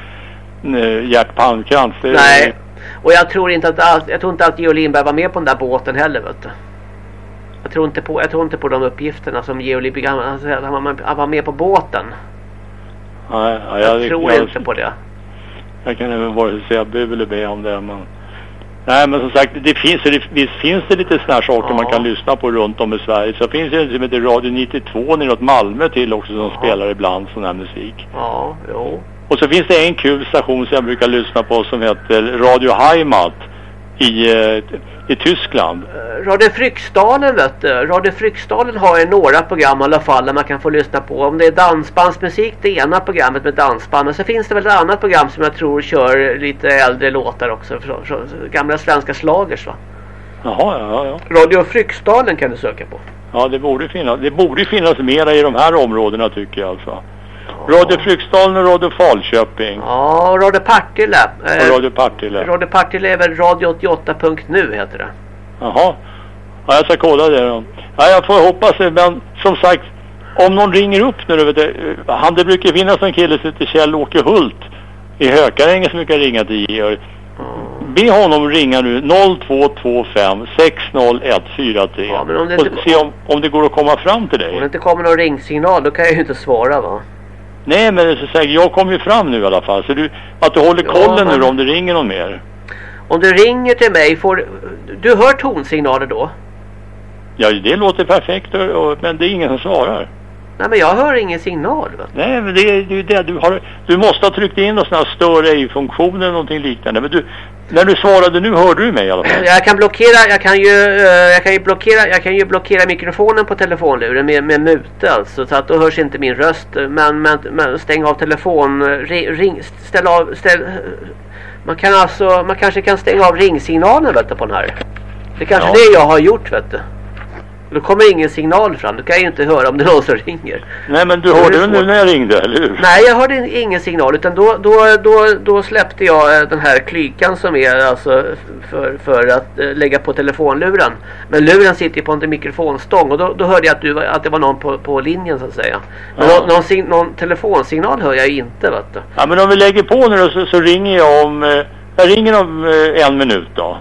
uh, Gert Palmkrantz. Är- Nej. Och jag tror inte att jag tror inte att Georg Lindberg var med på den där båten heller vet du. Jag tror inte på, jag tror inte på de uppgifterna som Georg Lindberg, han, han, var- med på båten. Nej, ja, Jag, jag, tror jag, inte på det. Jag kan även vare sig säga bu eller be om det. Men... Nej, men som sagt, det finns, det, visst finns det lite sådana här saker Ja. man kan lyssna på runt om i Sverige. Så finns det som heter Radio 92 neråt Malmö till också som Ja. spelar ibland sån här musik. Ja, jo. Och så finns det en kul station som jag brukar lyssna på som heter Radio Heimat i, eh, i Tyskland. Radio Fryksdalen vet du. Radio Fryksdalen har ju några program i alla fall där man kan få lyssna på. Om det är dansbandsmusik, det ena programmet med dansband. Men så finns det väl ett annat program som jag tror kör lite äldre låtar också. Från, från, gamla svenska slagers va. Jaha, ja, ja. Radio Fryksdalen kan du söka på. Ja, det borde finnas. Det borde finnas mera i de här områdena tycker jag alltså. Radio Fryksdalen och Radio Falköping. Ja, och Radio Partille. Eh, Och Radio Partille. Radio Partille är väl Radio 88.nu heter det. Jaha. Ja, jag ska kolla det då. Ja, jag får hoppas det. Men som sagt, om någon ringer upp nu, du vet, eh, han, det brukar finnas en kille som heter Kjell-Åke Hult i Hökarängen som brukar ringa till Georg. be honom ringa nu 0225 60143 Ja, och se om, om det går att komma fram till Om det dig. inte kommer någon ringsignal då kan jag ju inte svara va? Nej men så säkert, jag kommer ju fram nu i alla fall. Så du, att du håller Ja, kollen men- nu om det ringer någon mer. Om du ringer till mig får du hör tonsignaler då? Ja det låter perfekt men det är ingen som svarar. Nej men jag hör ingen signal va? Nej men det är ju det. Du, har, du måste ha tryckt in någon sån här stör ej-funktion eller någonting liknande. Men du, när du svarade nu hörde du mig i alla fall. Jag kan blockera, jag kan ju, eh, jag kan ju blockera, jag kan ju blockera mikrofonen på telefonluren med, med mute alltså. Så att då hörs inte min röst. Men, men, men stäng av telefon, ring, ring ställ av, ställ. Man kan alltså, man kanske kan stänga av ringsignalen vet du på den här. Det är kanske Ja. det jag har gjort vet du. Då kommer ingen signal fram, då kan jag ju inte höra om det är någon som ringer. Nej men du hörde väl nu när jag ringde eller hur? Nej, jag hörde ingen signal utan då, då, då, då släppte jag eh, den här klykan som är alltså för, för att eh, lägga på telefonluren. Men luren sitter ju på en mikrofonstång och då, då hörde jag att, du, att det var någon på, på linjen så att säga. Men Ja. någon, någon, någon telefonsignal hör jag ju inte vet du. Ja men om vi lägger på nu då, så, så ringer jag om... Eh, jag ringer om en minut då.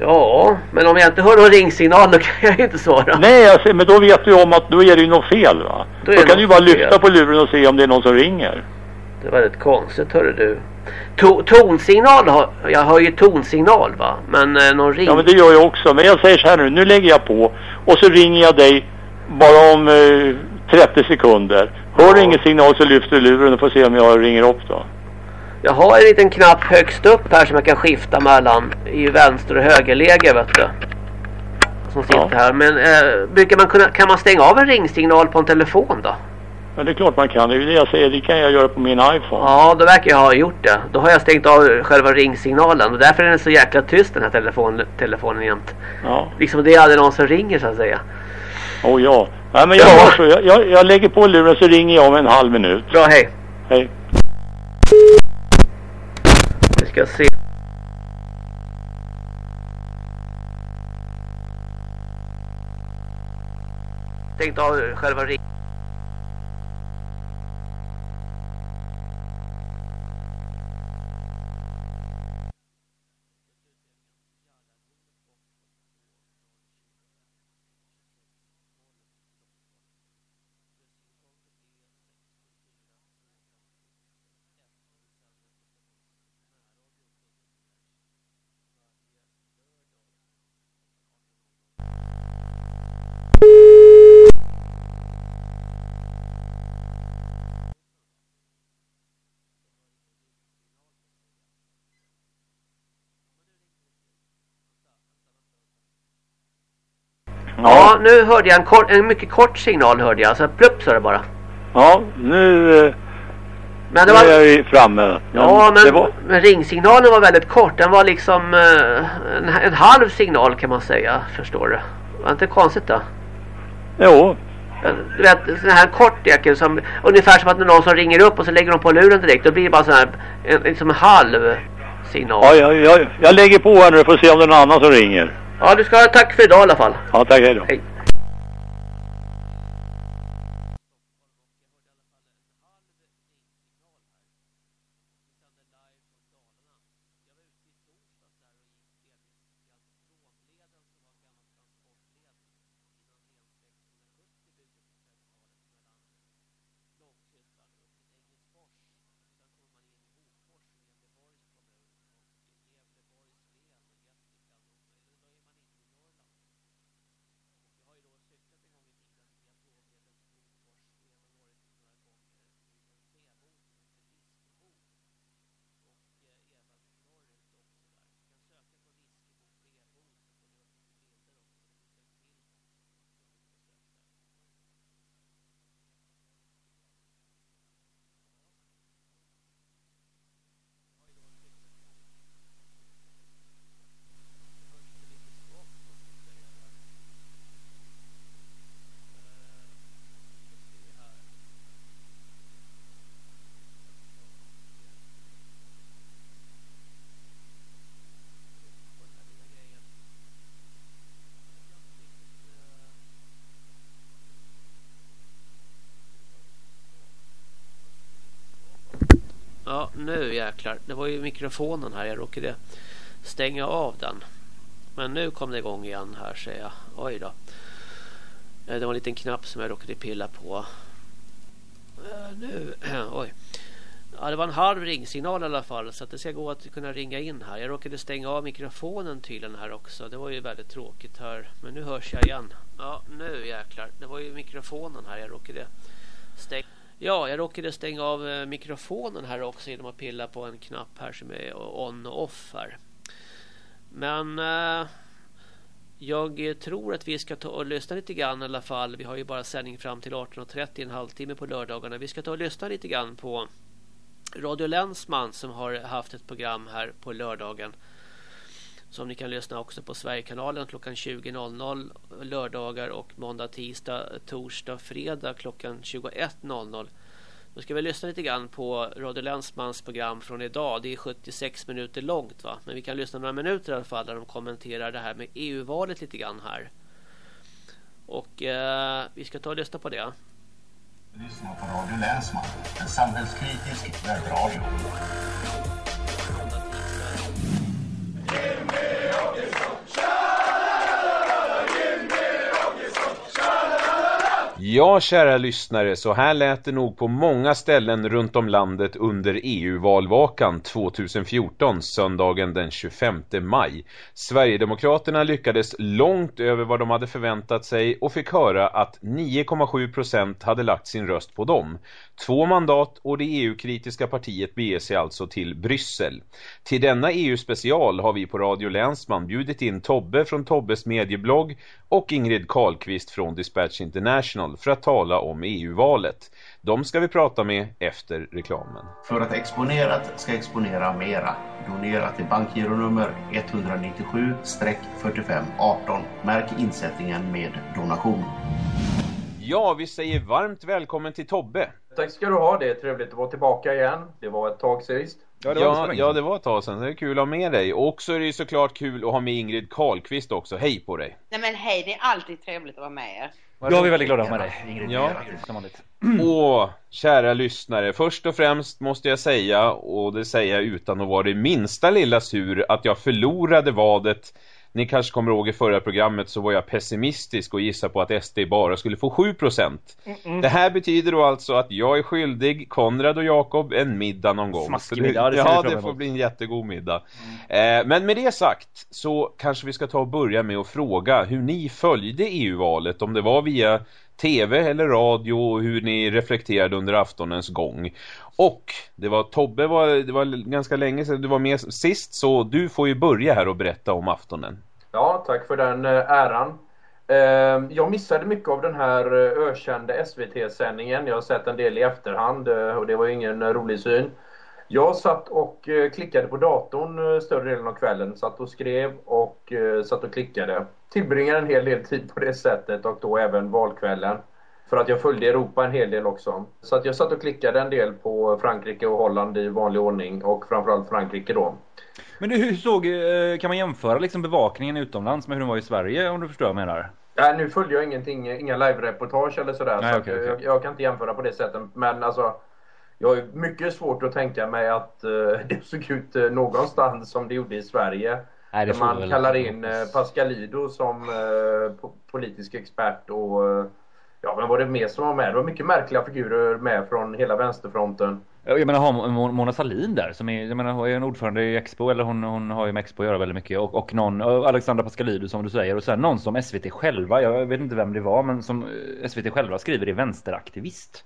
Ja, men om jag inte hör någon ringsignal då kan jag ju inte svara. Nej, alltså, men då vet du om att då är det ju något fel va? Då Då, kan du ju bara fel. lyfta på luren och se om det är någon som ringer. Det var rätt konstigt hörru du. To, tonsignal, jag hör ju tonsignal va. Men eh, någon ring... Ja men det gör jag också. Men jag säger så här nu, nu lägger jag på och så ringer jag dig bara om eh, 30 sekunder. Hör du Ja. ingen signal så lyfter du luren och får se om jag ringer upp då. Jag har en liten knapp högst upp här som jag kan skifta mellan i vänster och högerläge vet du. Som sitter Ja. här. Men eh, brukar man kunna, kan man stänga av en ringsignal på en telefon då? Men det är klart man kan. Det är det jag säger. Det kan jag göra på min iPhone. Ja, då verkar jag ha gjort det. Då har jag stängt av själva ringsignalen och därför är den så jäkla tyst den här telefon, telefonen jämt. Ja. Liksom det är aldrig någon som ringer så att säga. Oh, ja. Nej men jag, Ja. så. Jag, jag, jag lägger på luren så ringer jag om en halv minut. Bra, hej. Hej. Vi ska se. Stängt av själva ringen. Ja, nu hörde jag en, kort, en mycket kort signal hörde jag. Så plupp sa det bara. Ja, nu, eh, Men nu det är var... jag ju framme. Ja, det men, var, men ringsignalen var väldigt kort. Den var liksom eh, en, en halv signal kan man säga, förstår du. Var inte konstigt då? jo, Du vet, sån här kort eken som ungefär som att det är någon som ringer upp och så lägger de på luren direkt. Då blir det bara sån här, en, liksom en halv signal. ja, jag, jag, jag lägger på här nu och får se om det är någon annan som ringer. Ja, du ska ha tack för idag i alla fall. Ja, tack, hej då. Hej. Nu jäklar. Det var ju mikrofonen här. Jag råkade stänga av den. Men nu kom det igång igen här ser jag. Oj då. Eh, det var en liten knapp som jag råkade pilla på. Eh, nu, <clears throat> oj. Ja, det var en halv ringsignal i alla fall så att det ska gå att kunna ringa in här. Jag råkade stänga av mikrofonen tydligen här också. Det var ju väldigt tråkigt här. Men nu hörs jag igen. Ja, nu jäklar. Det var ju mikrofonen här. Jag råkade stänga. Ja, jag råkade stänga av eh, mikrofonen här också genom att pilla på en knapp här som är on och off här. Men eh, jag tror att vi ska ta och lyssna lite grann i alla fall. Vi har ju bara sändning fram till 18.30 en halvtimme på lördagarna. Vi ska ta och lyssna lite grann på Radio Länsman som har haft ett program här på lördagen. Som ni kan lyssna också på Sverigekanalen klockan 20.00 lördagar och måndag, tisdag, torsdag, fredag klockan 21.00. Då ska vi lyssna lite grann på Radio Länsmans program från idag. Det är 76 minuter långt va. Men vi kan lyssna några minuter i alla fall där de kommenterar det här med EU-valet lite grann här. Och eh, vi ska ta och lyssna på det. Lyssna på Radio Länsman, en samhällskritisk webbradio. Ja, kära lyssnare, så här lät det nog på många ställen runt om landet under EU-valvakan 2014, söndagen den 25 maj. Sverigedemokraterna lyckades långt över vad de hade förväntat sig och fick höra att 9,7 procent hade lagt sin röst på dem. Två mandat och det EU-kritiska partiet beger sig alltså till Bryssel. Till denna EU-special har vi på Radio Länsman bjudit in Tobbe från Tobbes medieblogg och Ingrid Karlqvist från Dispatch International för att tala om EU-valet. De ska vi prata med efter reklamen. För att Exponerat ska exponera mera, donera till bankgironummer 197-4518. Märk insättningen med donation. Ja, vi säger varmt välkommen till Tobbe. Tack ska du ha, det är trevligt att vara tillbaka igen. Det var ett tag sist. Ja, det var, ja, ja, det var ett tag sedan. Det är kul att ha med dig. Och så är det ju såklart kul att ha med Ingrid Karlqvist också. Hej på dig! Nej men hej, det är alltid trevligt att vara med er. Ja, vi är väldigt glada att ha med dig, Ingrid. Ja. Och <clears throat> kära lyssnare, först och främst måste jag säga, och det säger jag utan att vara det minsta lilla sur, att jag förlorade vadet ni kanske kommer ihåg i förra programmet så var jag pessimistisk och gissade på att SD bara skulle få 7%. Mm -mm. Det här betyder då alltså att jag är skyldig Konrad och Jakob en middag någon gång. Smaskig middag, det, ja, det får bli en jättegod middag. Mm. Eh, men med det sagt så kanske vi ska ta och börja med att fråga hur ni följde EU-valet. Om det var via tv eller radio och hur ni reflekterade under aftonens gång. Och det var Tobbe var, det var ganska länge sedan du var med sist så du får ju börja här och berätta om aftonen. Ja, tack för den eh, äran. Ehm, jag missade mycket av den här eh, ökända SVT-sändningen. Jag har sett en del i efterhand eh, och det var ingen rolig syn. Jag satt och klickade på datorn större delen av kvällen. Satt och skrev och satt och klickade. Tillbringade en hel del tid på det sättet och då även valkvällen. För att jag följde Europa en hel del också. Så att jag satt och klickade en del på Frankrike och Holland i vanlig ordning och framförallt Frankrike då. Men hur såg, kan man jämföra liksom bevakningen utomlands med hur den var i Sverige om du förstår vad jag menar? Nej, nu följde jag ingenting, inga live-reportage eller sådär. Nej, så okay, okay. Jag, jag, kan inte jämföra på det sättet. Men alltså, jag har mycket svårt att tänka mig att uh, <laughs> det såg ut uh, någonstans som det gjorde i Sverige. Nej, där man kallar in uh, Pascalido som politisk expert och Ja, men var det mer som var med? Det var mycket märkliga figurer med från hela vänsterfronten. Jag menar, har Mona Salin där som är, jag menar, är en ordförande i Expo eller hon, hon har ju med Expo att göra väldigt mycket och, och någon, Alexandra Pascalidou som du säger och sen någon som SVT själva, jag vet inte vem det var men som SVT själva skriver är vänsteraktivist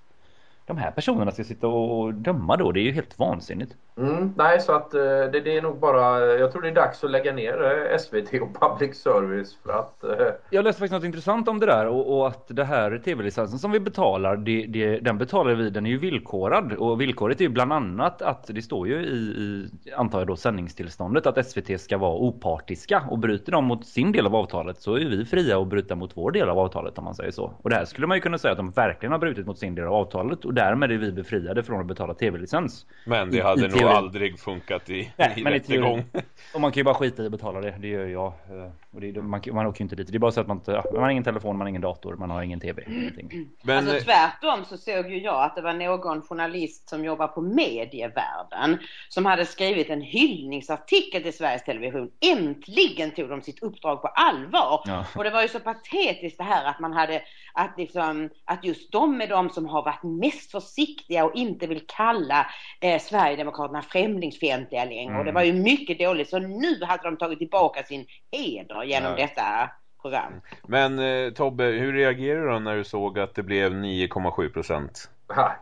de här personerna ska sitta och döma då. Det är ju helt vansinnigt. Mm, nej, så att eh, det, det, är nog bara... Jag tror det är dags att lägga ner eh, SVT och public service för att... Eh, jag läste faktiskt något intressant om det där och, och att det här tv-licensen som vi betalar, det, det, den betalar vi, den är ju villkorad. Och villkoret är ju bland annat att det står ju i, i antar jag då, sändningstillståndet att SVT ska vara opartiska. Och bryter de mot sin del av avtalet så är vi fria att bryta mot vår del av avtalet om man säger så. Och det här skulle man ju kunna säga att de verkligen har brutit mot sin del av avtalet och därmed är vi befriade från att betala tv-licens. Men det hade I, i nog teorin. aldrig funkat i, Nej, i men rättegång. <laughs> Och man kan ju bara skita i att betala det, det gör jag. Eh, Och det, man, man åker ju inte dit. Det är bara så att man inte, man har ingen telefon, man har ingen dator, man har ingen tv. Ingenting. Men Alltså eh, tvärtom så såg ju jag att det var någon journalist som jobbar på medievärlden som hade skrivit en hyllningsartikel till Sveriges Television. Äntligen tog de sitt uppdrag på allvar. Ja. Och det var ju så patetiskt det här att man hade, att liksom, att just de är de som har varit mest försiktiga och inte vill kalla eh, Sverigedemokraterna främlingsfientliga längre. Mm. Och det var ju mycket dåligt. Så nu hade de tagit tillbaka sin heder genom Ja. detta program. men eh, Tobbe, hur reagerade du när du såg att det blev 9,7 procent?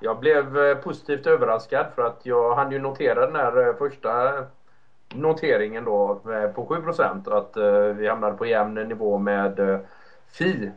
Jag blev eh, positivt överraskad för att jag hann ju notera den här eh, första noteringen då eh, på 7% att eh, vi hamnade på jämn nivå med Fi.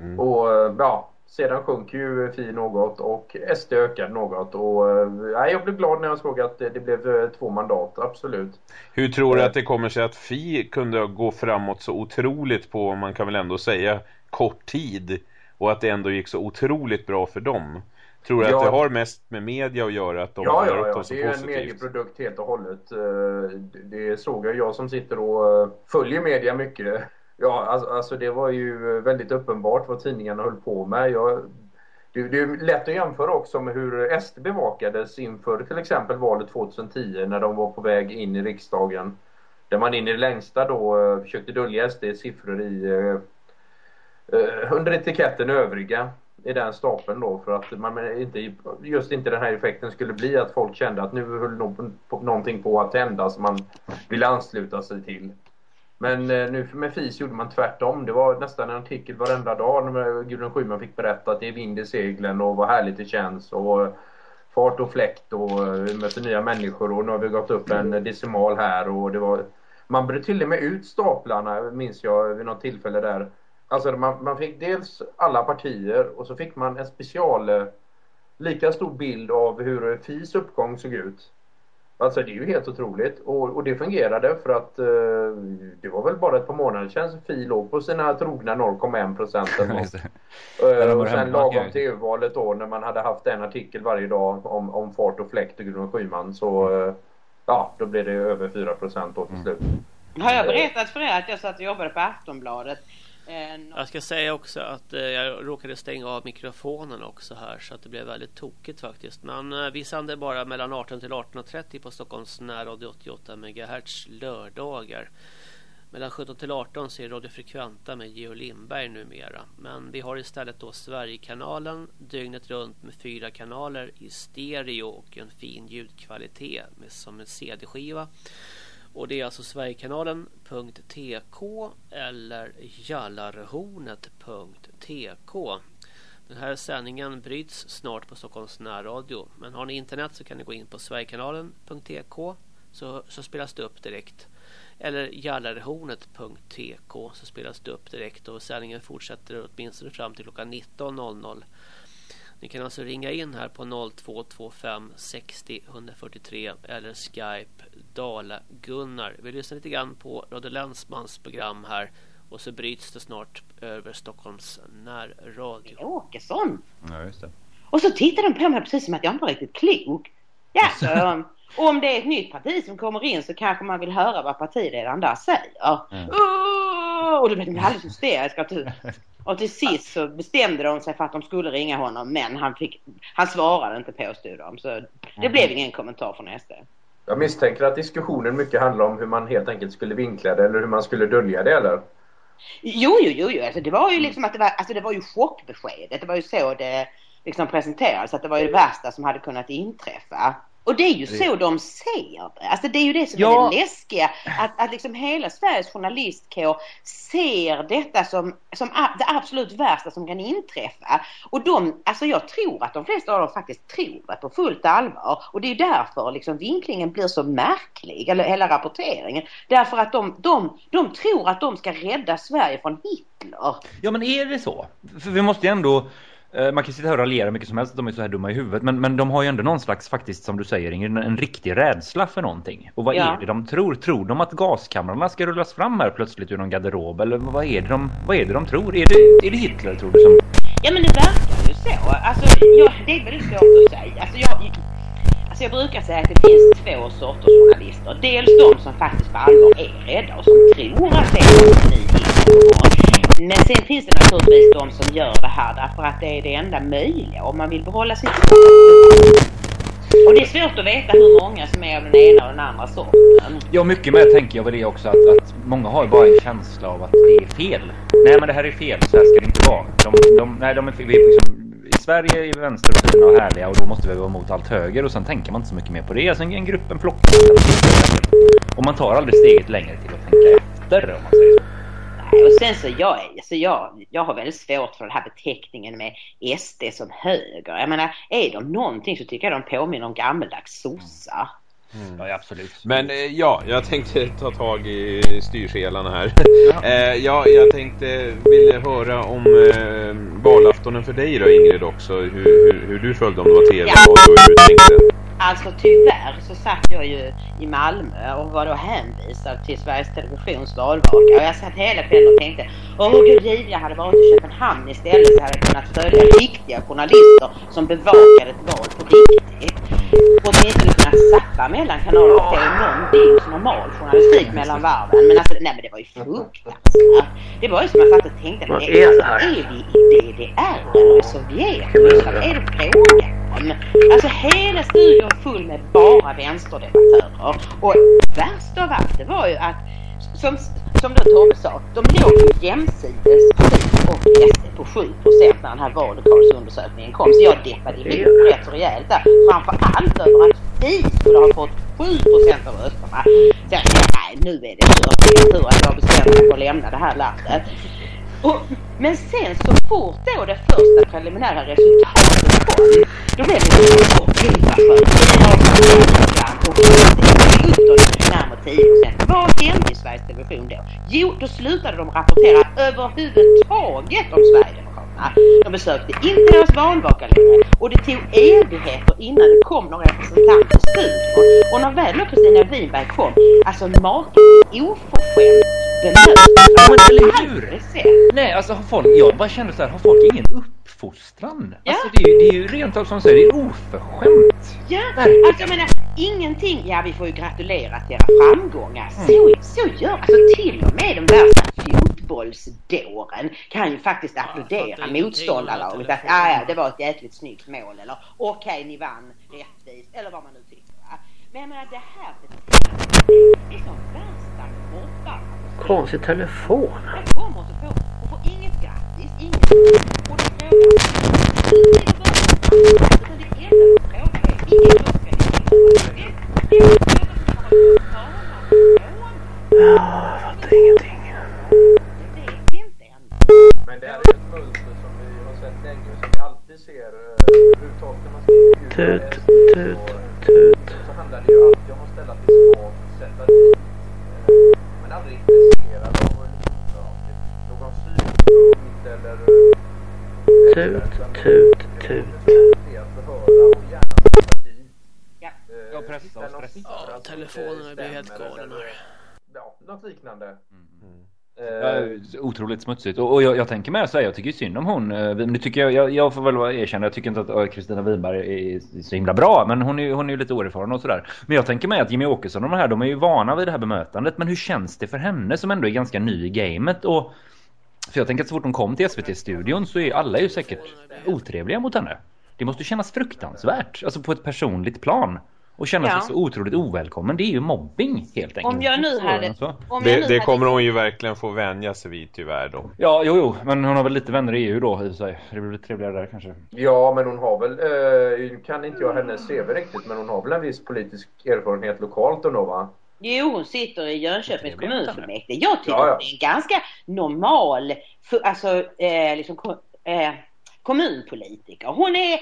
Mm. Och ja, sedan sjönk ju Fi något och SD ökade något och eh, nej, jag blev glad när jag såg att det, det blev eh, två mandat, absolut. Hur tror du att det kommer sig att Fi kunde gå framåt så otroligt på, man kan väl ändå säga, kort tid och att det ändå gick så otroligt bra för dem? Tror du Ja. att det har mest med media att göra att de Ja, ja, ja. det är ju en medieprodukt helt och hållet. Eh, det- såg jag, jag som sitter och eh, följer media mycket. Ja, alltså, alltså det var ju väldigt uppenbart vad tidningarna höll på med. Jag, det, det är lätt att jämföra också med hur SD bevakades inför till exempel valet 2010 när de var på väg in i riksdagen. Där man in i det längsta då eh, försökte dölja SDs siffror i eh, eh, under etiketten övriga i den stapeln då för att man inte, just inte den här effekten skulle bli att folk kände att nu höll någonting på att hända som man ville ansluta sig till. Men eh, nu med FIS gjorde man tvärtom. Det var nästan en artikel varenda dag när Gudrun Schyman fick berätta att det är vind i seglen och vad härligt det känns och fart och fläkt och eh, vi möter nya människor och nu har vi gått upp en decimal här och det var man bröt till och med ut staplarna minns jag vid något tillfälle där. Alltså man, man fick dels alla partier och så fick man en special eh, lika stor bild av hur FIs uppgång såg ut. Alltså det är ju helt otroligt. Och, och det fungerade för att eh, det var väl bara ett par månader sedan som FI låg på sina trogna 0,1 procent. <laughs> Eh, och sen lagom till EU-valet då när man hade haft en artikel varje dag om, om fart och fläkt och Gudrun Schyman så eh, ja, då blev det över 4 procent då till slut. Har jag berättat för er att jag satt och jobbade på Aftonbladet? Eh, Jag ska säga också att eh, jag råkade stänga av mikrofonen också här så att det blev väldigt tokigt faktiskt. Men eh, vi sänder bara mellan 18 till 18.30 på Stockholms närradio 88 MHz lördagar. Mellan 17 till 18 så är Radio Frekventa med Geo Lindberg numera. Men vi har istället då Sverigekanalen dygnet runt med fyra kanaler i stereo och en fin ljudkvalitet med, som en CD-skiva. Och det är alltså Sverigekanalen.tk eller Jallarhornet.tk. Den här sändningen bryts snart på Stockholms närradio. Men har ni internet så kan ni gå in på Sverigekanalen.tk så, så spelas det upp direkt. Eller Jallarhornet.tk så spelas det upp direkt och sändningen fortsätter åtminstone fram till klockan 19.00. Ni kan alltså ringa in här på 0225 60 143 eller Skype Dala-Gunnar. Vi lyssnar lite grann på Radio Länsmans program här och så bryts det snart över Stockholms närradio. Åkesson. Ja, just det. Och så tittar de på mig precis som att jag inte var riktigt klok. Ja, så, <laughs> och om det är ett nytt parti som kommer in så kanske man vill höra vad partiledaren där säger. Mm. Uh, och då blev de alldeles hysteriska. Och till sist så bestämde de sig för att de skulle ringa honom men han, fick, han svarade inte påstod de. Så det blev ingen kommentar från SD. Jag misstänker att diskussionen mycket handlar om hur man helt enkelt skulle vinkla det eller hur man skulle dölja det eller? Jo, jo, jo, jo. Alltså, det var ju liksom att det var, alltså, det var ju chockbeskedet. Det var ju så det liksom presenterades. Att det var ju det värsta som hade kunnat inträffa. Och det är ju så de ser det. Alltså det är ju det som Ja. är det läskiga. Att, att liksom hela Sveriges journalistkår ser detta som, som det absolut värsta som kan inträffa. Och de, alltså jag tror att de flesta av dem faktiskt tror det på fullt allvar. Och det är därför liksom vinklingen blir så märklig, eller hela rapporteringen. Därför att de, de, de tror att de ska rädda Sverige från Hitler. Ja men är det så? För vi måste ju ändå man kan sitta här och raljera mycket som helst att de är så här dumma i huvudet men, men de har ju ändå någon slags faktiskt som du säger Ingrid, en, riktig rädsla för någonting. Och vad Ja. är det de tror? Tror de att gaskamrarna ska rullas fram här plötsligt ur någon garderob? Eller vad är det de, vad är det de tror? Är det, är det Hitler tror du som... Ja men det verkar ju så. Alltså, jag, det är väldigt svårt att säga. Alltså, jag, Alltså jag brukar säga att det finns två sorters journalister. Dels de som faktiskt på allvar är rädda och som tror att det är himmel. Men sen finns det naturligtvis de som gör det här därför att det är det enda möjliga om man vill behålla sitt och det är svårt att veta hur många som är av den ena och den andra sorten. Ja, mycket med tänker jag väl det också att, att många har ju bara en känsla av att det är fel. Nej, men det här är fel. Så här ska det inte vara. De, de, nej, de är, vi är liksom, I Sverige är vänster och fina och härliga och då måste vi vara emot allt höger och sen tänker man inte så mycket mer på det. Alltså en, en grupp, en flock. Och man tar aldrig steget längre till att tänka efter om man säger så. Och sen så jag, så jag, jag har väldigt svårt för den här beteckningen med SD som höger. Jag menar, är de någonting så tycker jag de påminner om gammeldags sossar. Mm. Ja, absolut. Men eh, ja, jag tänkte ta tag i styrselarna här. <laughs> eh, ja, jag tänkte ville höra om eh, valaftonen för dig då Ingrid också. Hur, hur, hur du följde om det var tv Ja. och hur du tänkte. Alltså tyvärr så satt jag ju i Malmö och var då hänvisad till Sveriges Televisions valvaka. Och jag satt hela kvällen och tänkte, åh gud giv jag hade varit i Köpenhamn istället så hade jag kunnat följa riktiga journalister som bevakade ett val på riktigt. Och åtminstone kunnat zappa mellan kanaler och få någonting som normal journalistik mellan varven. Men alltså, nej men det var ju fruktansvärt. Det var ju som jag satt och tänkte, Vad är, det här? är vi i DDR eller i Sovjetunionen? Vad är det frågan om? Alltså hela studion full med bara vänsterdebattörer. Och värst av allt det var ju att, som, som då Tobbe sa, de låg jämsides och SD på 7% när den här vallokalsundersökningen kom. Så jag deppade ihop rätt så rejält där. Framför allt över att vi skulle ha fått 7% av rösterna. Så jag tänkte, nej nu är det kört. Det är tur att jag bestämde mig för att lämna det här landet. Och, men sen så fort då det första preliminära resultatet kom, då blev det så åh gud skönt. Närmare 10 procent. Vad hände i Sveriges Television då? Jo, då slutade de rapportera överhuvudtaget om Sverigedemokraterna. De besökte inte deras valvaka längre och det tog evigheter innan det kom någon representant till studion. Och när väl då Kristina Winberg kom, alltså maken oförskämt bemötande. Ja, men eller hur? Nej, alltså har folk, jag bara kände så här, har folk ingen uppfostran? Ja. Alltså det är, det är ju rent av som säger, det är oförskämt. Ja, alltså jag menar ingenting. Ja, vi får ju gratulera till era framgångar. Så, så gör alltså till och med de värsta fotbollsdåren kan ju faktiskt applådera ingenting motståndarlaget. Att ah, ja, det var ett jäkligt snyggt mål eller okej, ni vann rättvist eller vad man nu tycker. Va? Men jag menar det här det är som värsta mobbarna. Konstig telefon. Jag kommer inte på. Hon får inget grattis, inget. Och det är Ja, jag fattar ingenting. Det vet inte än. Men det här är ett mönster som vi har sett länge och som vi alltid ser eh, överhuvudtaget när man ska intervjua Tut, tut, så- tut. Så handlar det ju alltid om att ställa till svag, sätta dit. eh, Men aldrig intresserad av ja, någon synpunkt eller... Tut, tut, tut. Det är att förhöra och gärna sätta dit. Ja. eh, inte blir helt galen här. Ja, något liknande. Ja, Eh, otroligt smutsigt. Och, och jag, jag tänker med så här, jag tycker synd om hon. eh, Men nu tycker jag, jag, jag får väl erkänna, jag tycker inte att eh, Kristina Winberg är så himla bra. Men hon är, hon är ju lite oerfaren och sådär. Men jag tänker med att Jimmy Åkesson och de här, de är ju vana vid det här bemötandet. Men hur känns det för henne som ändå är ganska ny i gamet? Och, för jag tänker att så fort hon kom till SVT-studion så är alla ju säkert otrevliga mot henne. Det måste kännas fruktansvärt, alltså på ett personligt plan. Och känna Ja. sig så otroligt ovälkommen. Det är ju mobbing helt enkelt. Om jag nu hade... Om Det, nu det hade- kommer hon ju verkligen få vänja sig vid tyvärr då. Ja, jo, jo, men hon har väl lite vänner i EU då i sig. Det blir lite trevligare där kanske. Ja, men hon har väl, eh, kan inte jag hennes CV riktigt, men hon har väl en viss politisk erfarenhet lokalt ändå va? Jo, hon sitter i Jönköpings kommunfullmäktige. Jag tycker Ja, ja. att det är en ganska normal alltså, eh, liksom, eh, kommunpolitiker. Hon är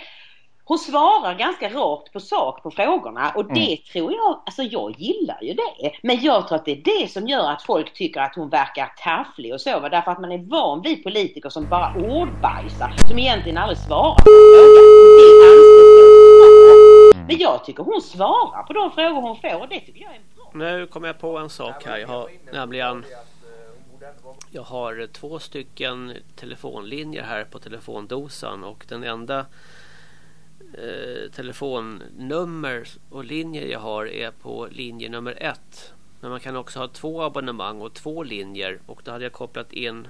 hon svarar ganska rakt på sak på frågorna och det Mm. tror jag, alltså jag gillar ju det. Men jag tror att det är det som gör att folk tycker att hon verkar tafflig och så. Därför att man är van vid politiker som bara ordbajsar, som egentligen aldrig svarar på frågan. Bra. Men jag tycker hon svarar på de frågor hon får och det tycker jag är bra. Nu kommer jag på en sak här. Jag har nämligen jag har två stycken telefonlinjer här på telefondosan och den enda eh, telefonnummer och linjer jag har är på linje nummer ett. Men man kan också ha två abonnemang och två linjer och då hade jag kopplat in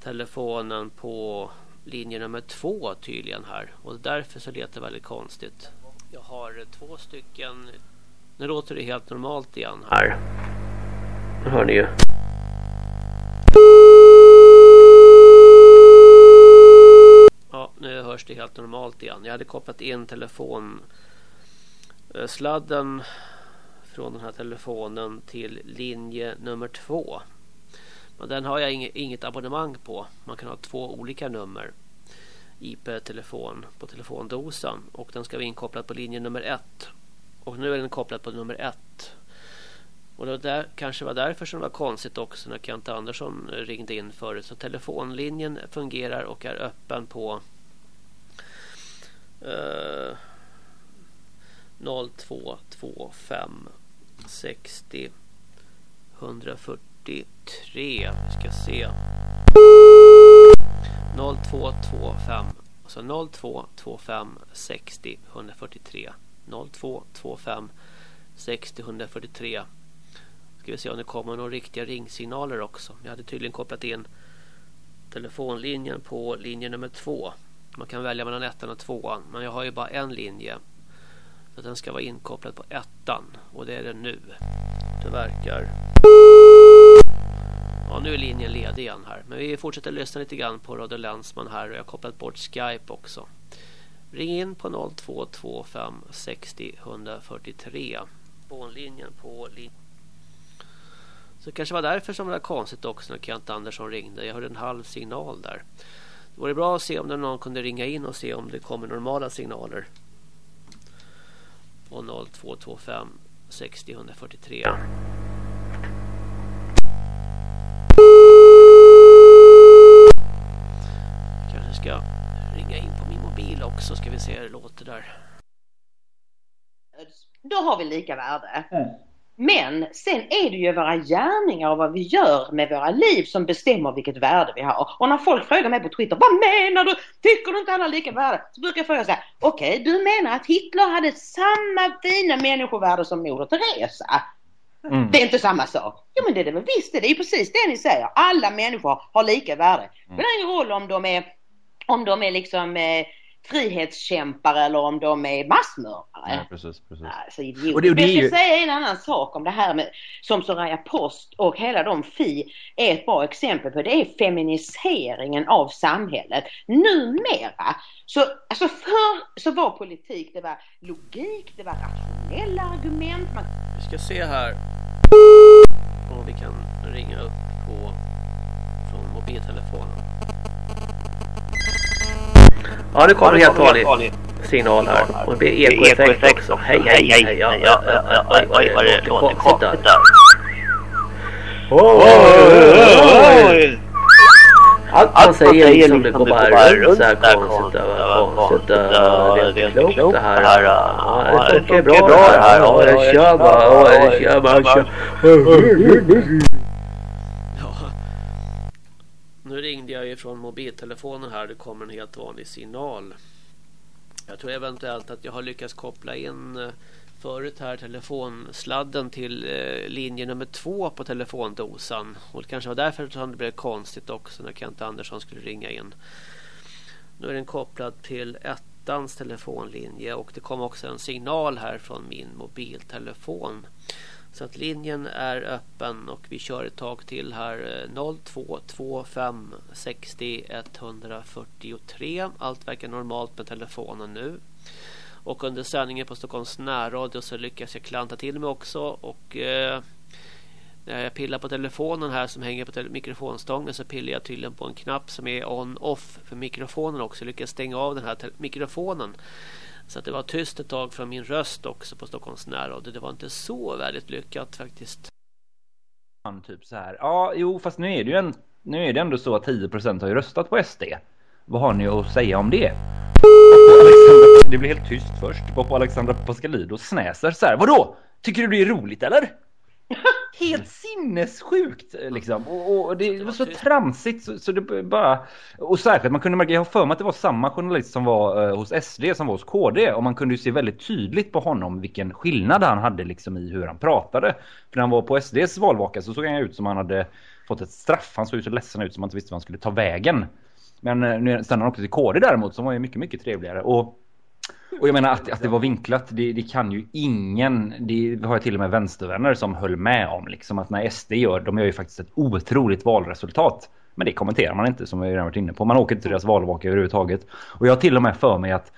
telefonen på linje nummer två tydligen här och därför så lät det väldigt konstigt. Jag har två stycken. Nu låter det helt normalt igen här. Nu hör ni ju. Nu hörs det helt normalt igen. Jag hade kopplat in telefonsladden från den här telefonen till linje nummer två. Men den har jag inget abonnemang på. Man kan ha två olika nummer. IP-telefon på telefondosan. Och den ska vara inkopplad på linje nummer ett. Och nu är den kopplad på nummer ett. Och det där, kanske var därför som det var konstigt också när Kent Andersson ringde in förut. Så telefonlinjen fungerar och är öppen på eh, 0225 60 143. Vi ska se. 0225 alltså 0225 60 143 0225 60 143 ska vi se om det kommer några riktiga ringsignaler också. Jag hade tydligen kopplat in telefonlinjen på linje nummer två. Man kan välja mellan ettan och tvåan. Men jag har ju bara en linje. Så den ska vara inkopplad på ettan. Och det är den nu. Det verkar. Ja, nu är linjen ledig igen här. Men vi fortsätter lyssna lite grann på Radio Länsman här. Och jag har kopplat bort Skype också. Ring in på 0225 60 143. Telefonlinjen på linjen. Så det kanske var därför som det var konstigt också när Kent Andersson ringde. Jag hörde en halv signal där. Det vore bra att se om någon kunde ringa in och se om det kommer normala signaler. På 0225 60 143. Kanske ska ringa in på min mobil också. Ska vi se hur det låter där. Då har vi lika värde. Mm. Men sen är det ju våra gärningar och vad vi gör med våra liv som bestämmer vilket värde vi har. Och när folk frågar mig på Twitter, vad menar du? Tycker du inte alla har lika värde? Så brukar jag fråga så här, okej okay, du menar att Hitler hade samma fina människovärde som Moder Teresa? Mm. Det är inte samma sak. Jo men det är det väl visst det. Är precis det ni säger. Alla människor har lika värde. Det spelar ingen roll om de är, om de är liksom eh, frihetskämpar eller om de är massmördare. Ja, precis, precis. Alltså, och det, och det jag ska ju... säga en annan sak om det här med som Soraya Post och hela de Fi är ett bra exempel på. Det är feminiseringen av samhället. Numera så, alltså förr så var politik, det var logik, det var rationella argument. Man... Vi ska se här om vi kan ringa upp på från mobiltelefonen. Ja, det kommer helt vanlig signal här. Och det blir ekoeffekt också. Hej, hej, hej. Ja, ja, ja, oj, oj, vad det låter konstigt där. Allt han säger liksom det går bara runt så här konstigt. Konstigt. Det är inte klokt det här. Det funkar bra det här. Kör bara. Kör bara. Nu ringde jag ju från mobiltelefonen här. Det kommer en helt vanlig signal. Jag tror eventuellt att jag har lyckats koppla in eh, förut här telefonsladden till eh, linje nummer två på telefondosan. Och det kanske var därför som det blev konstigt också när Kent Andersson skulle ringa in. Nu är den kopplad till ettans telefonlinje och det kom också en signal här från min mobiltelefon. Så att linjen är öppen och vi kör ett tag till här 0225 60 143. Allt verkar normalt med telefonen nu. Och under sändningen på Stockholms närradio så lyckas jag klanta till mig också och eh, när jag pillar på telefonen här som hänger på mikrofonstången så pillar jag tydligen på en knapp som är on-off för mikrofonen också. Jag lyckas stänga av den här mikrofonen så att det var tyst ett tag från min röst också på Stockholms närradio. Det var inte så väldigt lyckat faktiskt. Typ så här. Ja, jo, fast nu är det ju en, nu är det ändå så att 10% har ju röstat på SD. Vad har ni att säga om det? det blir helt tyst först. På Alexandra Pascalidos snäser så här. Vadå? Tycker du det är roligt eller? <laughs> helt sinnessjukt liksom. Och, och det var så tramsigt så, så det bara... Och särskilt, man kunde märka, jag har för mig att det var samma journalist som var eh, hos SD som var hos KD. Och man kunde ju se väldigt tydligt på honom vilken skillnad han hade liksom i hur han pratade. För när han var på SDs valvaka så såg han ut som han hade fått ett straff. Han såg ju så ledsen ut som han inte visste vad han skulle ta vägen. Men eh, nu sen han åkte till KD däremot som var ju mycket, mycket trevligare. Och och jag menar att, att det var vinklat, det, det kan ju ingen, det har jag till och med vänstervänner som höll med om liksom att när SD gör, de gör ju faktiskt ett otroligt valresultat. Men det kommenterar man inte som vi redan varit inne på. Man åker inte till deras valvaka överhuvudtaget. Och jag har till och med för mig att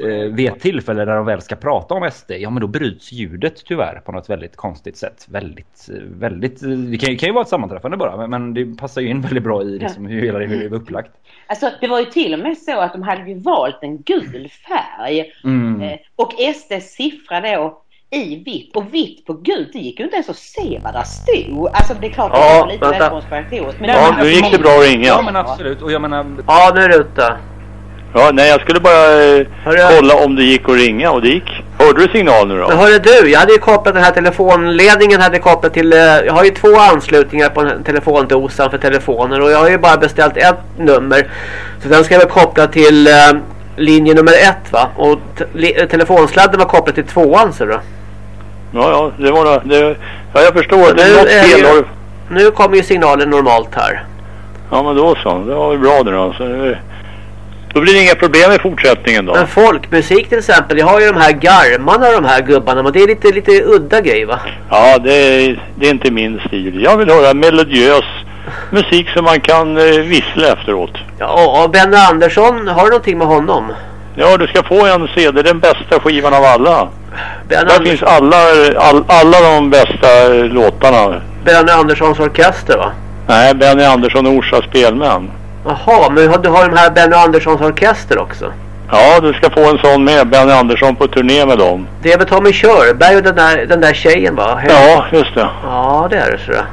eh, vid ett tillfälle där de väl ska prata om SD, ja men då bryts ljudet tyvärr på något väldigt konstigt sätt. Väldigt, väldigt, det kan, kan ju vara ett sammanträffande bara, men, men det passar ju in väldigt bra i liksom, hur hela det är upplagt. Alltså det var ju till och med så att de hade ju valt en gul färg. Mm. Eh, och SDs siffra då i vitt och vitt på gult, det gick ju inte ens att se vad där stod. Alltså det är klart att Ja, det var lite. Men Ja, nu gick det bra att ringa. Ja men absolut, och jag menar... Ja, nu är det ute. Ja, nej, jag skulle bara eh, Hörru. kolla om det gick att ringa och det gick. Hörde du signal nu då? Men hörru du, jag hade ju kopplat den här telefonledningen hade kopplat till... eh, Jag har ju två anslutningar på telefondosan för telefoner och jag har ju bara beställt ett nummer. Så den ska jag väl koppla till eh, linje nummer ett va? Och telefonsladden var kopplad till tvåan så då. Ja, ja, det var det. det ja, jag förstår. Det Nu är något fel. har Nu kommer ju signalen normalt här. Ja, men då så. Det var väl bra det då. Så, det- då blir det inga problem i fortsättningen då. Men folkmusik till exempel, jag har ju de här garmarna de här gubbarna men det är lite, lite udda grej va? Ja, det är, det är inte min stil. Jag vill höra melodiös musik som man kan eh, vissla efteråt. Ja, och- och Benny Andersson, har du någonting med honom? Ja, du ska få en CD, den bästa skivan av alla. Benny, Där finns alla, all, alla de bästa låtarna. Benny Anderssons orkester va? Nej, Benny Andersson och Orsa Spelmän. Jaha, men du har de här Benny Anderssons orkester också? Ja, du ska få en sån med. Benny Andersson på turné med dem. Det är väl Tommy Körberg och den där, den där tjejen va? Ja, just det. Ja, det är det så det.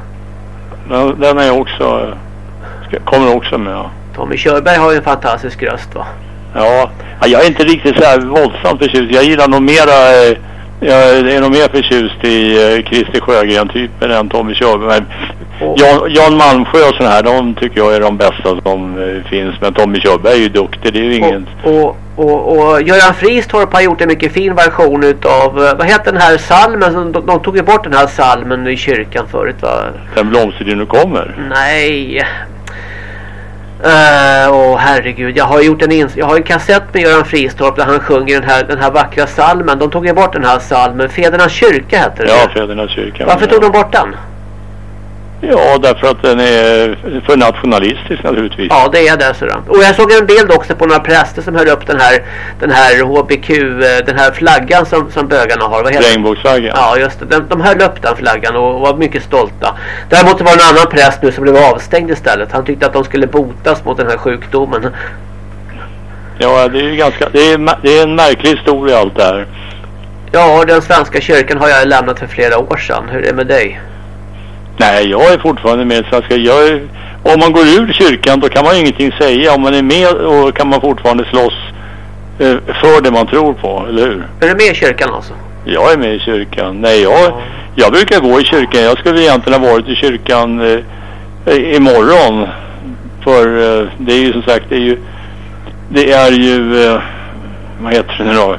Den, den är också, ska, kommer också med. Tommy Körberg har ju en fantastisk röst va? Ja, ja, jag är inte riktigt så här våldsamt förtjust. Jag gillar nog mera, eh, jag är nog mer förtjust i eh, Christer Sjögren-typen än Tommy Körberg. Jan, Jan Malmsjö och sådana här, de tycker jag är de bästa som eh, finns. Men Tommy Körberg är ju duktig, det är ju ingen... Och, och, och, och Göran Fristorp har gjort en mycket fin version utav, vad heter den här salmen? De, de tog ju bort den här salmen i kyrkan förut va? Den blomstertid nu kommer. Nej. Uh, åh herregud, jag har gjort en ins jag har en kassett med Göran Fristorp där han sjunger den här, den här vackra salmen. De tog ju bort den här salmen. Fädernas kyrka heter det. Ja, Fädernas kyrka. Varför tog de bort den? Ja, därför att den är för nationalistisk naturligtvis. Ja, det är det så då. Och jag såg en bild också på några präster som höll upp den här, den här HBQ, eh, den här flaggan som, som bögarna har. Vad heter? Regnbågsflaggan. Ja, just det. De, de höll upp den flaggan och var mycket stolta. Däremot var det en annan präst nu som blev avstängd istället. Han tyckte att de skulle botas mot den här sjukdomen. Ja, det är ju ganska... Det är, det är en märklig historia allt det här. Ja, den svenska kyrkan har jag lämnat för flera år sedan. Hur är det med dig? Nej, jag är fortfarande med i Svenska. Jag är, om man går ur kyrkan då kan man ingenting säga. Om man är med och kan man fortfarande slåss eh, för det man tror på, eller hur? Är du med i kyrkan alltså? Jag är med i kyrkan. Nej, jag, jag brukar gå i kyrkan. Jag skulle egentligen ha varit i kyrkan eh, imorgon. För eh, det är ju som sagt, det är ju, det är ju, eh, vad heter det nu då?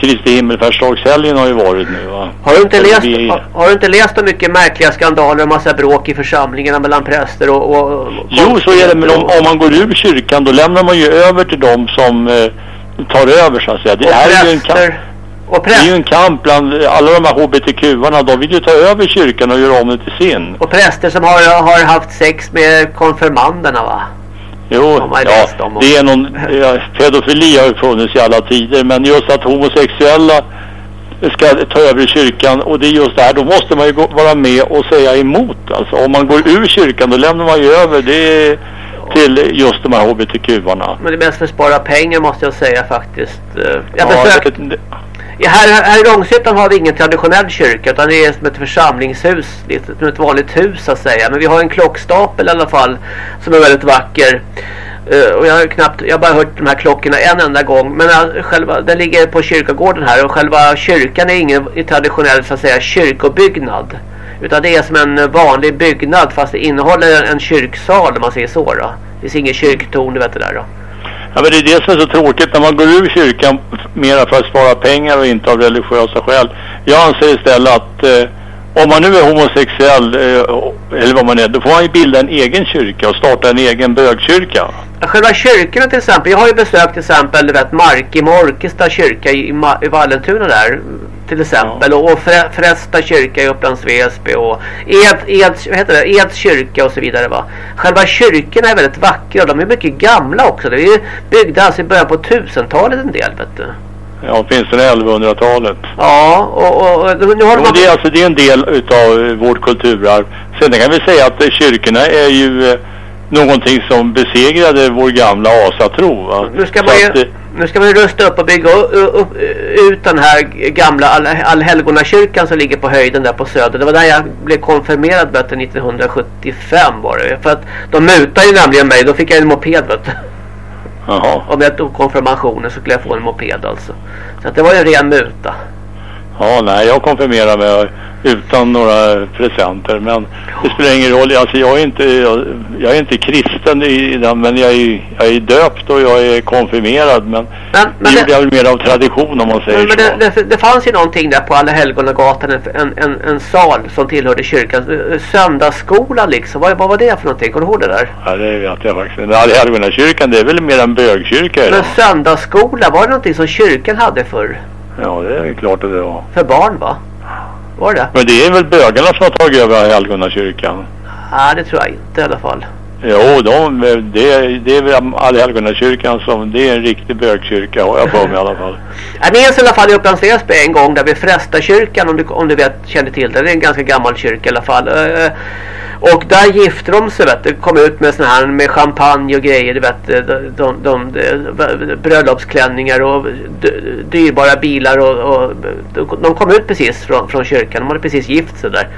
Kristi himmelfärdsdagshelgen har ju varit nu va? Har du inte Eller läst, vi- har, har du inte läst om mycket märkliga skandaler och massa bråk i församlingarna mellan präster och... och, och Jo, så är det. Men om, om man går ur kyrkan då lämnar man ju över till dem som eh, tar över så att säga. Det och här är ju en kamp. präster, och Det är ju präster, en kamp bland alla de här HBTQ-arna. De vill ju ta över kyrkan och göra om det till sin. och präster som har, har haft sex med konfirmanderna va? Jo, ja, det är någon, ja, pedofili har ju funnits i alla tider. Men just att homosexuella ska ta över kyrkan och det är just det här, då måste man ju gå, vara med och säga emot. Alltså om man går ur kyrkan då lämnar man ju över det till just de här HBTQ-arna. Men det är mest för att spara pengar måste jag säga faktiskt. Eh, Jag Ja, besökte... det- Ja, här, här i Långshyttan har vi ingen traditionell kyrka utan det är som ett församlingshus. Det är som ett vanligt hus så att säga. Men vi har en klockstapel i alla fall som är väldigt vacker. Uh, och jag har knappt, jag har bara hört de här klockorna en enda gång. Men uh, själva, den ligger på kyrkogården här och själva kyrkan är ingen traditionell så att säga kyrkobyggnad. Utan det är som en vanlig byggnad fast det innehåller en, en kyrksal om man säger så då. Det finns ingen kyrktorn, du vet det där då. Ja, men det är det som är så tråkigt när man går ur kyrkan mera för att spara pengar och inte av religiösa skäl. Jag anser istället att eh, om man nu är homosexuell eh, eller vad man är, då får man ju bilda en egen kyrka och starta en egen bögkyrka. Själva kyrkorna till exempel. Jag har ju besökt till exempel du vet, Mark i Morkesta kyrka i, Ma i Vallentuna där. Till exempel. Ja. Och, och Fre Frästa kyrka i Upplands Väsby. Och Ed, Ed, vad heter det? Eds kyrka och så vidare va. Själva kyrkorna är väldigt vackra. De är mycket gamla också. De är byggda alltså i början på tusentalet en del vet du. Ja, åtminstone 1100-talet. Ja, och, och, och nu har jo, det, är, alltså, det är en del utav vårt kulturarv. Sen kan vi säga att kyrkorna är ju eh, någonting som besegrade vår gamla asatro. Va? Nu ska, man ju, att, nu ska man ju rusta upp och bygga upp, ut den här gamla all, allhelgonakyrkan som ligger på höjden där på söder. Det var där jag blev konfirmerad vet 1975 var det. För att de mutade ju nämligen mig, då fick jag en moped vet du. Jaha. Om jag tog konfirmationen så skulle jag få en moped alltså. Så att det var ju en ren muta. Ja, nej, jag konfirmerar mig utan några presenter. Men det spelar ingen roll. Alltså, jag, är inte, jag, jag är inte kristen i, den, men jag är, jag är döpt och jag är konfirmerad. Men, men, men det gjorde jag väl mer av tradition om man säger men, men så. Det, det, det, fanns ju någonting där på Alla Helgonagatan, en, en, en, en sal som tillhörde kyrkan. Söndagsskola liksom. Vad, vad var det för någonting? Kommer du ihåg det där? Ja, det vet jag faktiskt. Men Alla Helgonakyrkan, det är väl mer en bögkyrka? Men söndagsskola, var det någonting som kyrkan hade förr? Ja, det är klart att det var. För barn va? Var det? Men det är väl bögarna som har tagit över Helgonakyrkan? Nej, det tror jag inte i alla fall. Jo, de, det, det är väl Allhelgonakyrkan som, det är en riktig bögkyrka har jag på mig i alla fall. <laughs> Jag minns i alla fall i Upplands Väsby en gång där vid Frästakyrkan om du, om du vet, känner till det. Det är en ganska gammal kyrka i alla fall. Och där gifte de sig vet du, kom ut med såna här med champagne och grejer, du vet, de, de, de, de bröllopsklänningar och dyrbara bilar och, och, de kom ut precis från, från kyrkan, de hade precis gift sig där.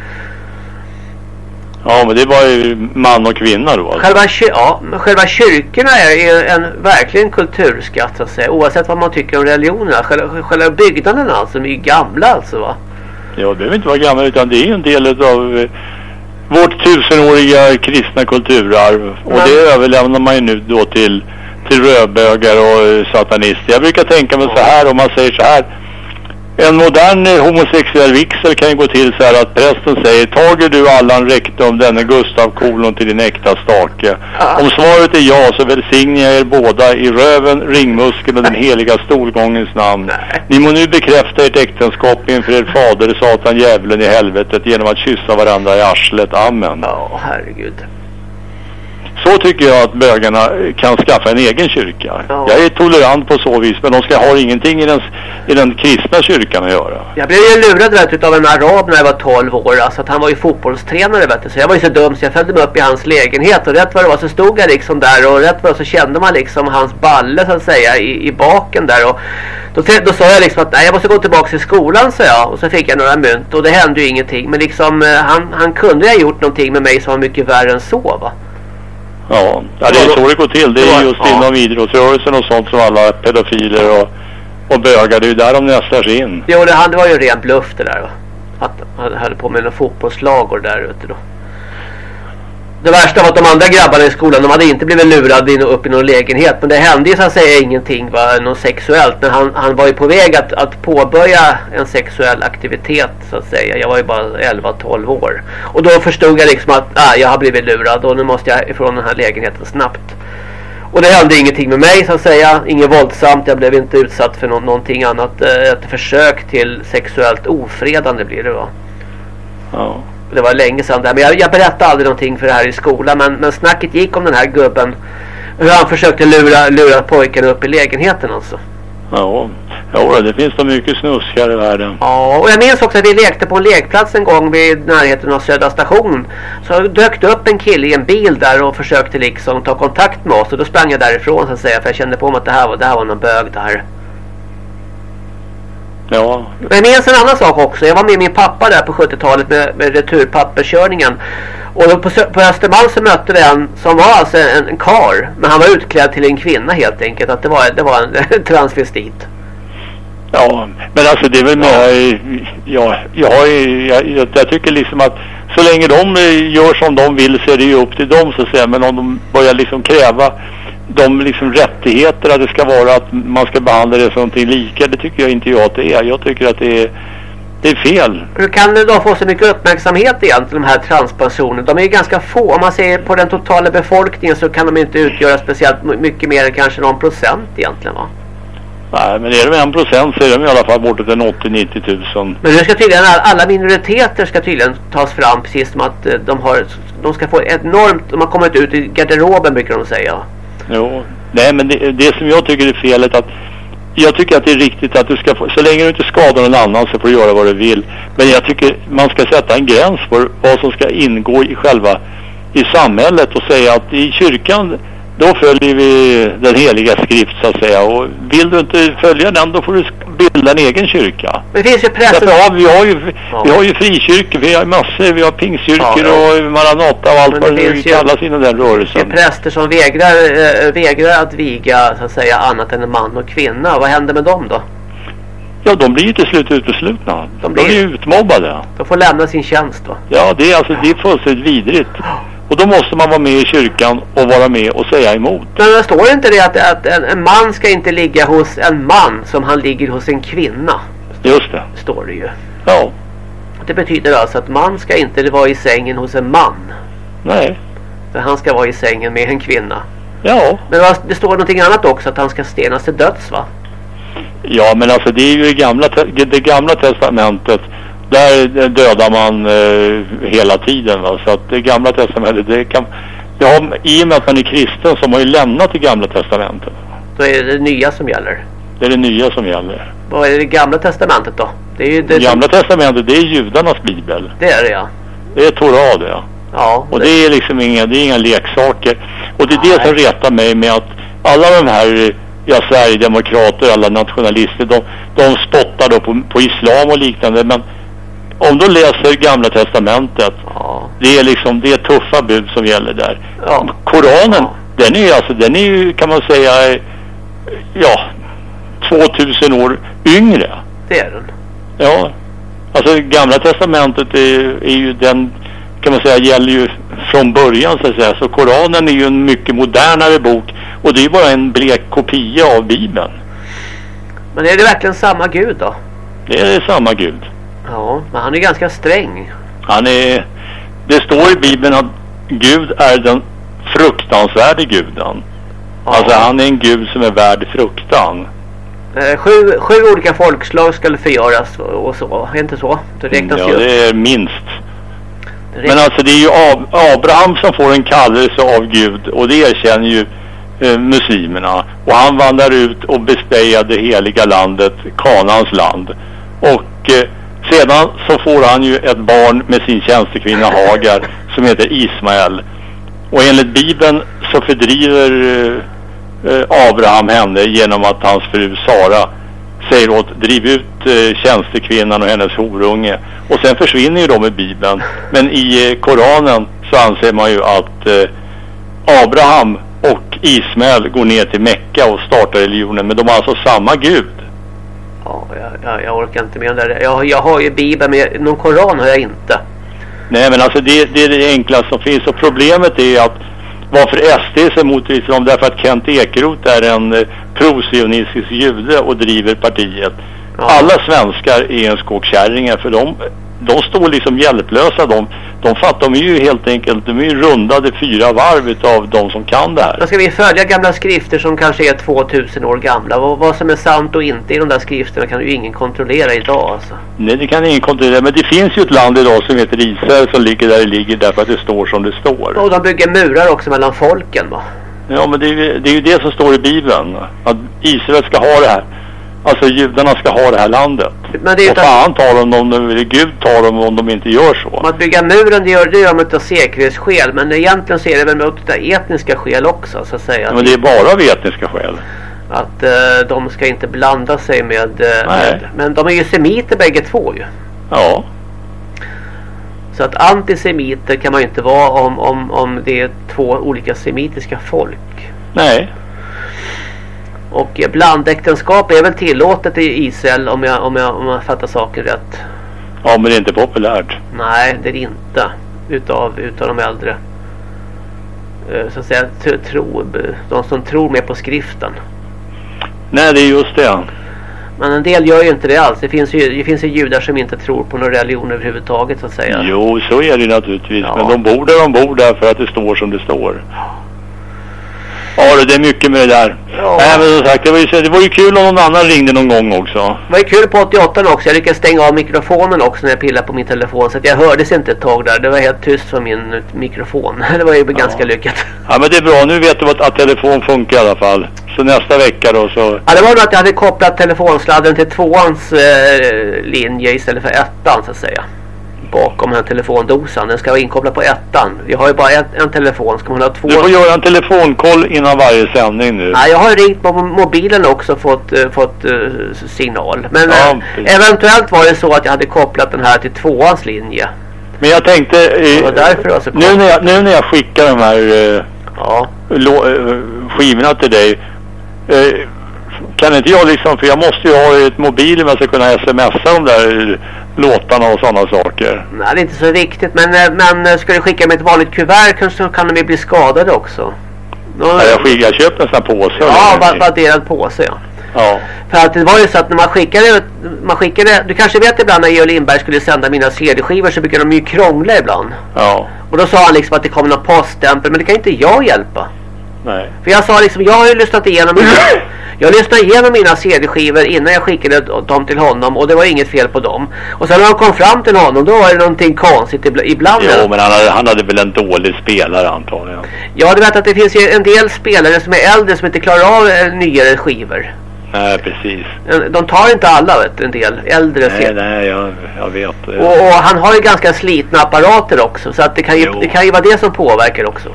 Ja, men det var ju man och kvinna då. Alltså. Själva, ja, själva kyrkorna är en verkligen kulturskatt så att säga. Oavsett vad man tycker om religionerna. Själva, själva byggnaderna alltså, de är ju gamla alltså va? Ja, det behöver inte vara gamla utan det är ju en del av eh, vårt tusenåriga kristna kulturarv. Och det överlämnar man ju nu då till, till rödbögar och satanister. Jag brukar tänka mig så här, om man säger så här. En modern eh, homosexuell vigsel kan ju gå till så här att prästen säger Tager du Allan rektum denne Gustav kolon till din äkta stake? Ja. Om svaret är ja så välsignar jag er båda i röven, ringmuskeln och den heliga stolgångens namn. Nej. Ni må nu bekräfta ert äktenskap inför er fader satan djävulen i helvetet genom att kyssa varandra i arslet. Amen. Ja, herregud. Så tycker jag att bögarna kan skaffa en egen kyrka. Ja. Jag är tolerant på så vis, men de ska ha ingenting i den, i den kristna kyrkan att göra. Jag blev ju lurad vet, av en arab när jag var 12 år. Alltså att han var ju fotbollstränare vet du. Så jag var ju så dum så jag följde mig upp i hans lägenhet. Och rätt vad det var så stod jag liksom där. Och rätt vad det så kände man liksom hans balle så att säga i, i baken där. Och då, då sa jag liksom att nej jag måste gå tillbaka till skolan sa jag. Och så fick jag några mynt. Och det hände ju ingenting. Men liksom eh, han, han kunde ha gjort någonting med mig som var mycket värre än så va. Ja, ja det är så det går till. Det är just inom idrottsrörelsen och sånt som alla pedofiler och, och bögar, det är ju där de nästlar sig in. Jo, det, var ju ren bluff det där va. Att han höll på med en fotbollslag och där ute då. Det värsta var att de andra grabbarna i skolan, de hade inte blivit lurade upp i någon lägenhet. Men det hände ju så att säga ingenting, va, något sexuellt. Men han, han var ju på väg att, att påbörja en sexuell aktivitet så att säga. Jag var ju bara 11-12 år. Och då förstod jag liksom att ah, jag har blivit lurad och nu måste jag ifrån den här lägenheten snabbt. Och det hände ingenting med mig så att säga. Inget våldsamt. Jag blev inte utsatt för no någonting annat. Eh, Ett försök till sexuellt ofredande blir det va. Ja det var länge sedan där. Men jag, jag berättade aldrig någonting för det här i skolan. Men, men snacket gick om den här gubben. Hur han försökte lura, lura pojken upp i lägenheten alltså. Ja, ja det finns så mycket snusk här i världen. Ja, och jag minns också att vi lekte på en lekplats en gång vid närheten av Södra station. Så dök det upp en kille i en bil där och försökte liksom ta kontakt med oss. Och då sprang jag därifrån så att säga. För jag kände på mig att det här var, det här var någon bög där. Ja. Men minns en annan sak också. Jag var med min pappa där på 70-talet med, med returpapperskörningen. Och på, på Östermalm så mötte vi en som var alltså en, en kar. Men han var utklädd till en kvinna helt enkelt. Att det var, det var en <laughs> transvestit. Ja, men alltså det är väl mer... Ja, jag, jag, jag, jag tycker liksom att så länge de eh, gör som de vill så är det ju upp till dem så att säga. Men om de börjar liksom kräva de liksom rättigheter att det ska vara att man ska behandla det som någonting lika. Det tycker jag inte jag att det är. Jag tycker att det är, det är fel. Hur kan då få så mycket uppmärksamhet egentligen de här transpersonerna? De är ju ganska få. Om man ser på den totala befolkningen så kan de inte utgöra speciellt mycket mer än kanske någon procent egentligen va? Nej, men är de en procent så är de i alla fall bortåt en 80-90 tusen. Men nu ska tydligen alla minoriteter ska tydligen tas fram precis som att eh, de har de ska få enormt, de har kommit ut i garderoben brukar de säga. Jo, nej men det, det som jag tycker är felet att jag tycker att det är riktigt att du ska få, så länge du inte skadar någon annan så får du göra vad du vill. Men jag tycker man ska sätta en gräns för vad som ska ingå i själva i samhället och säga att i kyrkan då följer vi den heliga skrift så att säga. Och vill du inte följa den då får du bilda en egen kyrka. Men det finns ju präster... Ja, vi, har ju, ja. vi har ju frikyrkor, vi har massor, vi har pingstkyrkor ja, ja. och Maranata och allt vad det nu kallas inom den rörelsen. Det är präster som vägrar, äh, vägrar att viga så att säga annat än en man och kvinna. Vad händer med dem då? Ja, de blir ju till slut uteslutna. De blir, de blir utmobbade. De får lämna sin tjänst då. Ja, det är alltså det är fullständigt vidrigt. Och då måste man vara med i kyrkan och vara med och säga emot. Men det står inte det att, att en, en, man ska inte ligga hos en man som han ligger hos en kvinna? Just det. Står det ju. Ja. Det betyder alltså att man ska inte vara i sängen hos en man. Nej. För han ska vara i sängen med en kvinna. Ja. Men det står någonting annat också, att han ska stenas till döds va? Ja, men alltså det är ju det gamla, det gamla testamentet där dödar man eh, hela tiden. Va? Så att det gamla testamentet, det kan... Ja, I och med att man är kristen så har man ju lämnat det gamla testamentet. Då är det det nya som gäller? Det är det nya som gäller. Vad är det gamla testamentet då? Det, det, det gamla som... testamentet, det är judarnas bibel. Det är det ja. Det är Torah det ja. Ja. Och det... det, är liksom inga, det är inga leksaker. Och det är Nej. det som retar mig med att alla de här ja, Sverigedemokrater, alla nationalister, de, de spottar då på, på islam och liknande. Men om du läser gamla testamentet ja. det är liksom det är tuffa bud som gäller där. Ja. Koranen, ja. den är ju alltså den är ju kan man säga ja 2000 år yngre. Det är den. Ja. Alltså gamla testamentet är, är ju den kan man säga gäller ju från början så att säga. Så Koranen är ju en mycket modernare bok och det är bara en blek kopia av Bibeln. Men är det verkligen samma Gud då? Det är samma Gud. Ja, men han är ganska sträng. Han är... Det står i Bibeln att Gud är den fruktansvärde guden. Ja. Alltså han är en gud som är värd fruktan. Eh, sju, sju olika folkslag skulle förgöras och så. Är inte så? Det räknas ja, ju. det är minst. Det Men alltså det är ju Ab Abraham som får en kallelse av Gud och det erkänner ju eh, muslimerna. Och han vandrar ut och bespejar det heliga landet, Kanans land. Och eh, sedan så får han ju ett barn med sin tjänstekvinna Hagar som heter Ismael. Och enligt Bibeln så fördriver eh, Abraham henne genom att hans fru Sara säger åt driv ut eh, tjänstekvinnan och hennes horunge. Och sen försvinner ju de i Bibeln. Men i eh, Koranen så anser man ju att eh, Abraham och Ismael går ner till Mecka och startar religionen. Men de har alltså samma Gud. Ja, jag, jag, orkar inte med det. Jag, jag har ju Bibeln men någon Koran har jag inte. Nej men alltså det, det är det enklaste som finns. Och problemet är att varför SD är så emot islam därför att Kent Ekeroth är en eh, prosionistisk jude och driver partiet. Ja. Alla svenskar är en skåkkärringar för de, de står liksom hjälplösa. De, de fattar, de är ju helt enkelt, de är ju rundade fyra varv utav de som kan det här. Då ska vi följa gamla skrifter som kanske är 2000 år gamla. Och vad som är sant och inte i de där skrifterna kan ju ingen kontrollera idag alltså. Nej det kan ingen kontrollera. Men det finns ju ett land idag som heter Israel som ligger där det ligger därför att det står som det står. Och de bygger murar också mellan folken va? Ja men det är, det är ju det som står i Bibeln. Att Israel ska ha det här. Alltså judarna ska ha det här landet. Men det är och fan tar de om de, Gud tar dem om de inte gör så. Att bygga muren det gör, det gör man av säkerhetsskäl. Men egentligen så är det väl av etniska skäl också så att säga. Men det är bara av etniska skäl. Att uh, de ska inte blanda sig med, uh, med... Men de är ju semiter bägge två ju. Ja. Så att antisemiter kan man ju inte vara om, om, om det är två olika semitiska folk. Nej. Och blandäktenskap är väl tillåtet i Israel om jag, om jag, om jag fattar saken rätt. Ja, men det är inte populärt. Nej, det är det inte. utav, utav de äldre. Eh, så att säga, tro, de som tror mer på skriften. Nej, det är just det. Men en del gör ju inte det alls. Det finns ju, det finns ju judar som inte tror på någon religion överhuvudtaget så att säga. Jo, så är det naturligtvis. Ja. Men de bor där de bor därför att det står som det står. Ja, det är mycket med det där. Ja. Nej, men som sagt, det var, ju, det var ju kul om någon annan ringde någon gång också. Det var ju kul på 88 också. Jag lyckades stänga av mikrofonen också när jag pillade på min telefon. Så att jag hördes inte ett tag där. Det var helt tyst från min mikrofon. <laughs> Det var ju ja. ganska lyckat. Ja, men det är bra. Nu vet du att, att telefon funkar i alla fall. Så nästa vecka då så... Ja, det var nog att jag hade kopplat telefonsladden till tvåans eh, linje istället för ettan så att säga bakom den här telefondosan. Den ska vara inkopplad på ettan. Jag har ju bara en, en telefon. Ska man ha två... Du får göra en telefonkoll innan varje sändning nu. Nej, jag har ringt på mobilen också och fått, uh, fått uh, signal. Men ja, uh, eventuellt var det så att jag hade kopplat den här till tvåans linje. Men jag tänkte... Uh, därför nu, när jag, nu när jag skickar de här ja. skivorna till dig kan inte jag liksom, för jag måste ju ha ett mobil om jag ska kunna smsa de där låtarna och sådana saker. Nej, det är inte så viktigt. Men, eh, men eh, ska du skicka med ett vanligt kuvert kanske kan de ju bli skadade också. Då, ja, jag, skickar, jag köpte en sån här påse. Ja, vadderad påse ja. Ja. För att det var ju så att när man skickade, man skickade du kanske vet ibland när Georg Lindberg skulle sända mina CD-skivor så brukade de ju krångla ibland. Ja. Och då sa han liksom att det kom någon poststämpel, men det kan inte jag hjälpa. Nej. För jag sa liksom, jag har ju lyssnat igenom Jag lyssnade igenom mina CD-skivor innan jag skickade dem till honom och det var inget fel på dem. Och sen när de kom fram till honom då var det någonting konstigt ibland. Jo, men han hade, han hade väl en dålig spelare antagligen. Ja, du vet att det finns ju en del spelare som är äldre som inte klarar av eh, nyare skivor. Nej, precis. De tar inte alla, vet en del äldre Nej, nej, jag, jag vet. Och, och, han har ju ganska slitna apparater också så att det kan ju, det kan ju vara det som påverkar också.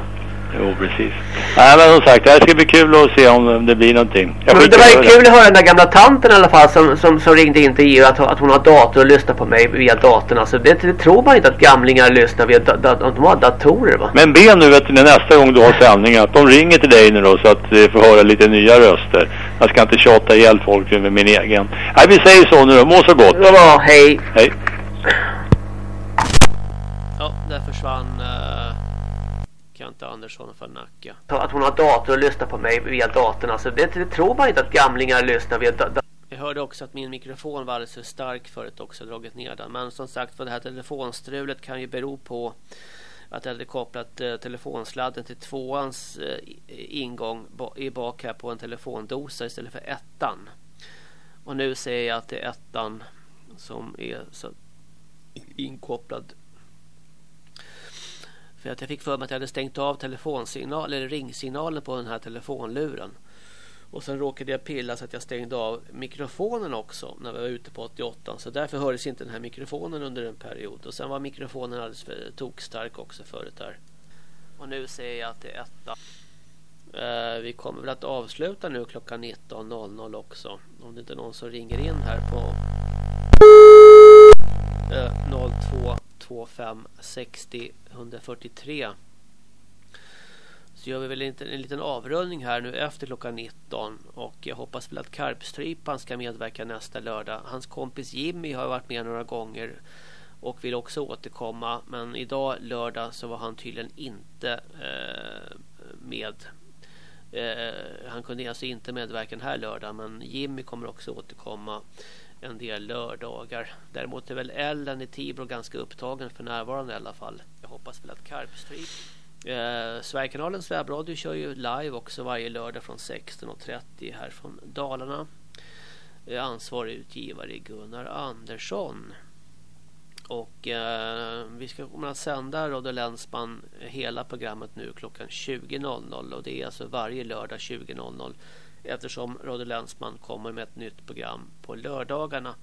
Jo, precis. Nej, men som sagt, det här ska bli kul att se om det blir någonting. Jag men det var ju kul att höra den där gamla tanten i alla fall som, som, som ringde in till EU att, att hon har dator och lyssnar på mig via datorn. Alltså, det, det tror man inte att gamlingar lyssnar via da, da, de har datorer va? Men be nu vet du, nästa gång du har sändning att de ringer till dig nu då så att du får höra lite nya röster. Jag ska inte tjata ihjäl folk med min egen. Nej, vi säger så nu då. Må så gott. Ja, hej. Hej. Ja, där försvann... Uh... Kent Andersson från Nacka. Att hon har dator och lyssnar på mig via datorn. Alltså det, det tror man inte att gamlingar lyssnar via datorn. Jag hörde också att min mikrofon var alldeles för stark förut också dragit ner den. Men som sagt för det här telefonstrulet kan ju bero på att jag hade kopplat eh, telefonsladden till tvåans eh, ingång i bak här på en telefondosa istället för ettan. Och nu ser jag att det är ettan som är så inkopplad för att jag fick för mig att jag hade stängt av telefonsignal eller ringsignalen på den här telefonluren. Och sen råkade jag pilla så att jag stängde av mikrofonen också när vi var ute på 88. Så därför hördes inte den här mikrofonen under en period. Och sen var mikrofonen alldeles för tokstark också förut där. Och nu ser jag att det är etta. Eh, vi kommer väl att avsluta nu klockan 19.00 också. Om det inte är någon som ringer in här på eh, 02 25 60 143 så gör vi väl en, en liten avrundning här nu efter klockan 19 och jag hoppas väl att Karpstrypan ska medverka nästa lördag. Hans kompis Jimmy har varit med några gånger och vill också återkomma men idag lördag så var han tydligen inte eh, med. Eh, han kunde alltså inte medverka den här lördagen men Jimmy kommer också återkomma en del lördagar. Däremot är väl Ellen i Tibro ganska upptagen för närvarande i alla fall. Jag hoppas väl att Karpstrid... Eh, Sverigekanalens webbradio kör ju live också varje lördag från 16.30 här från Dalarna. Eh, ansvarig utgivare Gunnar Andersson. Och eh, vi ska komma att sända Radio Länsman hela programmet nu klockan 20.00 och det är alltså varje lördag 20.00 eftersom Radio Länsman kommer med ett nytt program på lördagarna.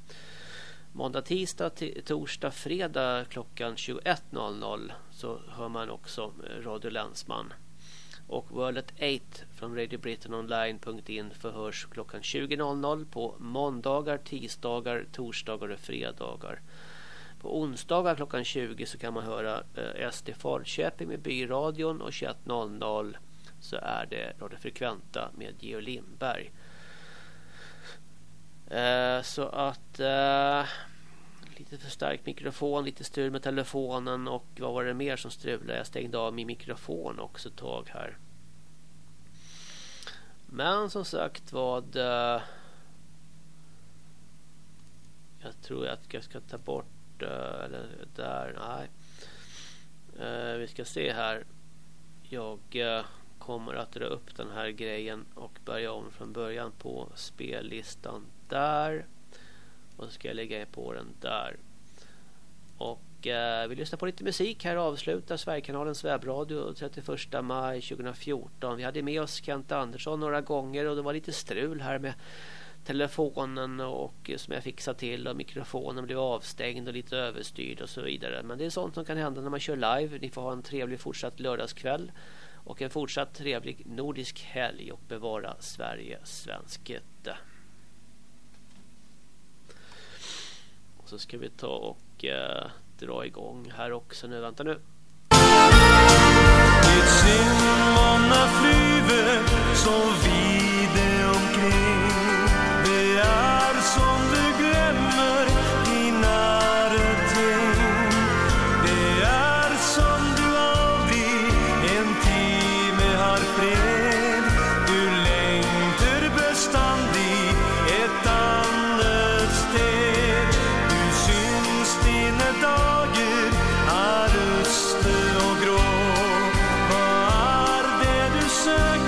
Måndag, tisdag, torsdag, fredag klockan 21.00 så hör man också eh, Radio Länsman. Och World at 8 från Radio Britain Online.in förhörs klockan 20.00 på måndagar, tisdagar, torsdagar och fredagar. På onsdagar klockan 20 så kan man höra eh, SD Falköping med byradion och 21.00 så är det Radio Frekventa med Geo Lindberg. Eh, så att eh, lite för stark mikrofon, lite strul med telefonen och vad var det mer som strulade? Jag stängde av min mikrofon också ett tag här. Men som sagt vad... eh, jag tror att jag ska ta bort... Eh, eller där, nej. Eh, vi ska se här. Jag eh, kommer att dra upp den här grejen och börja om från början på spellistan där. Och så ska jag lägga på den där. Och eh, vi lyssnar på lite musik här och avslutar Sverigekanalens webbradio 31 maj 2014. Vi hade med oss Kent Andersson några gånger och det var lite strul här med telefonen och eh, som jag fixade till och mikrofonen blev avstängd och lite överstyrd och så vidare. Men det är sånt som kan hända när man kör live. Ni får ha en trevlig fortsatt lördagskväll och en fortsatt trevlig nordisk helg och bevara Sverige svensket. Och så ska vi ta och eh, dra igång här också nu. Vänta nu. Ditt sinnmånna flyver som vide omkring